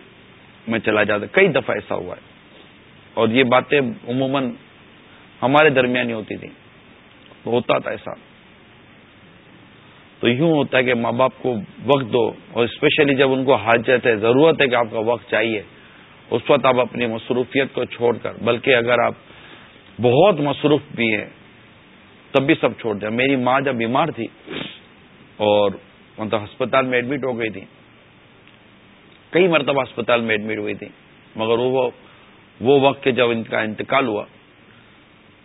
Speaker 4: میں چلا جاتا، کئی دفعہ ایسا ہوا ہے۔ اور یہ باتیں عموماً ہمارے درمیانی ہوتی تھی ہوتا تھا ایسا۔ تو یوں ہوتا ہے کہ ماں باپ کو وقت دو، اور اسپیشلی جب ان کو حاجت ہے، ضرورت ہے کہ آپ کا وقت چاہیے۔ اس وقت آپ اپنی مصروفیت کو چھوڑ کر بلکہ اگر آپ بہت مصروف بھی ہیں تب بھی سب چھوڑ دیں۔ میری ماں جب بیمار تھی اور مطلب ہسپتال میں ایڈمٹ ہو گئی تھی کئی مرتبہ اسپتال میں ایڈمٹ ہوئی تھی مگر وہ وہ وقت کے جب ان کا انتقال ہوا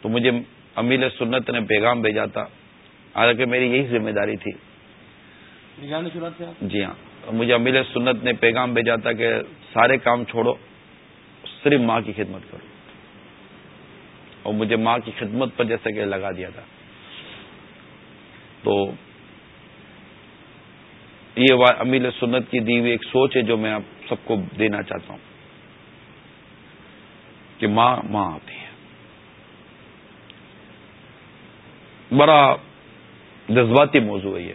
Speaker 4: تو مجھے امیل سنت نے پیغام بھیجا تھا۔ حالانکہ میری یہی ذمہ داری تھی۔ جی ہاں۔ مجھے امیل سنت نے پیغام بھیجا تھا کہ سارے کام چھوڑو۔ صرف ماں کی خدمت کرو۔ اور مجھے ماں کی خدمت پر جیسے کہ لگا دیا تھا۔ تو یہ امیل سنت کی دی ہوئی ایک سوچ ہے جو میں آپ سب کو دینا چاہتا ہوں۔ کہ ماں ماں آتی ہے۔ بڑا جذباتی موضوع ہے یہ۔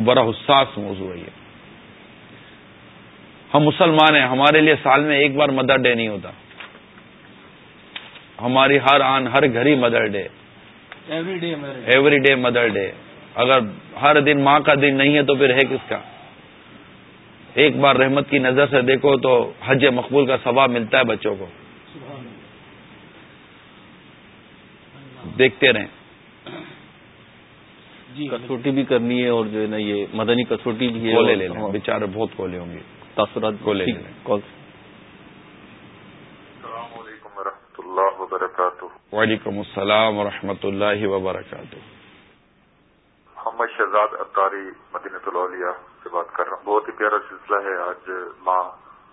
Speaker 4: بڑا حساس موضوع ہے یہ۔ ہم مسلمان ہیں ہمارے لیے سال میں ایک بار مدر ڈے نہیں ہوتا۔ ہماری ہر آن ہر گھر ہی mother day. Every day. Mother day. اگر ہر دن ماں کا دن نہیں ہے تو پھر ہے کس کا؟ ایک بار رحمت کی نظر سے دیکھو تو حج مقبول کا ثواب ملتا ہے بچوں کو۔ دیکھتے رہیں۔
Speaker 2: جی۔ کسوٹی بھی کرنی ہے اور جو ہے نا یہ مدنی کسوٹی بھی ہے
Speaker 4: لے لیں۔ بیچارے بہت کولے ہوں گے۔
Speaker 2: تاثرات کو لے لیں
Speaker 12: السلام علیکم و اللہ وبرکاتہ۔
Speaker 4: وعلیکم السلام و اللہ وبرکاتہ۔
Speaker 12: محمد شہزاد اطاری مدینہ الاولیاء سے بات کر رہا ہوں۔ بہت ہی پیارا سلسلہ ہے۔ آج ماں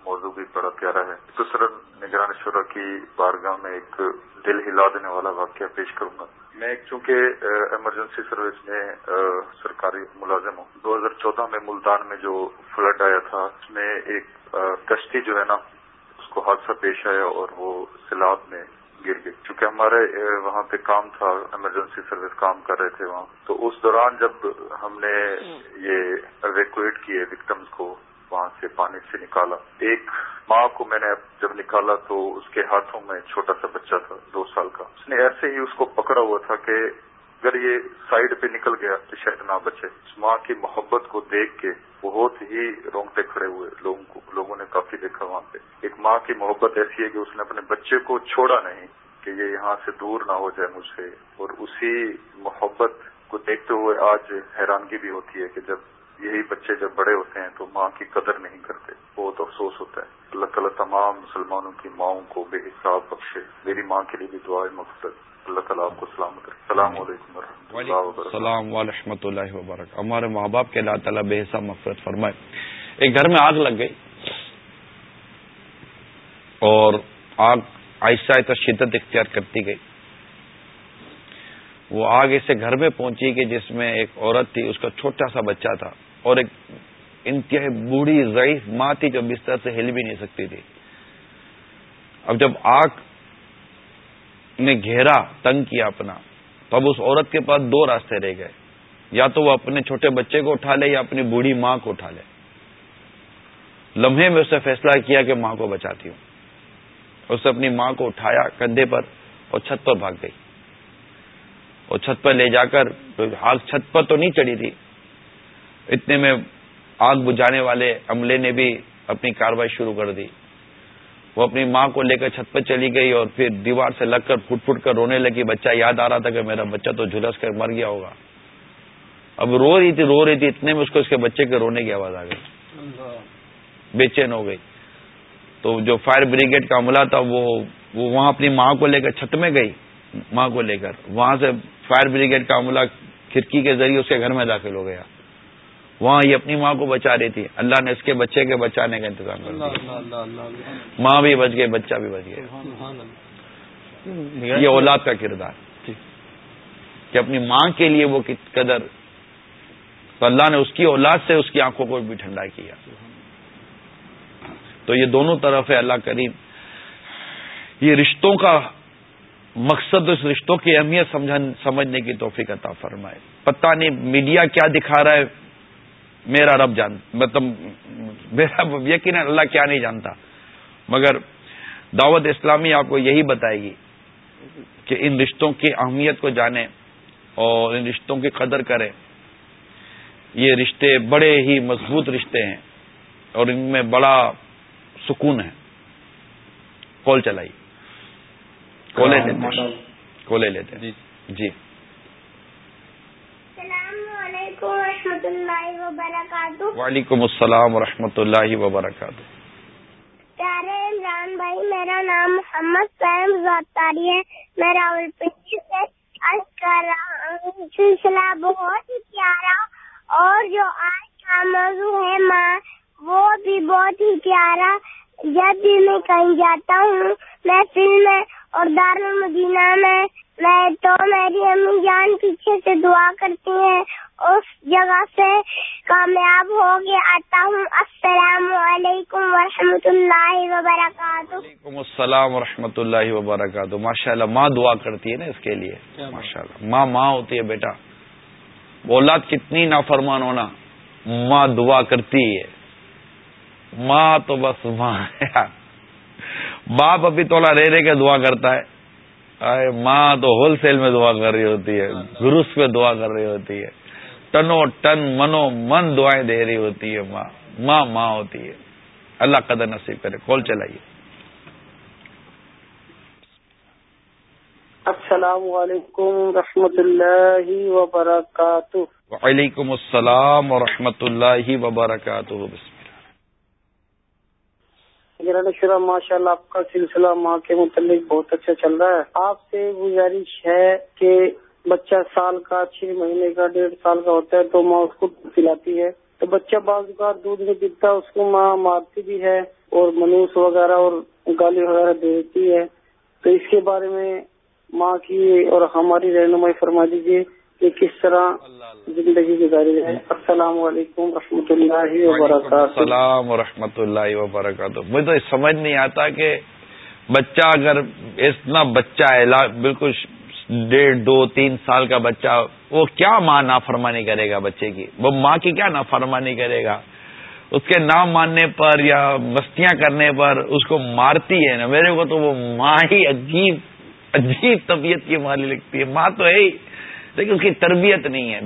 Speaker 12: موضوع بھی بڑا پیارا ہے۔ دوسرا نگران شورا کی بارگاہ میں ایک دل ہلا دینے والا واقعہ پیش کروں گا۔ میں چونکہ ایمرجنسی سروس میں سرکاری ملازم ہوں۔ دو ہزار چودہ میں ملتان میں جو فلڈ آیا تھا اس میں ایک کشتی جو ہے نا اس کو حادثہ پیش آیا اور وہ سیلاب میں گر گئی۔ چونکہ ہمارے وہاں پہ کام تھا ایمرجنسی سروس کام کر رہے تھے وہاں۔ تو اس دوران جب ہم نے یہ ایویکویٹ کیے وکٹمس کو وہاں سے پانی سے نکالا۔ ایک ماں کو میں نے جب نکالا تو اس کے ہاتھوں میں چھوٹا سا بچہ تھا، دو سال کا۔ اس نے ایسے ہی اس کو پکڑا ہوا تھا کہ اگر یہ سائڈ پہ نکل گیا تو شاید نہ بچے۔ اس ماں کی محبت کو دیکھ کے بہت ہی رونگتے کھڑے ہوئے لوگوں کو، لوگوں نے کافی دیکھا وہاں پہ۔ ایک ماں کی محبت ایسی ہے کہ اس نے اپنے بچے کو چھوڑا نہیں کہ یہ یہاں سے دور نہ ہو جائے مجھ سے۔ اور اسی محبت کو دیکھتے ہوئے آج حیرانگی بھی ہوتی ہے کہ جب یہی بچے جب بڑے ہوتے ہیں تو ماں کی قدر نہیں کرتے بہت افسوس ہوتا ہے۔ اللہ تعالیٰ تمام مسلمانوں کی ماؤں کو بے حساب بخشے۔ میری ماں کے لیے بھی دعائیں مقصد اللہ تعالیٰ آپ کو سلامت رکھے السلام علیکم و اللہ
Speaker 4: السلام و رحمۃ اللہ وبرکاتہ۔ ہمارے ماں باپ کے اللہ تعالیٰ بے حساب مفرت فرمائے۔ ایک گھر میں آگ لگ گئی اور آگ آہستہ آہستہ شدت اختیار کرتی گئی۔ وہ آگ اسے گھر میں پہنچی کہ جس میں ایک عورت تھی اس کا چھوٹا سا بچہ تھا۔ اور ایک انتہائی بوڑھی ضعیف ماں تھی جو بستر سے ہل بھی نہیں سکتی تھی۔ اب جب آگ نے گھیرا، تنگ کیا اپنا، تو اب اس عورت کے پاس دو راستے رہ گئے۔ یا تو وہ اپنے چھوٹے بچے کو اٹھا لے یا اپنی بوڑھی ماں کو اٹھا لے۔ لمحے میں اسے فیصلہ کیا کہ ماں کو بچاتی ہوں۔ اس نے اپنی ماں کو اٹھایا کندھے پر اور چھت پر بھاگ گئی۔ اور چھت پر لے جا کر آگ چھت پر تو نہیں چڑھی تھی اتنے میں آگ بجھانے والے عملے نے بھی اپنی کاروائی شروع کر دی۔ وہ اپنی ماں کو لے کر چھت پر چلی گئی اور پھر دیوار سے لگ کر پھٹ پھٹ کر رونے لگی۔ بچہ یاد آ رہا تھا کہ میرا بچہ تو جھلس کر مر گیا ہوگا۔ اب رو رہی تھی، رو رہی تھی۔ اتنے میں اس کو اس کے بچے کے رونے کی آواز آ گئی۔ بے چین ہو گئی۔ تو جو فائر بریگیڈ کا عملہ تھا، وہ وہاں اپنی ماں کو لے کر چھت میں گئی۔ ماں کو لے کر۔ وہاں سے فائر بریگیڈ کا عملہ کھڑکی کے ذریعے اس کے گھر میں داخل ہو گیا۔ وہاں یہ اپنی ماں کو بچا رہی تھی۔ اللہ نے اس کے بچے کے بچانے کا انتظام کر دیا۔ ماں بھی بچ گئی بچہ بھی بچ گیا۔ یہ اولاد کا کردار۔ کہ اپنی ماں کے لیے وہ قدر۔ تو اللہ نے اس کی اولاد سے اس کی آنکھوں کو بھی ٹھنڈا کیا۔ تو یہ دونوں طرف ہے اللہ کریم۔ یہ رشتوں کا مقصد اس رشتوں کی اہمیت سمجھنے کی توفیق عطا فرمائے۔ پتہ نہیں میڈیا کیا دکھا رہا ہے۔ میرا رب جان مطلب میرا یقین اللہ کیا نہیں جانتا۔ مگر دعوت اسلامی آپ کو یہی بتائے گی کہ ان رشتوں کی اہمیت کو جانیں اور ان رشتوں کی قدر کریں یہ رشتے بڑے ہی مضبوط رشتے ہیں اور ان میں بڑا سکون ہے۔ کال چلائی۔ کولے لیتے کولے لیتے جی۔
Speaker 11: السلام علیکم و رحمۃ اللہ وبرکاتہ
Speaker 4: وعلیکم السلام و رحمۃ اللہ وبرکاتہ۔
Speaker 11: پیارے عمران بھائی میرا نام محمد فہم زوتاری ہے۔ میں راول پنڈی سے کر رہا ہوں۔ سلسلہ بہت ہی پیارا اور جو آج کا موضوع ہے ماں وہ بھی بہت ہی پیارا۔ جب بھی میں کہیں جاتا ہوں میں فلم میں اور دار المدینہ میں میں تو میری امی جان پیچھے سے دعا کرتی ہیں۔ اس جگہ سے کامیاب ہو کے آتا ہوں۔ السلام علیکم ورحمۃ اللہ وبرکاتہ۔
Speaker 4: وعلیکم السلام و اللہ وبرکاتہ۔ ماشاء اللہ ماں دعا کرتی ہے نا اس کے لیے۔ ماشاء اللہ ماں ماں ہوتی ہے بیٹا۔ اولاد کتنی نافرمان ہونا۔ ماں دعا کرتی ہے۔ ماں تو بس ماں۔ باپ ابھی تولا رہ رہے کے دعا کرتا ہے۔ ماں تو ہول سیل میں دعا کر رہی ہوتی ہے۔ گروس پہ دعا کر رہی ہوتی ہے۔ ٹنو ٹن منو من دعائیں دے رہی ہوتی ہے ماں ماں ماں ہوتی ہے۔ اللہ قدر نصیب کرے کال چلائیے۔
Speaker 13: السلام علیکم رحمۃ اللہ وبرکاتہ۔
Speaker 4: وعلیکم السلام و اللہ وبرکاتہ۔
Speaker 13: شرح ماشاء اللہ آپ کا سلسلہ ماں کے متعلق بہت اچھا چل رہا ہے۔ آپ سے گزارش ہے کہ بچہ سال کا، چھ مہینے کا، ڈیڑھ سال کا ہوتا ہے تو ماں اس کو پلاتی ہے۔ تو بچہ بعض اوقات دودھ نہیں پیتا، اس کو ماں مارتی بھی ہے اور منوس وغیرہ اور گالی وغیرہ دیتی ہے۔ تو اس کے بارے میں ماں کی اور ہماری رہنمائی فرما دیجیے کہ کس طرح زندگی گزاری ہے۔ السلام علیکم رحمۃ اللہ وبرکاتہ۔
Speaker 4: السلام و رحمۃ اللہ وبرکاتہ۔ مجھے تو سمجھ نہیں آتا کہ بچہ اگر اتنا بچہ ہے بالکل ڈیڑھ دو تین سال کا بچہ، وہ کیا ماں نافرمانی کرے گا بچے کی؟ وہ ماں کی کیا نافرمانی کرے گا؟ اس کے نام ماننے پر یا مستیاں کرنے پر اس کو مارتی ہے نا؟ میرے کو تو وہ ماں ہی عجیب عجیب طبیعت کی مالی لگتی ہے۔ ماں تو ہے ہی، لیکن اس کی تربیت نہیں ہے۔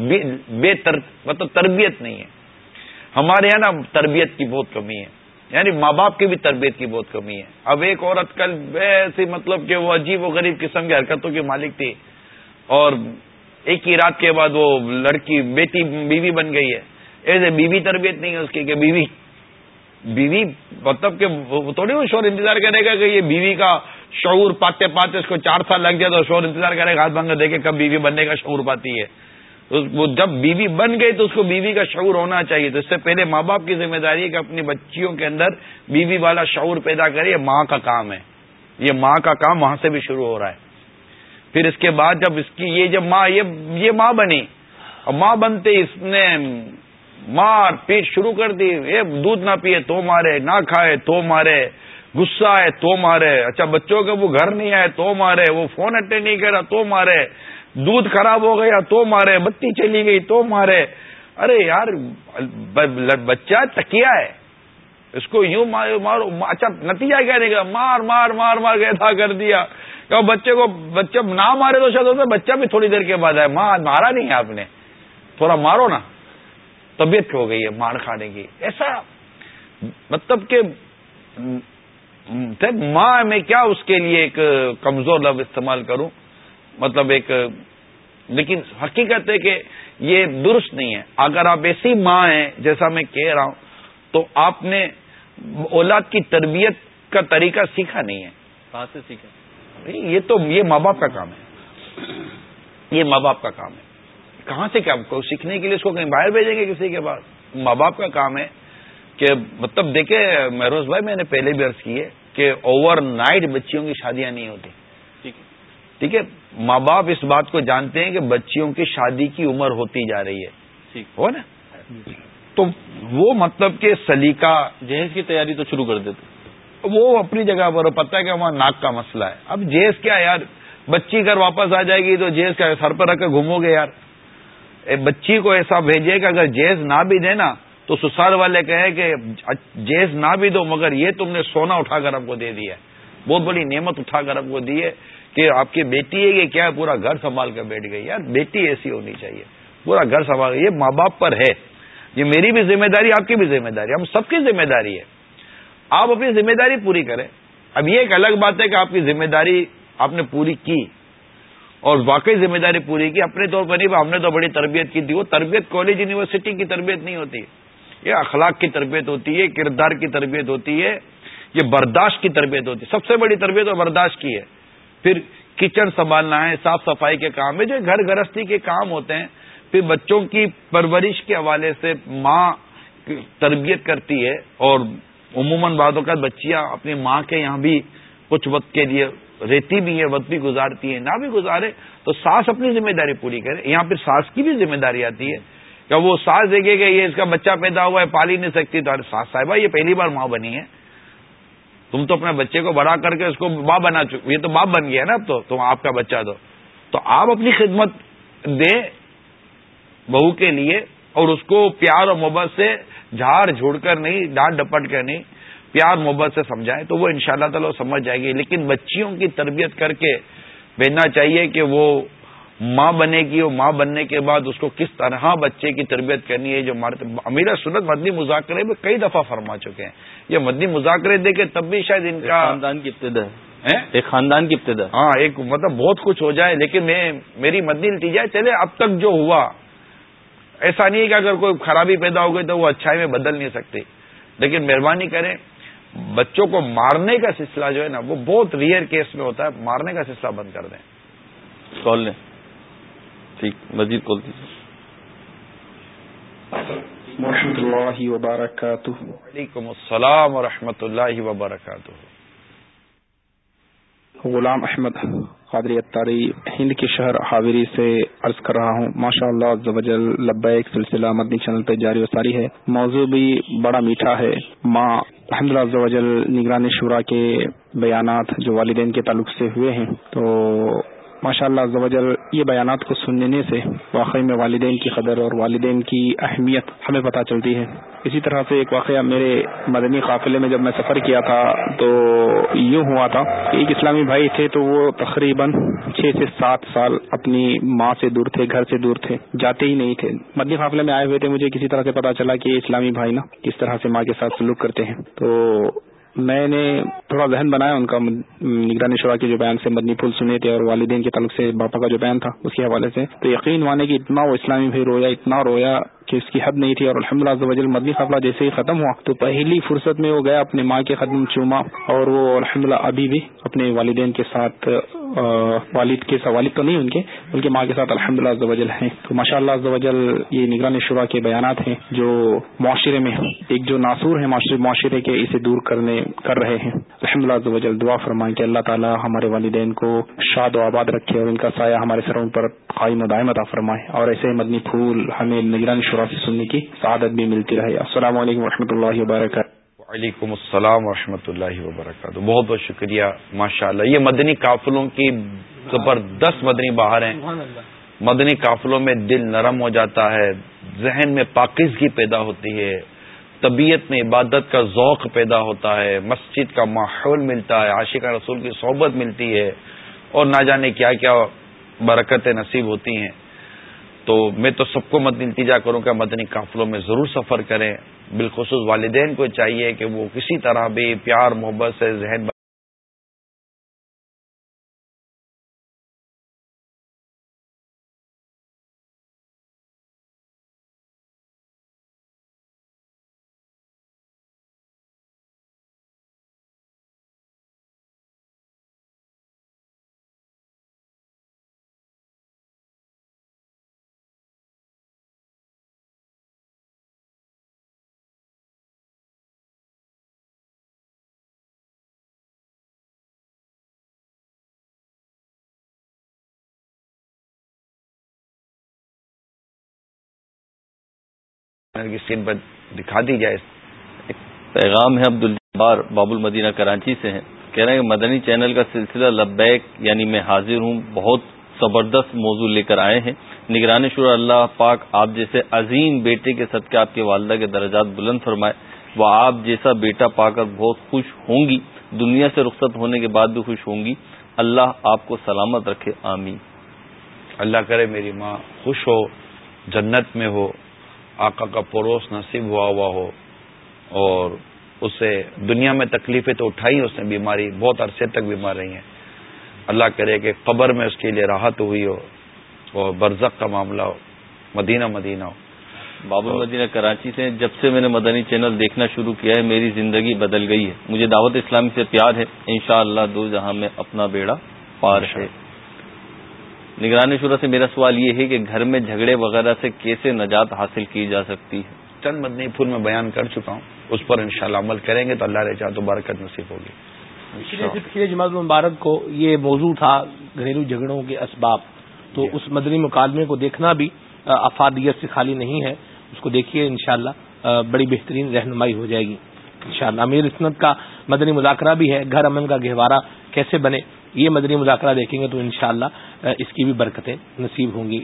Speaker 4: بے تر مطلب تربیت نہیں ہے۔ ہمارے یہاں نا تربیت کی بہت کمی ہے۔ یعنی ماں باپ کی بھی تربیت کی بہت کمی ہے۔ اب ایک عورت کل ویسی مطلب کہ وہ عجیب و غریب قسم کی حرکتوں کی مالک تھی۔ اور ایک ہی رات کے بعد وہ لڑکی، بیٹی، بیوی بن گئی ہے۔ ایسے بیوی تربیت نہیں ہے اس کی کہ بیوی بیوی مطلب کہ تھوڑی وہ شور انتظار کرے گا کہ یہ بیوی کا شعور پاتے پاتے اس کو چار سال لگ جائے تو شور انتظار کرے گا، ہاتھ بھنگ دیکھے کب بیوی بننے کا شعور پاتی ہے۔ وہ جب بیوی بن گئی تو اس کو بیوی کا شعور ہونا چاہیے۔ تو اس سے پہلے ماں باپ کی ذمہ داری ہے کہ اپنی بچیوں کے اندر بیوی والا شعور پیدا کرے، یہ ماں کا کام ہے۔ یہ ماں کا کام وہاں سے بھی شروع ہو رہا ہے۔ پھر اس کے بعد جب اس کی یہ جب ماں یہ ماں بنی۔ اور ماں بنتے اس نے مار پیٹ شروع کر دی۔ یہ دودھ نہ پیے تو مارے، نہ کھائے تو مارے۔ غصہ آئے تو مارے۔ اچھا بچوں کے وہ گھر نہیں آئے تو مارے۔ وہ فون اٹینڈ نہیں کرا تو مارے۔ دودھ خراب ہو گیا تو مارے، بتی چلی گئی تو مارے۔ ارے یار بچہ تکیا ہے۔ اس کو یوں مارو۔ اچھا نتیجہ کیا نہیں مار مار مار مار کے کر دیا۔ کہ بچے کو بچہ نہ مارے تو شاید ہوتا بچہ بھی تھوڑی دیر کے بعد آئے۔ ماں، مارا نہیں ہے آپ نے۔ تھوڑا مارو نا۔ طبیعت ہو گئی ہے مار کھانے کی۔ ایسا مطلب کہ ماں، میں کیا اس کے لیے ایک کمزور لفظ استعمال کروں؟ مطلب ایک لیکن حقیقت ہے کہ یہ درست نہیں ہے۔ اگر آپ ایسی ماں ہیں جیسا میں کہہ رہا ہوں تو آپ نے اولاد کی تربیت کا طریقہ سیکھا نہیں ہے۔
Speaker 2: کہاں سے سیکھا؟
Speaker 4: یہ تو یہ ماں باپ کا کام ہے۔ یہ ماں باپ کا کام ہے۔ کہاں سے کیا؟ کو سیکھنے کے لیے اس کو کہیں باہر بھیجیں گے کسی کے بعد ماں باپ کا کام ہے کہ مطلب دیکھیں مہروز بھائی میں نے پہلے بھی عرض کی ہے کہ اوور نائٹ بچیوں کی شادیاں نہیں ہوتی۔ ٹھیک ہے؟ ماں باپ اس بات کو جانتے ہیں کہ بچیوں کی شادی کی عمر ہوتی جا رہی ہے۔ ہو نا؟ تو وہ مطلب کہ سلیقہ
Speaker 2: جہیز کی تیاری تو شروع کر دیتے۔
Speaker 4: وہ اپنی جگہ پر پتہ ہے کہ وہاں ناک کا مسئلہ ہے۔ اب جہیز کیا یار؟ بچی گھر واپس آ جائے گی تو جہیز کا سر پر رکھ کے گھومو گے یار۔ بچی کو ایسا بھیجے کہ اگر جہیز نہ بھی دے نا تو سسال والے کہے کہ جہیز نہ بھی دو مگر یہ تم نے سونا اٹھا کر ہم کو دے دیا بہت بڑی نعمت اٹھا کر آپ کو دی ہے۔ کہ آپ کی بیٹی ہے، یہ کیا ہے؟ پورا گھر سنبھال کر بیٹھ گئی۔ یار، بیٹی ایسی ہونی چاہیے۔ پورا گھر سنبھال یہ ماں باپ پر ہے۔ یہ میری بھی ذمہ داری، آپ کی بھی ذمہ داری۔ ہم سب کی ذمہ داری ہے۔ آپ اپنی ذمہ داری پوری کریں۔ اب یہ ایک الگ بات ہے کہ آپ کی ذمہ داری آپ نے پوری کی اور واقعی ذمہ داری پوری کی۔ اپنے طور پر نہیں، ہم نے تو بڑی تربیت کی تھی۔ وہ تربیت کالج، یونیورسٹی کی تربیت نہیں ہوتی۔ یہ اخلاق کی تربیت ہوتی ہے، کردار کی تربیت ہوتی ہے۔ یہ برداشت کی تربیت ہوتی ہے۔ سب سے بڑی تربیت اور برداشت کی ہے۔ پھر کچن سنبھالنا ہے، صاف صفائی کے کام ہے جو گھر گرستی کے کام ہوتے ہیں۔ پھر بچوں کی پرورش کے حوالے سے ماں تربیت کرتی ہے اور عموماً بعض کا بچیاں اپنی ماں کے یہاں بھی کچھ وقت کے لیے رہتی بھی ہے وقت بھی گزارتی ہے نہ بھی گزارے تو ساس اپنی ذمہ داری پوری کرے۔ یہاں پھر ساس کی بھی ذمہ داری آتی ہے کہ وہ ساس دیکھے کہ یہ اس کا بچہ پیدا ہوا ہے پالی نہیں سکتی تو۔ ساس صاحبہ، یہ پہلی بار ماں بنی ہے۔ تم تو اپنے بچے کو بڑا کر کے اس کو ماں بنا چکے یہ تو باپ بن گیا نا اب تو تم آپ کا بچہ دو تو آپ اپنی خدمت دیں بہو کے لیے اور اس کو پیار اور محبت سے جھاڑ جھوڑ کر نہیں، ڈانٹ ڈپٹ کر نہیں، پیار محبت سے سمجھائیں تو وہ ان شاء اللہ تعالی سمجھ جائے گی۔ لیکن بچیوں کی تربیت کر کے بھیجنا چاہیے کہ وہ ماں بنے گی اور ماں بننے کے بعد اس کو کس طرح بچے کی تربیت کرنی ہے جو امیر سنت مدنی مذاکرے میں کئی دفعہ فرما چکے ہیں۔ یہ مدنی مذاکرے دیکھے تب بھی شاید ان کا
Speaker 2: خاندان کی ابتدا ہے۔ ایک خاندان کی ابتدا
Speaker 4: ہاں ایک مطلب بہت کچھ ہو جائے لیکن میں میری مدنی نتیجہ چلے اب تک جو ہوا ایسا نہیں ہے کہ اگر کوئی خرابی پیدا ہو گئی تو وہ اچھائی میں بدل نہیں سکتی۔ لیکن مہربانی کریں بچوں کو مارنے کا سلسلہ جو ہے نا وہ بہت ریئر کیس میں ہوتا ہے مارنے کا سلسلہ بند کر دیں۔
Speaker 2: ٹھیک مزید کال دیجیے
Speaker 14: اللہ وبرکاتہ
Speaker 4: وعلیکم السلام ورحمۃ اللہ وبرکاتہ۔
Speaker 14: غلام احمد قادری اتاری ہند کے شہر حاوری سے عرض کر رہا ہوں۔ ماشاء اللہ لبیک سلسلہ مدنی چینل پہ جاری و ساری ہے۔ موضوع بھی بڑا میٹھا ہے۔ ماں الحمد للہ نگرانی شورا کے بیانات جو والدین کے تعلق سے ہوئے ہیں تو ماشاء اللہ یہ بیانات کو سننے سے واقعی میں والدین کی قدر اور والدین کی اہمیت ہمیں پتہ چلتی ہے۔ اسی طرح سے ایک واقعہ میرے مدنی قافلے میں جب میں سفر کیا تھا تو یوں ہوا تھا کہ ایک اسلامی بھائی تھے تو وہ تقریباً چھ سے سات سال اپنی ماں سے دور تھے، گھر سے دور تھے، جاتے ہی نہیں تھے۔ مدنی قافلے میں آئے ہوئے تھے، مجھے کسی طرح سے پتا چلا کہ اسلامی بھائی نا کس طرح سے ماں کے ساتھ سلوک کرتے ہیں۔ تو میں نے تھوڑا ذہن بنایا ان کا نگرانی شورا کے جو بیان سے مدنی پھول سنے تھے اور والدین کے تعلق سے باپا کا جو بیان تھا اس کے حوالے سے۔ تو یقین مانے کہ اتنا وہ اسلامی بھائی رویا، اتنا رویا کہ اس کی حد نہیں تھی اور الحمد للہ مدنی قافلہ جیسے ہی ختم ہوا تو پہلی فرصت میں وہ گیا اپنے ماں کے قدم چوما اور وہ الحمد ابھی بھی اپنے والدین کے ساتھ والد کے ساتھ، والد تو نہیں، ان کے، ان ماں کے ساتھ الحمد للہ ہیں۔ تو ماشاء اللہ یہ نگران شعرا کے بیانات ہیں جو معاشرے میں ایک جو ناصور ہے معاشرے کے، اسے دور کرنے، کر رہے ہیں۔ الحمد للہ دعا فرمائیں کہ اللہ تعالیٰ ہمارے والدین کو شاد و آباد رکھے اور ان کا سایہ ہمارے سروں پر قائم و دائم عطا فرمائے۔ اور ایسے مدنی پھول ہمیں نگران شعرا سے سننے کی سعادت بھی ملتی رہے۔ السلام علیکم و اللہ وبرکاتہ۔
Speaker 4: وعلیکم السلام ورحمۃ اللہ وبرکاتہ۔ بہت بہت شکریہ ماشاء اللہ یہ مدنی قافلوں کی زبردست مدنی باہر ہیں۔ مدنی قافلوں میں دل نرم ہو جاتا ہے ذہن میں پاکیزگی پیدا ہوتی ہے طبیعت میں عبادت کا ذوق پیدا ہوتا ہے مسجد کا ماحول ملتا ہے عاشقہ رسول کی صحبت ملتی ہے اور نہ جانے کیا کیا برکتیں نصیب ہوتی ہیں۔ تو میں تو سب کو مد التجا کروں کہ مدنی قافلوں میں ضرور سفر کریں۔ بالخصوص والدین کو چاہیے کہ وہ کسی طرح بھی پیار محبت سے ذہن کی پر دکھا دی جائے۔
Speaker 2: پیغام ہے عبد الجبار باب المدینہ کراچی سے ہیں۔ کہہ رہے ہیں مدنی چینل کا سلسلہ لبیک یعنی میں حاضر ہوں، بہت زبردست موضوع لے کر آئے ہیں۔ نگران شور اللہ پاک آپ جیسے عظیم بیٹے کے صدقے آپ کے والدہ کے درجات بلند فرمائے۔ وہ آپ جیسا بیٹا پا کر بہت خوش ہوں گی۔ دنیا سے رخصت ہونے کے بعد بھی خوش ہوں گی۔ اللہ آپ کو سلامت رکھے، آمین۔
Speaker 4: اللہ کرے میری ماں خوش ہو، جنت میں ہو۔ آقا کا پڑوس نصیب ہوا ہوا ہو اور اسے دنیا میں تکلیفیں تو اٹھائی اس نے بیماری بہت عرصے تک بیمار رہی ہیں۔ اللہ کرے کہ قبر میں اس کے لیے راحت ہوئی ہو اور برزق کا معاملہ ہو مدینہ مدینہ ہو۔
Speaker 2: بابر مدینہ کراچی سے جب سے میں نے مدنی چینل دیکھنا شروع کیا ہے میری زندگی بدل گئی ہے۔ مجھے دعوت اسلامی سے پیار ہے انشاءاللہ دو جہاں میں اپنا بیڑا پار ہے۔ نگرانی شورا سے میرا سوال یہ ہے کہ گھر میں جھگڑے وغیرہ سے کیسے نجات حاصل کی جا سکتی ہے؟
Speaker 4: چند مدنی پھول میں بیان کر چکا ہوں۔ اس پر انشاءاللہ عمل کریں گے تو اللہ رجا تو برکت نصیب ہوگی۔
Speaker 5: پچھلے جماعت مبارک کو یہ موضوع تھا گھریلو جھگڑوں کے اسباب۔ تو جی۔ اس مدنی مکالمے کو دیکھنا بھی افادیت سے خالی نہیں ہے۔ اس کو دیکھیے انشاءاللہ بڑی بہترین رہنمائی ہو جائے گی۔ انشاءاللہ امیر اسنت کا مدنی مذاکرہ بھی ہے۔ گھر امن کا گہوارہ کیسے بنے؟ یہ مدنی مذاکرہ دیکھیں گے تو انشاءاللہ، اس کی بھی برکتیں نصیب ہوں گی۔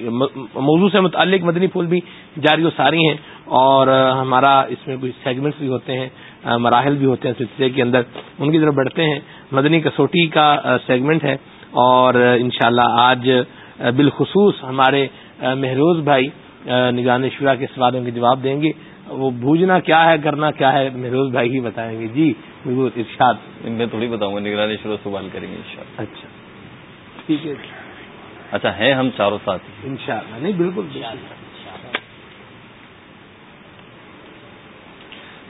Speaker 5: موضوع سے متعلق مدنی پھول بھی جاری و ساری ہیں اور ہمارا اس میں کچھ سیگمنٹس بھی ہوتے ہیں، مراحل بھی ہوتے ہیں، سلسلے کے اندر ان کی طرف بڑھتے ہیں۔ مدنی کسوٹی کا سیگمنٹ ہے اور انشاءاللہ آج بالخصوص ہمارے مہروز بھائی نگران شورا کے سوالوں کے جواب دیں گے۔ وہ بوجھنا کیا ہے کرنا کیا ہے مہروز بھائی ہی بتائیں گے۔ جی ارشاد۔
Speaker 2: میں تھوڑی بتاؤں گا نگرانی شروع سوال کریں گے
Speaker 5: اچھا۔ ٹھیک ہے۔
Speaker 2: اچھا ہیں ہم چاروں ساتھ۔
Speaker 5: ان شاء اللہ نہیں بالکل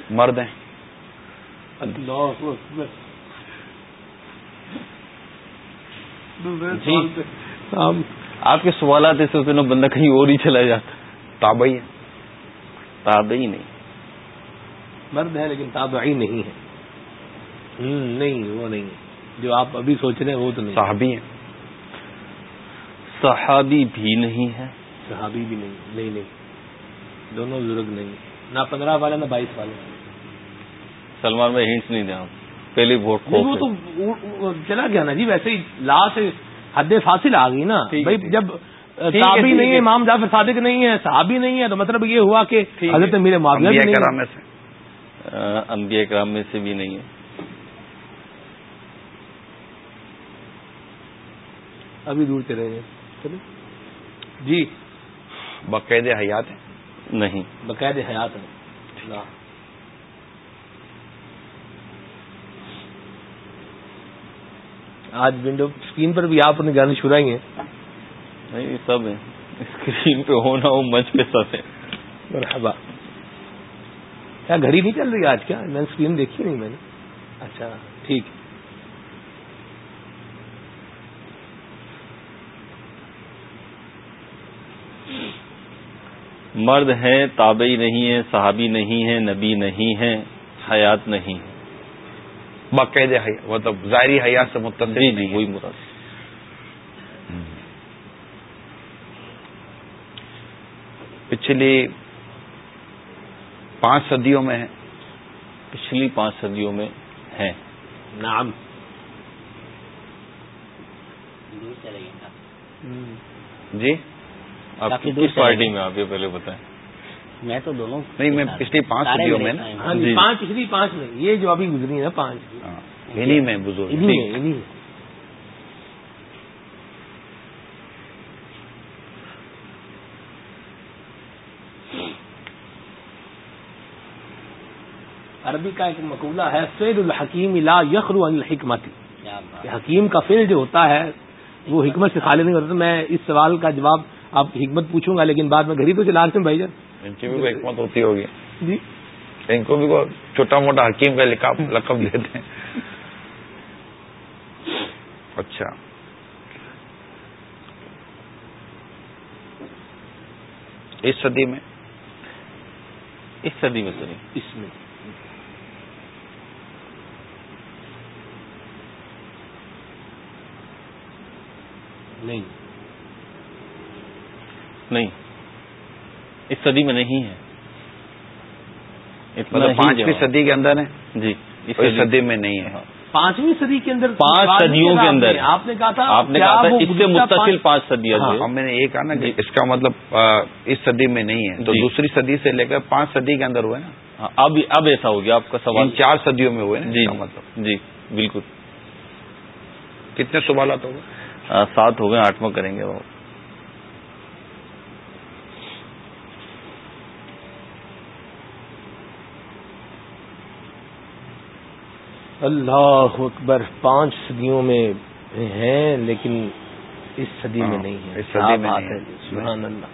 Speaker 4: مرد ہیں۔
Speaker 2: جی۔ آپ کے سوالات ہوتے نا بندہ کہیں اور ہی چلا جاتا۔
Speaker 4: تابعی ہے
Speaker 2: تابعی نہیں
Speaker 5: مرد ہے لیکن تابعی نہیں ہے نہیں وہ نہیں جو آپ ابھی سوچ رہے ہیں وہ تو نہیں۔
Speaker 4: صحابی ہیں۔
Speaker 2: صحابی بھی نہیں ہے
Speaker 5: صحابی بھی نہیں نہیں نہیں۔ دونوں بزرگ نہیں نہ پندرہ والے نہ بائیس والے۔
Speaker 2: سلمان میں ہنس نہیں دیا پہلی ووٹ
Speaker 5: وہ تو چلا گیا نا جی ویسے ہی لا سے حد فاصل آ گئی نا۔ بھائی جب صحابی نہیں ہے۔ امام جعفر صادق نہیں ہے صحابی نہیں ہے تو مطلب یہ ہوا کہ حضرت میرے معاویہ
Speaker 4: کرام میں سے۔
Speaker 2: انبیاء کرام میں سے بھی نہیں ہے۔
Speaker 5: ابھی دور چلے گئے۔ جی۔
Speaker 4: باقاعد حیات ہے
Speaker 2: نہیں۔
Speaker 5: باقاعد حیات ہے آج ونڈو اسکرین پر بھی آپ نے گانے چھڑائی ہیں۔
Speaker 2: نہیں سب ہے اسکرین پہ ہونا ہو منچ پہ سب ہے
Speaker 5: مرحبا۔ کیا گھڑی نہیں چل رہی آج؟ کیا؟ میں اسکرین دیکھی نہیں میں نے۔ اچھا ٹھیک۔
Speaker 2: مرد ہے تابعی نہیں ہے صحابی نہیں ہے نبی نہیں ہے حیات نہیں۔
Speaker 4: باقاعدہ مطلب ظاہری حیات سے متصل
Speaker 2: جی جی وہی مراد۔
Speaker 4: پچھلی پانچ صدیوں میں ہے۔
Speaker 2: پچھلی پانچ صدیوں میں ہے۔
Speaker 5: نام
Speaker 4: جی؟
Speaker 2: آپ کس پارٹی میں آپ یہ پہلے بتائیں۔
Speaker 3: میں تو دونوں
Speaker 4: نہیں میں پچھلی پانچ صدیوں میں
Speaker 5: ہاں جی، پانچ پچھلی پانچ میں۔ یہ جو ابھی گزری ہے پانچ۔
Speaker 4: ہاں، انہیں میں بزرگ
Speaker 5: عربی کا ایک مقولہ ہے فیل الحکیم لا یخرو عن الحکمتی حکیم کا فیل جو ہوتا ہے وہ حکمت سے خالی نہیں ہوتا میں اس سوال کا جواب آپ حکمت پوچھوں گا لیکن بعد میں گھر ہی تو چلا رہے بھائی جان۔
Speaker 4: ان کی بھی حکمت ہوتی ہوگی۔
Speaker 5: جی۔
Speaker 4: ان کو بھی چھوٹا موٹا حکیم کا لقب دیتے ہیں اچھا۔ اس صدی میں؟
Speaker 2: اس صدی میں نہیں۔
Speaker 5: اس میں۔ نہیں۔
Speaker 2: نہیں۔ اس صدی میں نہیں ہے۔
Speaker 4: مطلب پانچویں صدی کے اندر ہے؟
Speaker 2: جی
Speaker 4: اس صدی میں نہیں ہے۔
Speaker 5: پانچویں صدی کے اندر
Speaker 2: پانچ صدیوں کے اندر۔
Speaker 5: آپ نے کہا تھا
Speaker 2: آپ نے کہا تھا اس سے متصل پانچ صدیاں
Speaker 4: ہاں میں نے یہ کہا نا کہ اس کا مطلب اس صدی میں نہیں ہے۔ تو دوسری صدی سے لے کر پانچ صدی کے اندر ہوئے نا۔
Speaker 2: اب اب ایسا ہو گیا آپ کا سوال
Speaker 4: چار صدیوں میں ہوئے نا
Speaker 2: جی۔ مطلب۔ جی بالکل۔
Speaker 4: کتنے سوالات ہو گئے؟
Speaker 2: سات ہو گئے آٹھواں کریں گے وہ۔
Speaker 5: اللہ اکبر پانچ صدیوں میں ہیں لیکن اس صدی میں ہاں، نہیں ہے
Speaker 4: اس صدی میں ہے
Speaker 5: سبحان اللہ۔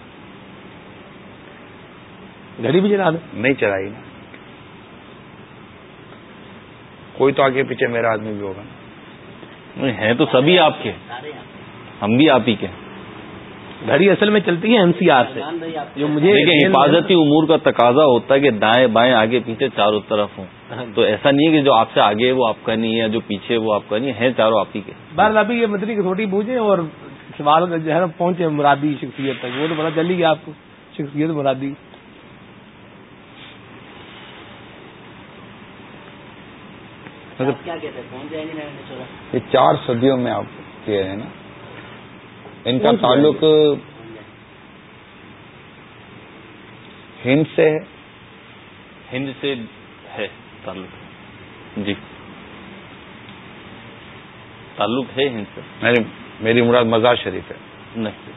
Speaker 5: گھڑی بھی چلا دیں۔
Speaker 4: نہیں چلائی کوئی تو آگے پیچھے میرا آدمی بھی ہوگا۔
Speaker 2: ہیں تو سبھی آپ کے۔ ہم بھی آپ ہی کے۔
Speaker 5: گھڑی اصل میں چلتی ہے ایم سی آر سے۔
Speaker 2: جو مجھے حفاظتی امور کا تقاضا ہوتا ہے کہ دائیں بائیں آگے پیچھے چاروں طرف ہوں۔ ہاں۔ تو ایسا نہیں ہے کہ جو آپ سے آگے وہ آپ کا نہیں ہے جو پیچھے وہ آپ کا نہیں ہے چاروں آپ ہی کے۔
Speaker 5: بار ابھی یہ مدری کی چھوٹی پوچھیں اور سوال جو ہے پہنچے مرادی شخصیت تک۔ وہ تو پتا چلی گیا آپ کو۔ شخصیت مرادی۔
Speaker 4: یہ چار صدیوں میں آپ کہہ رہے ہیں نا۔ ان کا تعلق ہند سے ہے۔
Speaker 2: ہند سے ہے تعلق۔ جی۔ تعلق ہے ہند سے۔
Speaker 4: میری مراد مزار شریف ہے۔
Speaker 2: نہیں۔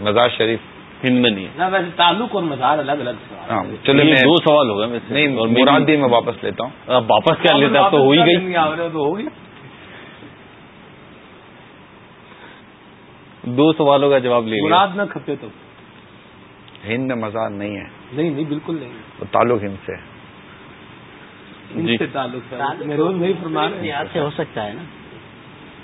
Speaker 4: مزار شریف۔
Speaker 2: ہند میں نہیں
Speaker 5: تعلق اور مزار الگ الگ
Speaker 2: ہاں چلے دو سوال ہو گئے
Speaker 4: نہیں مراد بھی میں واپس لیتا ہوں۔
Speaker 2: واپس کیا لیتا تو ہو ہی گئی۔
Speaker 5: تو
Speaker 2: دو سوالوں کا جواب لے
Speaker 5: مراد نہ کھپے تو۔
Speaker 4: ہند میں مزار نہیں ہے۔
Speaker 5: نہیں نہیں بالکل نہیں
Speaker 4: تعلق ہند سے
Speaker 5: جی۔ تعلق میں روز نہیں فرما
Speaker 3: سے ہو سکتا ہے نا۔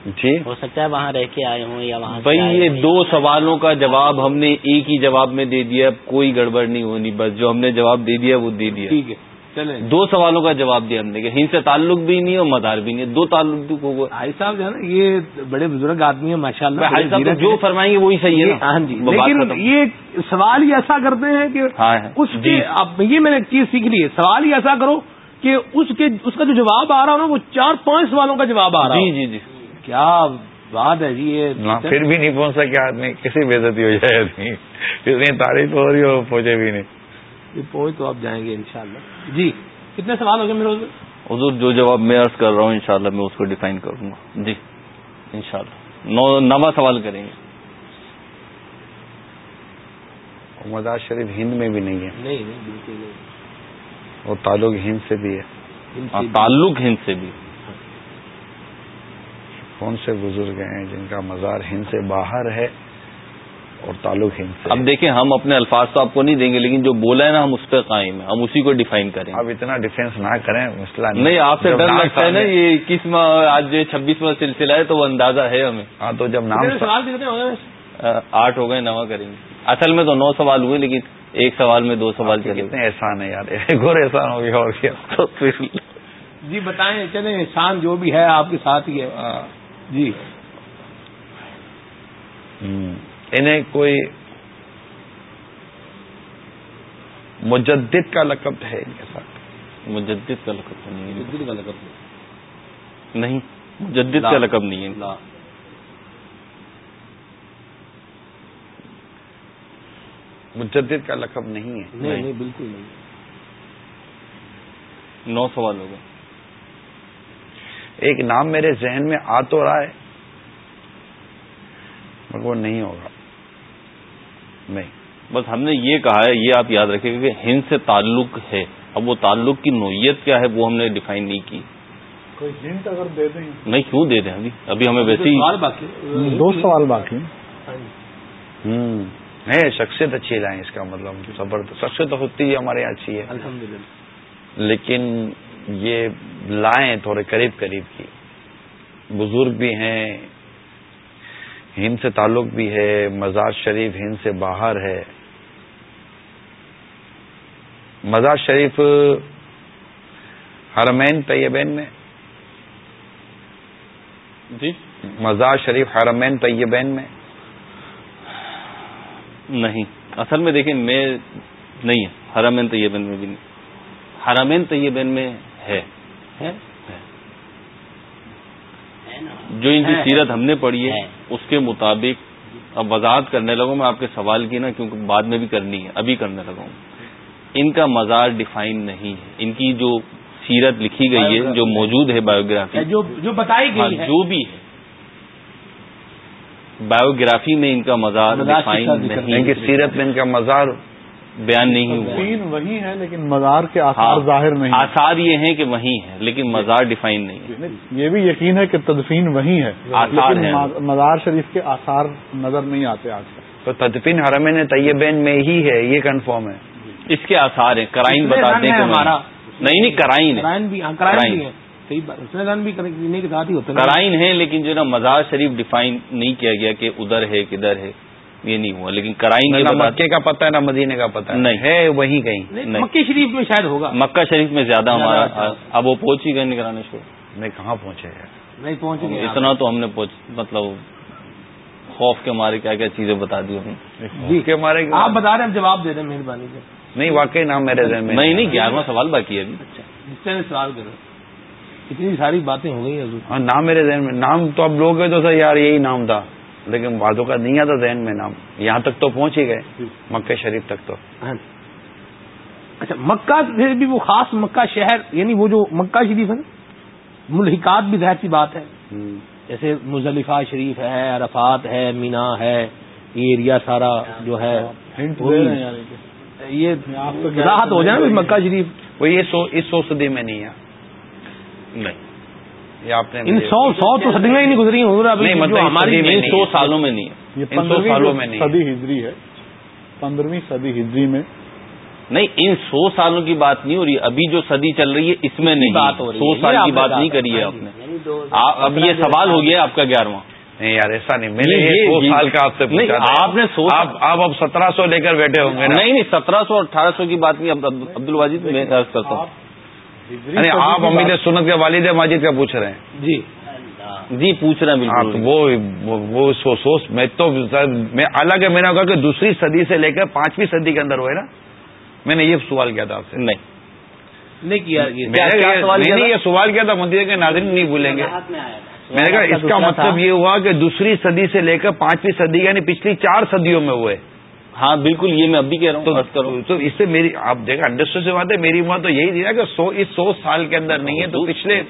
Speaker 4: جی؟
Speaker 3: ہو سکتا ہے وہاں رہ کے آئے ہوں یا وہاں
Speaker 2: بھائی یہ دو سوالوں کا جواب ہم نے ایک ہی جواب میں دے دیا کوئی گڑبڑ نہیں ہونی بس جو ہم نے جواب دے دیا وہ دے دیا۔
Speaker 5: ٹھیک ہے چلے
Speaker 2: دو سوالوں کا جواب دیا ہم نے کہ ہند سے تعلق بھی نہیں اور مدار بھی نہیں دو تعلق
Speaker 5: بھائی صاحب جو ہے نا یہ بڑے بزرگ آدمی ہیں ماشاء اللہ
Speaker 2: جو فرمائیں گے وہی صحیح ہے
Speaker 5: ہاں جی لیکن یہ سوال ہی ایسا کرتے ہیں کہ
Speaker 2: ہاں
Speaker 5: اس کے جی۔ اب یہ میں نے چیز سیکھ لی ہے۔ سوال ہی ایسا کرو کہ اس کے اس کا جو جواب آ رہا ہو نا وہ چار پانچ سوالوں کا جواب آ رہا
Speaker 2: جی جی جی۔
Speaker 5: کیا بات ہے جی یہ
Speaker 4: پھر بھی نہیں پہنچ سکے آدمی کسی بےزتی ہو جائے آدمی۔ اتنی تعریف ہو رہی ہو پہنچے بھی نہیں۔
Speaker 5: پہنچ تو آپ جائیں گے انشاءاللہ۔ جی کتنے سوال ہو گئے میرے
Speaker 2: حضور؟ جو جواب میں عرض کر رہا ہوں انشاءاللہ میں اس کو ڈیفائن کروں گا۔ جی انشاءاللہ۔ نو نواں سوال کریں گے۔
Speaker 4: مزار شریف ہند میں بھی نہیں ہے۔
Speaker 5: نہیں نہیں بالکل نہیں۔
Speaker 4: وہ تعلق ہند سے بھی ہے۔
Speaker 2: ہاں، تعلق ہند سے بھی۔
Speaker 4: کون سے بزرگ ہیں جن کا مزار ہند سے باہر ہے اور تعلق ہند سے
Speaker 2: اب دیکھیں ہم اپنے الفاظ تو آپ کو نہیں دیں گے لیکن جو بولا ہے نا ہم اس پہ قائم ہیں ہم اسی کو ڈیفائن کریں۔
Speaker 4: اب اتنا ڈیفینس نہ کریں مسئلہ
Speaker 2: نہیں۔ آپ سے ڈر لگتا ہے نا یہ کس آج جو چھبیسواں سلسلہ ہے تو وہ اندازہ ہے ہمیں۔
Speaker 4: ہاں تو جب نام
Speaker 2: آٹھ ہو گئے نواں کریں گے۔ اصل میں تو نو سوال ہوئے لیکن ایک سوال میں دو سوال
Speaker 4: چلے کتنے احسان ہے یار ایک اور احسان ہو گیا اور
Speaker 5: جی بتائیں چلیں احسان جو بھی ہے آپ کے ساتھ ہی ہے۔ ہاں۔ جی۔
Speaker 4: انہیں کوئی مجدد کا لقب ہے ان کے ساتھ۔
Speaker 2: مجدد کا لقب نہیں ہے۔
Speaker 5: مجدد کا لقب
Speaker 2: نہیں مجدد کا لقب نہیں ہے۔
Speaker 4: مجدد کا لقب نہیں ہے۔
Speaker 5: نہیں نہیں بالکل نہیں۔
Speaker 2: نو سوال ہوگا
Speaker 4: ایک نام میرے ذہن میں آ تو رہا ہے مگر وہ نہیں ہوگا نہیں۔
Speaker 2: بس ہم نے یہ کہا ہے یہ آپ یاد رکھیں کہ ہند سے تعلق ہے۔ اب وہ تعلق کی نوعیت کیا ہے وہ ہم نے ڈیفائن نہیں کی۔
Speaker 1: کوئی ہنٹ اگر دے دیں۔
Speaker 2: نہیں کیوں دے دیں ابھی ابھی ہمیں ویسے ہی
Speaker 1: دو سوال باقی۔
Speaker 4: ہوں۔ نہیں شخصیت اچھی لائیں اس کا مطلب۔ زبردست شخصیت تو ہوتی ہے ہمارے یہاں اچھی ہے۔
Speaker 5: الحمد
Speaker 4: لیکن یہ لائیں تھوڑے قریب قریب کی۔ بزرگ بھی ہیں ہند سے تعلق بھی ہے مزار شریف ہند سے باہر ہے۔ مزار شریف حرمین طیبین میں۔
Speaker 2: جی؟
Speaker 4: مزار شریف حرمین طیبین میں۔
Speaker 2: نہیں۔ اصل میں دیکھیں میں نہیں حرمین طیبین میں بھی نہیں۔ حرمین طیبین میں ہے۔ جو ان کی سیرت ہم نے پڑھی ہے اس کے مطابق اب وضاحت کرنے لگوں میں آپ کے سوال کی نا کیونکہ بعد میں بھی کرنی ہے ابھی کرنے لگا ہوں ان کا مزار ڈیفائن نہیں ہے۔ ان کی جو سیرت لکھی گئی ہے جو موجود ہے بایوگرافی
Speaker 5: جو بتائی گئی
Speaker 2: ہاں، جو بھی ہے۔ بایوگرافی میں ان کا مزار
Speaker 4: نہیں سیرت میں ان کا مزار
Speaker 2: بیان نہیں ہوا۔
Speaker 1: وہی ہے لیکن مزار کے آثار ہاں، ظاہر نہیں
Speaker 2: آثار یہ ہیں کہ وہی ہے لیکن مزار ڈیفائن نہیں ہے۔
Speaker 1: یہ بھی یقین ہے کہ تدفین وہی ہے۔ آثار مزار شریف کے آثار نظر نہیں آتے آج کل
Speaker 4: تو تدفین حرمین طیبین میں ہی ہے یہ کنفرم ہے۔
Speaker 2: اس کے آثار ہیں۔ کرائن بتاتے ہیں ہمارا۔ نہیں نہیں کرائن کرائن ہے۔ لیکن جو نا مزار شریف ڈیفائن نہیں کیا گیا کہ ادھر ہے کدھر ہے۔ یہ نہیں ہوا لیکن کرائن
Speaker 4: مکے کا پتہ ہے نہ مدینے کا پتہ
Speaker 2: نہیں۔
Speaker 4: ہے وہیں کہیں۔
Speaker 5: مکہ شریف میں شاید ہوگا۔
Speaker 2: مکہ شریف میں زیادہ ہمارا اب وہ پہنچ ہی گئے نگرانی شو
Speaker 4: نہیں کہاں پہنچے
Speaker 5: نہیں پہنچے
Speaker 2: اتنا تو ہم نے مطلب خوف کے مارے کیا کیا چیزیں بتا دی
Speaker 5: جی کے مارے آپ بتا رہے ہیں جواب دے رہے ہیں مہربانی سے۔
Speaker 4: نہیں واقعی نام میرے ذہن میں
Speaker 2: نہیں نہیں گیارہواں سوال باقی ہے ابھی۔
Speaker 5: جس طرح سوال کرو۔ اتنی ساری باتیں ہو گئی
Speaker 4: ہاں نام میرے ذہن میں نام تو اب لوگ تو سر یار یہی نام تھا۔ لیکن باتوں کا نہیں آتا ذہن میں نام۔ یہاں تک تو پہنچ ہی گئے۔ مکہ شریف تک تو۔ ہاں۔
Speaker 5: اچھا مکہ سے بھی وہ خاص مکہ شہر یعنی وہ جو مکہ شریف ہے نا ملحقات بھی ظاہر سی بات ہے۔ جیسے مزلفہ شریف ہے عرفات ہے مینا ہے یہ ایریا سارا جو ہے یہ۔ راحت ہو جائے مکہ شریف۔
Speaker 4: وہ یہ سو اس سو صدی میں نہیں ہے۔ نہیں۔ یہ آپ نے
Speaker 5: ان سو سو تو صدیاں ہی نہیں گزری
Speaker 2: مطلب ہماری سو سالوں میں نہیں ہے
Speaker 1: یہ پندرہ سالوں میں صدی ہجری ہے۔ پندرہویں صدی ہجری میں۔
Speaker 2: نہیں ان سو سالوں کی بات نہیں ہو رہی ابھی جو صدی چل رہی ہے اس میں نہیں۔ بات ہو رہی سو سال کی بات نہیں کری ہے آپ نے۔ یعنی اب یہ سوال ہو گیا آپ کا گیارہواں۔
Speaker 4: نہیں یار ایسا نہیں۔ میں نے سو سال کا آپ سے
Speaker 2: آپ نے سو
Speaker 4: آپ اب سترہ سو لے کر بیٹھے ہوں گے
Speaker 2: نہیں نہیں سترہ سو اٹھارہ سو کی بات نہیں عبد الواجد میں کرتا ہوں۔
Speaker 4: آپ امید سنت کے والد ماجد کا پوچھ رہے ہیں۔
Speaker 5: جی۔
Speaker 2: جی پوچھ رہے ہیں
Speaker 4: بالکل۔ وہ سوچ میں تو میں الگ ہے میں نے کہا کہ دوسری صدی سے لے کر پانچویں صدی کے اندر ہوئے نا میں نے یہ سوال کیا تھا آپ سے۔
Speaker 2: نہیں۔
Speaker 5: نہیں کیا
Speaker 4: یہ سوال کیا تھا؟ مندر کے ناظرین نہیں بھولیں گے۔ میں نے کہا اس کا مطلب یہ ہوا کہ دوسری صدی سے لے کر پانچویں صدی یعنی پچھلی چار صدیوں میں ہوئے۔
Speaker 2: ہاں بالکل یہ میں اب بھی کہہ رہا
Speaker 4: ہوں تو اس سے میری آپ دیکھا انڈسٹری سے بات ہے میری عمر تو یہی دیا کہ سو اس سو سال کے اندر نہیں ہے تو پچھلے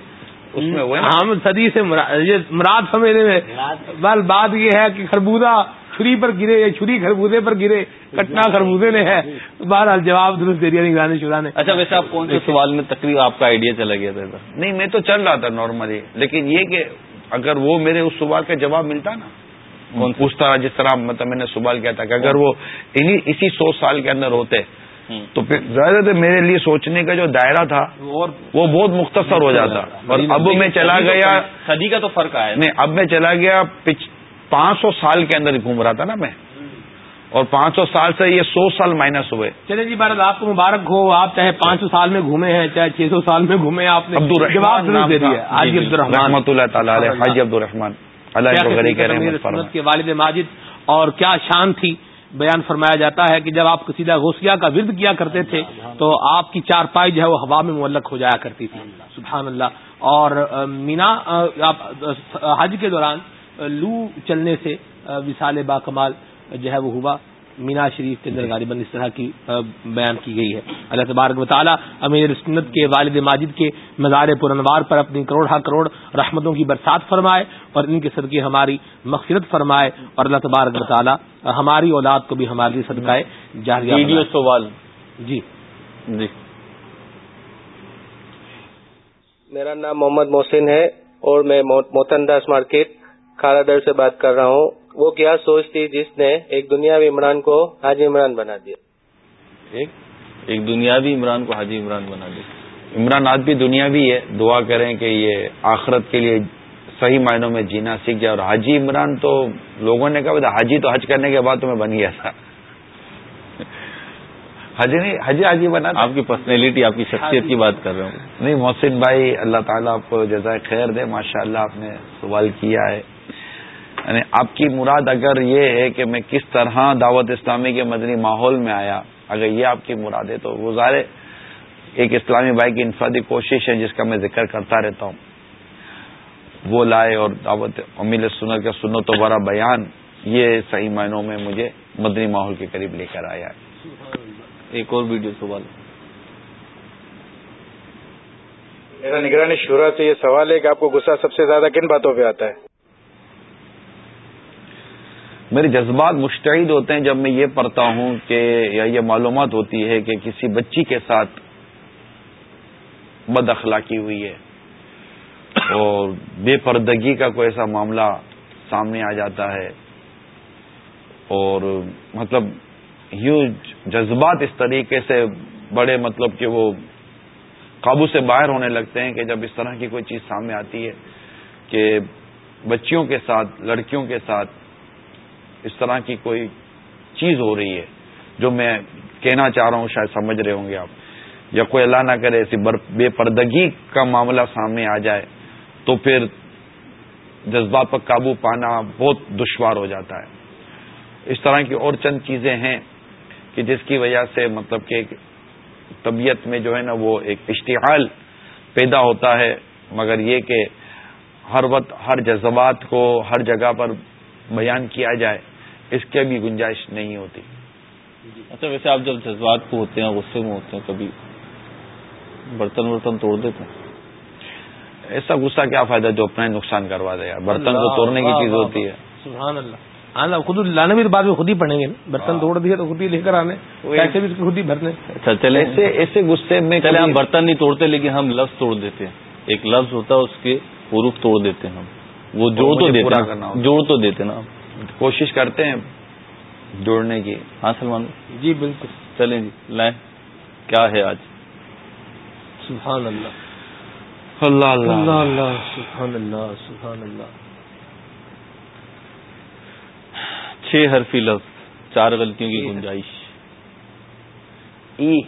Speaker 4: اس میں ہوئے
Speaker 5: ہم صدی سے مراد سمجھنے میں بل بات یہ ہے کہ خربوزہ چھری پر گرے یا چھری خربوزے پر گرے کٹنا خربوزے نے ہے۔ بہرحال جواب درست دے دیا نگرانی شدہ نے۔
Speaker 2: اچھا ویسے آپ کون سے سوال میں تقریب آپ کا آئیڈیا چلا گیا تھا
Speaker 4: نہیں میں تو چل رہا تھا نارملی لیکن یہ کہ اگر وہ میرے اس سوال کا جواب ملتا نا پوچھتا جس طرح مطلب میں نے سوال کیا تھا کہ اگر وہ اسی سو سال کے اندر ہوتے تو پھر زیادہ میرے لیے سوچنے کا جو دائرہ تھا وہ بہت مختصر ہو جاتا۔ اور اب میں چلا گیا
Speaker 2: صدی کا تو فرق آیا۔
Speaker 4: نہیں اب میں چلا گیا پانچ سو سال کے اندر گھوم رہا تھا نا میں۔ اور پانچ سو سال سے یہ سو سال مائنس ہوئے۔
Speaker 5: چلے جی بھارت آپ کو مبارک ہو۔ آپ چاہے پانچ سو سال میں گھومے ہیں چاہے چھ سو سال میں گھومے آپ نے
Speaker 4: رحمۃ اللہ تعالیٰ حاجی عبد الرحمان
Speaker 5: اللہ کے والد ماجد اور کیا شان تھی بیان فرمایا جاتا ہے کہ جب آپ قصیدہ غوثیہ کا ورد کیا کرتے تھے تو آپ کی چار پائی جو ہے وہ ہوا میں معلق ہو جایا کرتی تھی۔ سبحان اللہ۔ اور مینا حج کے دوران لو چلنے سے وسال با کمال جو ہے وہ ہوا۔ مینا شریف کے اندر غالباً اس طرح کی بیان کی گئی ہے۔ اللہ تبارک و تعالیٰ امیر سنت کے والد ماجد کے مزار پرنوار پر اپنی کروڑ ہا کروڑ رحمتوں کی برسات فرمائے اور ان کے صدقے ہماری مغفرت فرمائے اور اللہ تبارک و تعالیٰ ہماری اولاد کو بھی ہمارے لیے
Speaker 2: سوال۔
Speaker 5: جی۔
Speaker 2: جی۔
Speaker 15: میرا نام محمد محسن ہے اور میں موتن داس مارکیٹ کھارا در سے بات کر رہا ہوں۔ وہ کیا سوچ تھی جس نے ایک دنیاوی عمران کو حاجی عمران بنا دیا؟
Speaker 2: ایک دنیاوی عمران کو حاجی عمران بنا دیا۔
Speaker 4: عمران آج بھی دنیا بھی ہے۔ دعا کریں کہ یہ آخرت کے لیے صحیح معنوں میں جینا سیکھ جائے۔ اور حاجی عمران تو لوگوں نے کہا حاجی تو حج کرنے کے بعد تمہیں بن گیا تھا۔ حجی نہیں حجی حاجی بنا
Speaker 2: آپ کی پرسنالٹی آپ کی شخصیت کی بات کر رہا ہوں۔
Speaker 4: نہیں محسن بھائی اللہ تعالیٰ آپ کو جزائے خیر دے۔ ماشاء اللہ آپ نے سوال کیا ہے۔ یعنی آپ کی مراد اگر یہ ہے کہ میں کس طرح دعوت اسلامی کے مدنی ماحول میں آیا اگر یہ آپ کی مراد ہے تو گزارے ایک اسلامی بھائی کی انفرادی کوشش ہے جس کا میں ذکر کرتا رہتا ہوں۔ وہ لائے اور دعوت امیل سنر کا سنو تو بڑا بیان یہ صحیح معنوں میں مجھے مدنی ماحول کے قریب لے کر آیا ہے۔
Speaker 2: ایک اور ویڈیو سوال۔
Speaker 16: میرا نگرانی شورا سے یہ سوال ہے کہ آپ کو غصہ سب سے زیادہ کن باتوں پہ آتا ہے؟
Speaker 4: میرے جذبات مشتعد ہوتے ہیں جب میں یہ پڑھتا ہوں کہ یا یہ معلومات ہوتی ہے کہ کسی بچی کے ساتھ بد اخلاقی ہوئی ہے اور بے پردگی کا کوئی ایسا معاملہ سامنے آ جاتا ہے اور مطلب یوں جذبات اس طریقے سے بڑے مطلب کہ وہ قابو سے باہر ہونے لگتے ہیں کہ جب اس طرح کی کوئی چیز سامنے آتی ہے کہ بچیوں کے ساتھ، لڑکیوں کے ساتھ اس طرح کی کوئی چیز ہو رہی ہے جو میں کہنا چاہ رہا ہوں، شاید سمجھ رہے ہوں گے آپ۔ یا کوئی اللہ نہ کرے ایسی بے پردگی کا معاملہ سامنے آ جائے تو پھر جذبات پر قابو پانا بہت دشوار ہو جاتا ہے۔ اس طرح کی اور چند چیزیں ہیں کہ جس کی وجہ سے مطلب کہ طبیعت میں جو ہے نا وہ ایک اشتعال پیدا ہوتا ہے، مگر یہ کہ ہر وقت ہر جذبات کو ہر جگہ پر بیان کیا جائے۔ اس کے بھی گنجائش نہیں ہوتی۔
Speaker 2: اچھا ویسے آپ جب جذبات کو ہوتے ہیں غصے میں ہوتے ہیں کبھی برتن ورتن توڑ دیتے ہیں؟
Speaker 4: ایسا غصہ کیا فائدہ جو اپنا نقصان کروا دے برتن کو توڑنے کی چیز ہوتی ہے۔
Speaker 5: سبحان اللہ۔ ہاں خود لانے بھی بعد میں خود ہی پڑیں گے برتن ہاں۔ توڑ دیے تو خود ہی لے کر آنے۔ پیسے بھی خود ہی بھرنے۔
Speaker 2: اچھا چلے ایسے ایسے غصے میں چلے ہم برتن نہیں توڑتے لیکن ہم لفظ توڑ دیتے ہیں۔ ایک لفظ ہوتا ہے اس کے حروف توڑ دیتے ہیں ہم۔ وہ جوڑ تو دیتے جوڑ تو دیتے نا۔
Speaker 4: کوشش کرتے ہیں جوڑنے کی۔
Speaker 2: ہاں سلمان؟
Speaker 5: جی بالکل۔
Speaker 2: چلیں جی لائیں۔ کیا ہے آج؟
Speaker 5: سبحان اللہ
Speaker 2: اللہ۔ اللہ
Speaker 5: اللہ سبحان اللہ سبحان اللہ
Speaker 2: چھ حرفی لفظ چار غلطیوں کی گنجائش۔ ای۔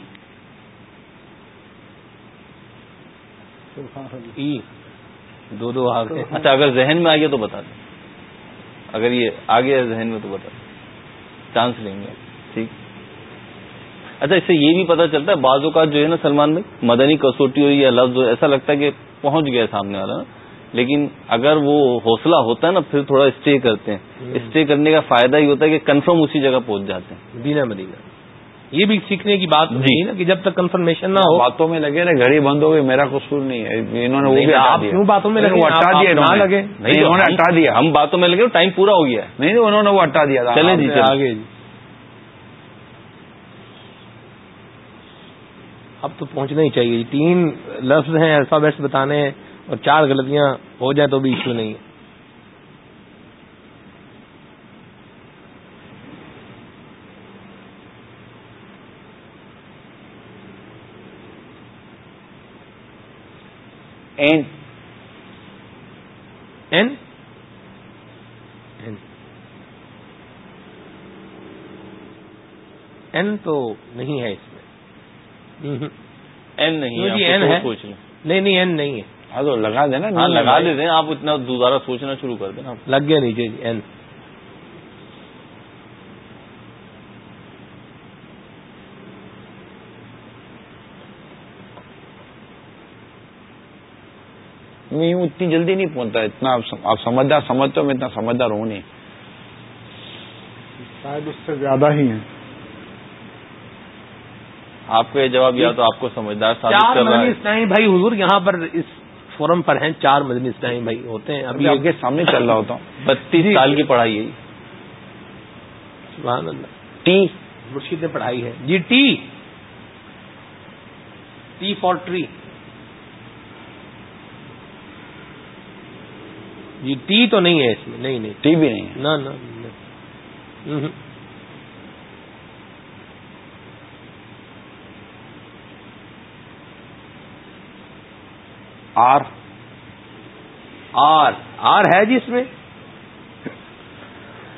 Speaker 5: ای۔ دو دو
Speaker 2: اچھا اگر ذہن میں آ گیا تو بتا دیں۔ اگر یہ آ گیا ذہن میں تو بتا۔ چانس لیں گے۔ ٹھیک۔ اچھا اس سے یہ بھی پتا چلتا ہے بعض اوقات جو ہے نا سلمان بھائی مدنی کسوٹی ہوئی یا لفظ ایسا لگتا ہے کہ پہنچ گیا سامنے والا۔ لیکن اگر وہ حوصلہ ہوتا ہے نا پھر تھوڑا اسٹے کرتے ہیں۔ اسٹے کرنے کا فائدہ ہی ہوتا ہے کہ کنفرم اسی جگہ پہنچ جاتے ہیں۔
Speaker 5: مدینہ مدینہ۔ یہ بھی سیکھنے کی بات
Speaker 2: جی۔
Speaker 5: نا کہ جب تک کنفرمیشن نہ ہو۔
Speaker 4: باتوں میں لگے نا گھڑی بند ہو گئی میرا قصور نہیں ہے۔ انہوں نے وہ بھی
Speaker 5: آپ کیوں باتوں میں لگے؟
Speaker 4: ہٹا دیا
Speaker 5: لگے۔
Speaker 4: انہوں نے ہٹا دیا۔
Speaker 2: ہم باتوں میں لگے ٹائم پورا ہو گیا۔
Speaker 4: نہیں انہوں نے وہ ہٹا دیا۔
Speaker 2: چلے جی
Speaker 5: آگے جی۔ اب تو پہنچنا ہی چاہیے۔ تین لفظ ہیں الفابیٹس بتانے ہیں اور چار غلطیاں ہو جائیں تو بھی ایشو نہیں ہے۔
Speaker 4: این
Speaker 5: این این تو نہیں ہے اس میں.
Speaker 2: این نہیں ہے.
Speaker 5: نہیں نہیں این نہیں ہے.
Speaker 4: ہاں تو لگا دینا
Speaker 2: ہاں لگا دیتے ہیں آپ اتنا دوبارہ سوچنا شروع کر دینا۔
Speaker 5: لگ گیا نیچے جی این
Speaker 4: میں یوں اتنی جلدی نہیں پہنچتا اتنا آپ سمجھدار سمجھتے ہو میں اتنا سمجھدار ہوں نہیں۔
Speaker 1: شاید اس سے زیادہ ہی ہیں۔
Speaker 2: آپ کا یہ جواب یا تو آپ کو سمجھدار
Speaker 5: چار مدنی اسلامی بھائی حضور یہاں پر اس فورم پر ہیں چار مدنی اسلامی بھائی ہوتے ہیں۔
Speaker 4: ابھی آپ کے سامنے چل رہا ہوتا ہوں۔
Speaker 2: بتیس جی۔ سال کی پڑھائی ہے۔
Speaker 5: سبحان اللہ۔
Speaker 2: ٹی۔
Speaker 5: مرشید نے پڑھائی ہے۔ G T. T for tree. G T تو نہیں ہے اس میں نہیں نہیں۔
Speaker 4: ٹی بھی نہیں ہے۔
Speaker 5: نہ نہ
Speaker 4: آر۔
Speaker 5: آر۔ آر ہے جی اس میں؟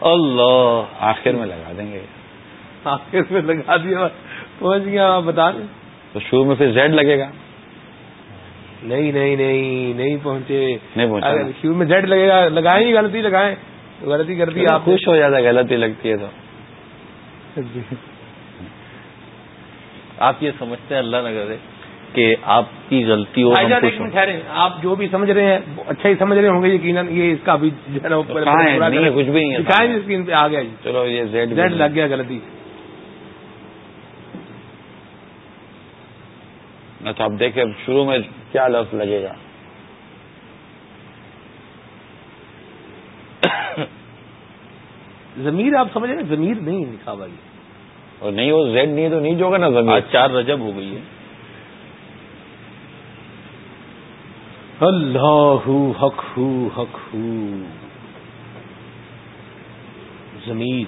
Speaker 2: اللہ۔
Speaker 4: آخر میں لگا دیں گے۔
Speaker 5: آخر میں لگا دیا۔ پہنچ گیا آپ بتا دیں۔
Speaker 4: تو شروع میں پھر زیڈ لگے گا۔
Speaker 5: نہیں نہیں نہیں نہیں پہنچے۔
Speaker 4: نہیں پہنچے
Speaker 5: شروع میں زیڈ لگے گا لگائیں گی غلطی لگائیں۔ غلطی کر دی
Speaker 4: آپ خوش ہو جاتا غلطی لگتی ہے تو۔
Speaker 2: آپ یہ سمجھتے ہیں اللہ نہ کرے کہ آپ کی غلطی ہو
Speaker 5: ٹھہرے آپ جو بھی سمجھ رہے ہیں اچھا ہی سمجھ رہے ہوں گے یقیناً یہ اس کا بھی جو ہے نا
Speaker 4: کچھ بھی نہیں
Speaker 5: اسکرین پہ آ گیا جی۔
Speaker 4: چلو یہ زیڈ
Speaker 5: لگ گیا غلطی۔
Speaker 4: تو آپ دیکھیں شروع میں کیا لفظ لگے گا۔
Speaker 5: ضمیر آپ سمجھ رہے ضمیر نہیں لکھا بھائی
Speaker 4: اور نہیں وہ زیڈ نہیں تو نہیں جو گا نا زمین
Speaker 2: چار رجب ہو گئی ہے۔
Speaker 5: اللہ حق ہو حق ہو۔ ضمیر۔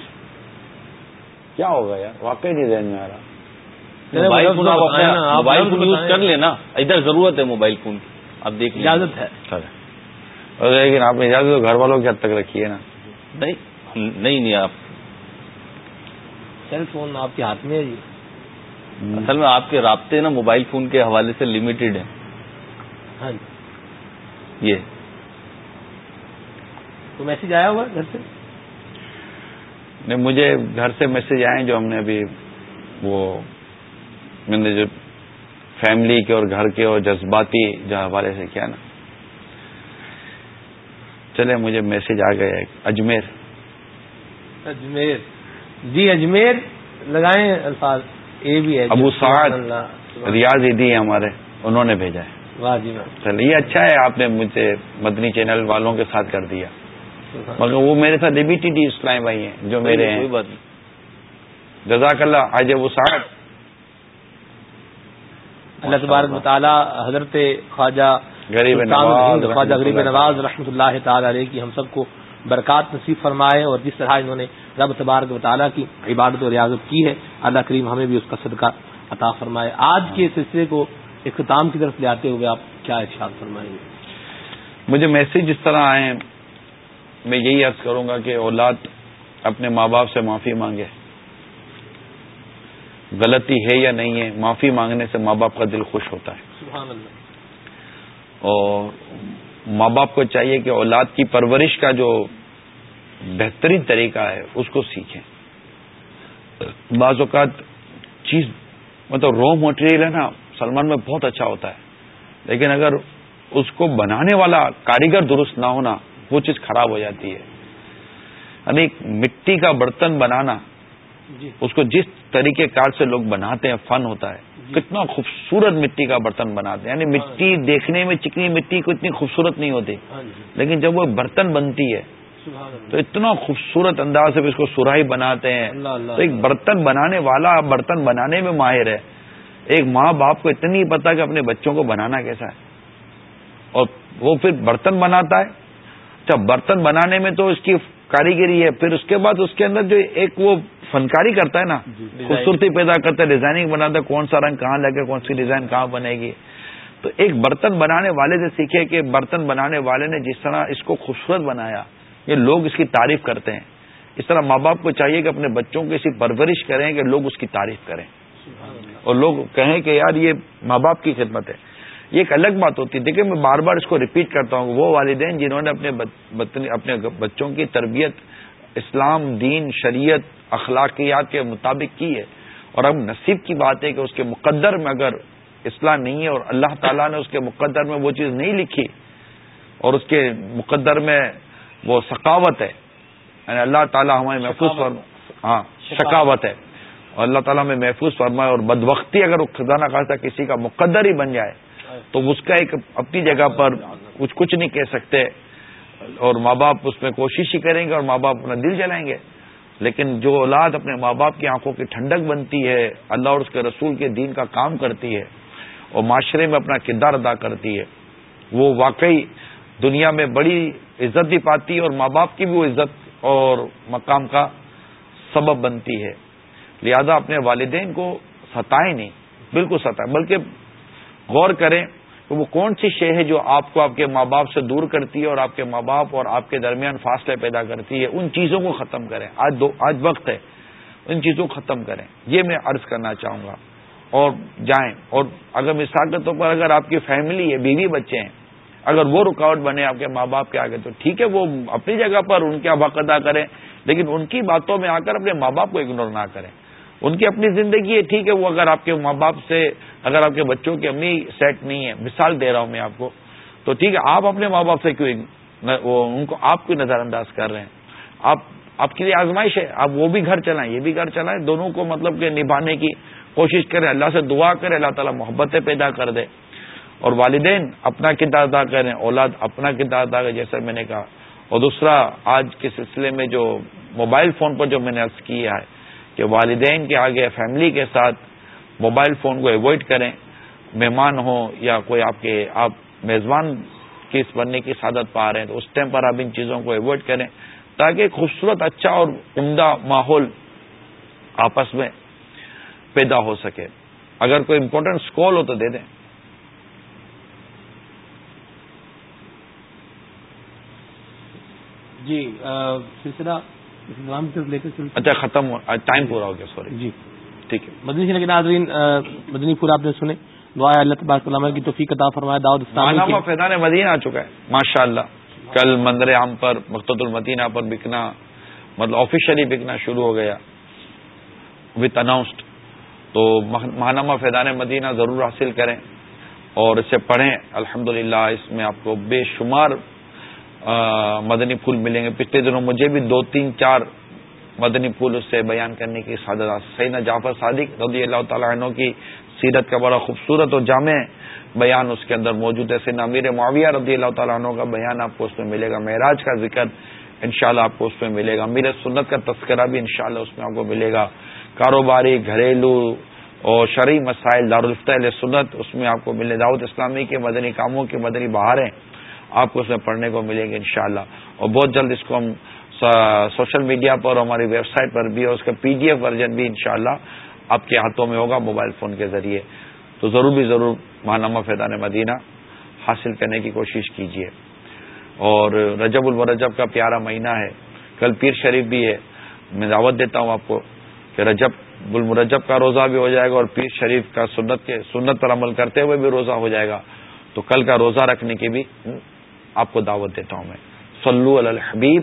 Speaker 4: کیا ہوگا یار؟ واقعی نہیں ذہن میں آ رہا۔
Speaker 2: Mobile phone mobile phone use کر لینا۔ ادھر ضرورت ہے موبائل فون کی۔ اب دیکھ
Speaker 5: اجازت ہے۔
Speaker 4: لیکن آپ نے اجازت گھر والوں کی حد تک رکھی ہے نا۔
Speaker 2: نہیں نہیں آپ۔
Speaker 5: سیل فون آپ کے ہاتھ میں ہے جی۔
Speaker 2: اصل میں آپ کے رابطے نا موبائل فون کے حوالے سے لمیٹڈ ہیں۔
Speaker 5: ہاں جی۔
Speaker 2: یہ۔
Speaker 5: تو میسج آیا ہوا گھر سے؟
Speaker 4: نہیں مجھے گھر سے میسج آئے جو ہم نے ابھی وہ میں نے جو فیملی کے اور گھر کے اور جذباتی جو حوالے سے کیا نا۔ چلے مجھے میسج آ گیا اجمیر۔
Speaker 5: اجمیر۔ جی اجمیر۔ لگائیں الفاظ۔ اے بھی ہے۔
Speaker 4: ابو سعد ریاض دی ہمارے انہوں نے بھیجا ہے۔
Speaker 5: واہ جی
Speaker 4: چلے یہ اچھا ہے آپ نے مجھے مدنی چینل والوں کے ساتھ کر دیا۔ مگر وہ میرے ساتھ ڈیبیٹی ڈی اسلام بھائی ہیں جو میرے ہیں۔ جزاک اللہ آج ابو سعد۔
Speaker 5: اللہ تبارک مطالعہ حضرت خواجہ
Speaker 4: غریب نواز
Speaker 5: خواجہ غریب نواز رحمۃ اللہ تعالی علیہ کی ہم سب کو برکات نصیب فرمائے اور جس طرح انہوں نے رب تبارک مطالعہ کی عبادت و ریاضت کی ہے اللہ کریم ہمیں بھی اس کا صدقہ عطا فرمائے۔ آج کے سلسلے کو اختتام کی طرف لے آتے ہوئے آپ کیا ارشاد فرمائیں گے؟
Speaker 4: مجھے میسج جس طرح آئے میں یہی عرض کروں گا کہ اولاد اپنے ماں باپ سے معافی مانگے۔ غلطی ہے یا نہیں ہے معافی مانگنے سے ماں باپ کا دل خوش ہوتا ہے۔
Speaker 5: سبحان اللہ۔
Speaker 4: اور ماں باپ کو چاہیے کہ اولاد کی پرورش کا جو بہترین طریقہ ہے اس کو سیکھیں۔ بعض اوقات چیز مطلب رو مٹیریل ہے نا سلمان میں بہت اچھا ہوتا ہے۔ لیکن اگر اس کو بنانے والا کاریگر درست نہ ہونا وہ چیز خراب ہو جاتی ہے۔ یعنی مٹی کا برتن بنانا اس کو جس طریقے کار سے لوگ بناتے ہیں فن ہوتا ہے۔ کتنا خوبصورت مٹی کا برتن بناتے ہیں۔ یعنی مٹی دیکھنے میں چکنی مٹی کو اتنی خوبصورت نہیں ہوتی۔
Speaker 5: ہاں جی۔
Speaker 4: لیکن جب وہ برتن بنتی ہے تو اتنا خوبصورت انداز سے اس کو سراہی بناتے ہیں۔ تو ایک برتن بنانے والا برتن بنانے میں ماہر ہے۔ ایک ماں باپ کو اتنا نہیں پتا کہ اپنے بچوں کو بنانا کیسا ہے۔ اور وہ پھر برتن بناتا ہے۔ اچھا برتن بنانے میں تو اس کی کاریگری ہے۔ پھر اس کے بعد اس کے اندر جو ایک وہ فنکاری کرتا ہے نا خوبصورتی پیدا کرتا ہے ڈیزائننگ بناتا ہے کون سا رنگ کہاں لگے کون سی ڈیزائن کہاں بنے گی۔ تو ایک برتن بنانے والے سے سیکھے کہ برتن بنانے والے نے جس طرح اس کو خوبصورت بنایا یہ لوگ اس کی تعریف کرتے ہیں۔ اس طرح ماں باپ کو چاہیے کہ اپنے بچوں کی ایسی پرورش کریں کہ لوگ اس کی تعریف کریں۔ اور لوگ کہیں کہ یار یہ ماں باپ کی خدمت ہے۔ یہ ایک الگ بات ہوتی ہے۔ دیکھیں میں بار بار اس کو ریپیٹ کرتا ہوں۔ وہ والدین جنہوں نے اپنے اپنے بچوں کی تربیت اسلام دین شریعت اخلاقیات کے مطابق کی ہے اور اب نصیب کی بات ہے کہ اس کے مقدر میں اگر اصلاح نہیں ہے اور اللہ تعالیٰ نے اس کے مقدر میں وہ چیز نہیں لکھی اور اس کے مقدر میں وہ ثقافت ہے یعنی اللہ تعالیٰ ہمیں محفوظ فرم ہاں شکاوت ہے۔ اور اللہ تعالیٰ ہمیں محفوظ فرمائے اور بدوقتی اگر خدا نہ خاصا کسی کا مقدر ہی بن جائے تو اس کا ایک اپنی جگہ پر کچھ کچھ نہیں کہہ سکتے اور ماں باپ اس میں کوشش ہی کریں گے اور ماں باپ اپنا دل جلائیں گے۔ لیکن جو اولاد اپنے ماں باپ کی آنکھوں کی ٹھنڈک بنتی ہے، اللہ اور اس کے رسول کے دین کا کام کرتی ہے اور معاشرے میں اپنا کردار ادا کرتی ہے، وہ واقعی دنیا میں بڑی عزت بھی پاتی ہے اور ماں باپ کی بھی وہ عزت اور مقام کا سبب بنتی ہے۔ لہذا اپنے والدین کو ستائیں نہیں، بالکل ستائیں، بلکہ غور کریں کہ وہ کون سی شے ہے جو آپ کو آپ کے ماں باپ سے دور کرتی ہے اور آپ کے ماں باپ اور آپ کے درمیان فاصلے پیدا کرتی ہے؟ ان چیزوں کو ختم کریں۔ آج دو آج وقت ہے۔ ان چیزوں کو ختم کریں۔ یہ میں عرض کرنا چاہوں گا۔ اور جائیں۔ اور اگر مثال کے طور پر اگر آپ کی فیملی ہے، بیوی بچے ہیں، اگر وہ رکاوٹ بنے آپ کے ماں باپ کے آگے، تو ٹھیک ہے، وہ اپنی جگہ پر ان کے حق ادا کریں۔ لیکن ان کی باتوں میں آ کر اپنے ماں باپ کو اگنور نہ کریں۔ ان کی اپنی زندگی ہے، ٹھیک ہے، وہ اگر آپ کے ماں باپ سے اگر آپ کے بچوں کی امی سیٹ نہیں ہے، مثال دے رہا ہوں میں آپ کو، تو ٹھیک ہے، آپ اپنے ماں باپ سے کیوں وہ ان کو آپ کو نظر انداز کر رہے ہیں؟ آپ آپ کے لیے آزمائش ہے، آپ وہ بھی گھر چلائیں، یہ بھی گھر چلائیں، دونوں کو مطلب کہ نبھانے کی کوشش کریں، اللہ سے دعا کریں، اللہ تعالیٰ محبتیں پیدا کر دے۔ اور والدین اپنا کردار ادا کریں اولاد اپنا کردار ادا کریں جیسے میں نے کہا۔ اور دوسرا، آج کے سلسلے میں جو موبائل فون پر جو میں نے عرض کیا ہے کہ والدین کے آگے فیملی کے ساتھ موبائل فون کو اوائڈ کریں مہمان ہو یا کوئی آپ کے آپ میزبان کس بننے کی سعادت پا رہے ہیں تو اس ٹائم پر آپ ان چیزوں کو اوائڈ کریں تاکہ خوبصورت اچھا اور عمدہ ماحول آپس میں پیدا ہو سکے۔ اگر کوئی امپورٹنٹ کال ہو تو دے دیں۔
Speaker 5: جی سلسلہ
Speaker 4: اچھا ختم ہو ٹائم پورا ہو گیا سوری
Speaker 5: جی۔
Speaker 4: ٹھیک ہے۔
Speaker 5: مدنی کے ناظرین مدنی پور آپ نے سنے۔ دعا اللہ تبارک علامہ کی توفیق عطا فرمایا داؤد
Speaker 4: علامہ فیضان مدینہ آ چکا ہے۔ ماشاء اللہ کل مندر عام پر مقت المدینہ پر بکنا مطلب آفیشلی بکنا شروع ہو گیا۔ وتھ اناؤنسڈ تو ماہنامہ فیضان مدینہ ضرور حاصل کریں اور اسے پڑھیں۔ الحمد اس میں آپ کو بے شمار مدنی پھول ملیں گے۔ پچھلے دنوں مجھے بھی دو تین چار مدنی پھول اس سے بیان کرنے کی سعادت سیدنا جعفر صادق رضی اللہ تعالیٰ عنہ کی سیرت کا بڑا خوبصورت اور جامع بیان اس کے اندر موجود ہے۔ سیدنا امیر معاویہ رضی اللہ تعالیٰ عنہ کا بیان آپ کو اس میں ملے گا۔ معراج کا ذکر انشاءاللہ آپ کو اس میں ملے گا۔ امیر سنت کا تذکرہ بھی انشاءاللہ اس میں آپ کو ملے گا۔ کاروباری، گھریلو اور شرعی مسائل دارالفتہ سنت اس میں آپ کو ملے۔ دعوت اسلامی کے مدنی کاموں کے مدنی بہاریں آپ کو اس میں پڑھنے کو ملیں گے انشاءاللہ۔ اور بہت جلد اس کو ہم سوشل میڈیا پر، ہماری ویب سائٹ پر بھی اور اس کا پی ڈی ایف ورژن بھی انشاءاللہ آپ کے ہاتھوں میں ہوگا موبائل فون کے ذریعے۔ تو ضرور بھی ضرور ماہنامہ فیضان مدینہ حاصل کرنے کی کوشش کیجیے اور رجب المرجب کا پیارا مہینہ ہے۔ کل پیر شریف بھی ہے۔ میں دعوت دیتا ہوں آپ کو کہ رجب المرجب کا روزہ بھی ہو جائے گا اور پیر شریف کا سنت کے سنت پر عمل کرتے ہوئے بھی روزہ ہو جائے گا۔ تو کل کا روزہ رکھنے کی بھی آپ کو دعوت دیتا ہوں میں۔ صلو علی الحبیب۔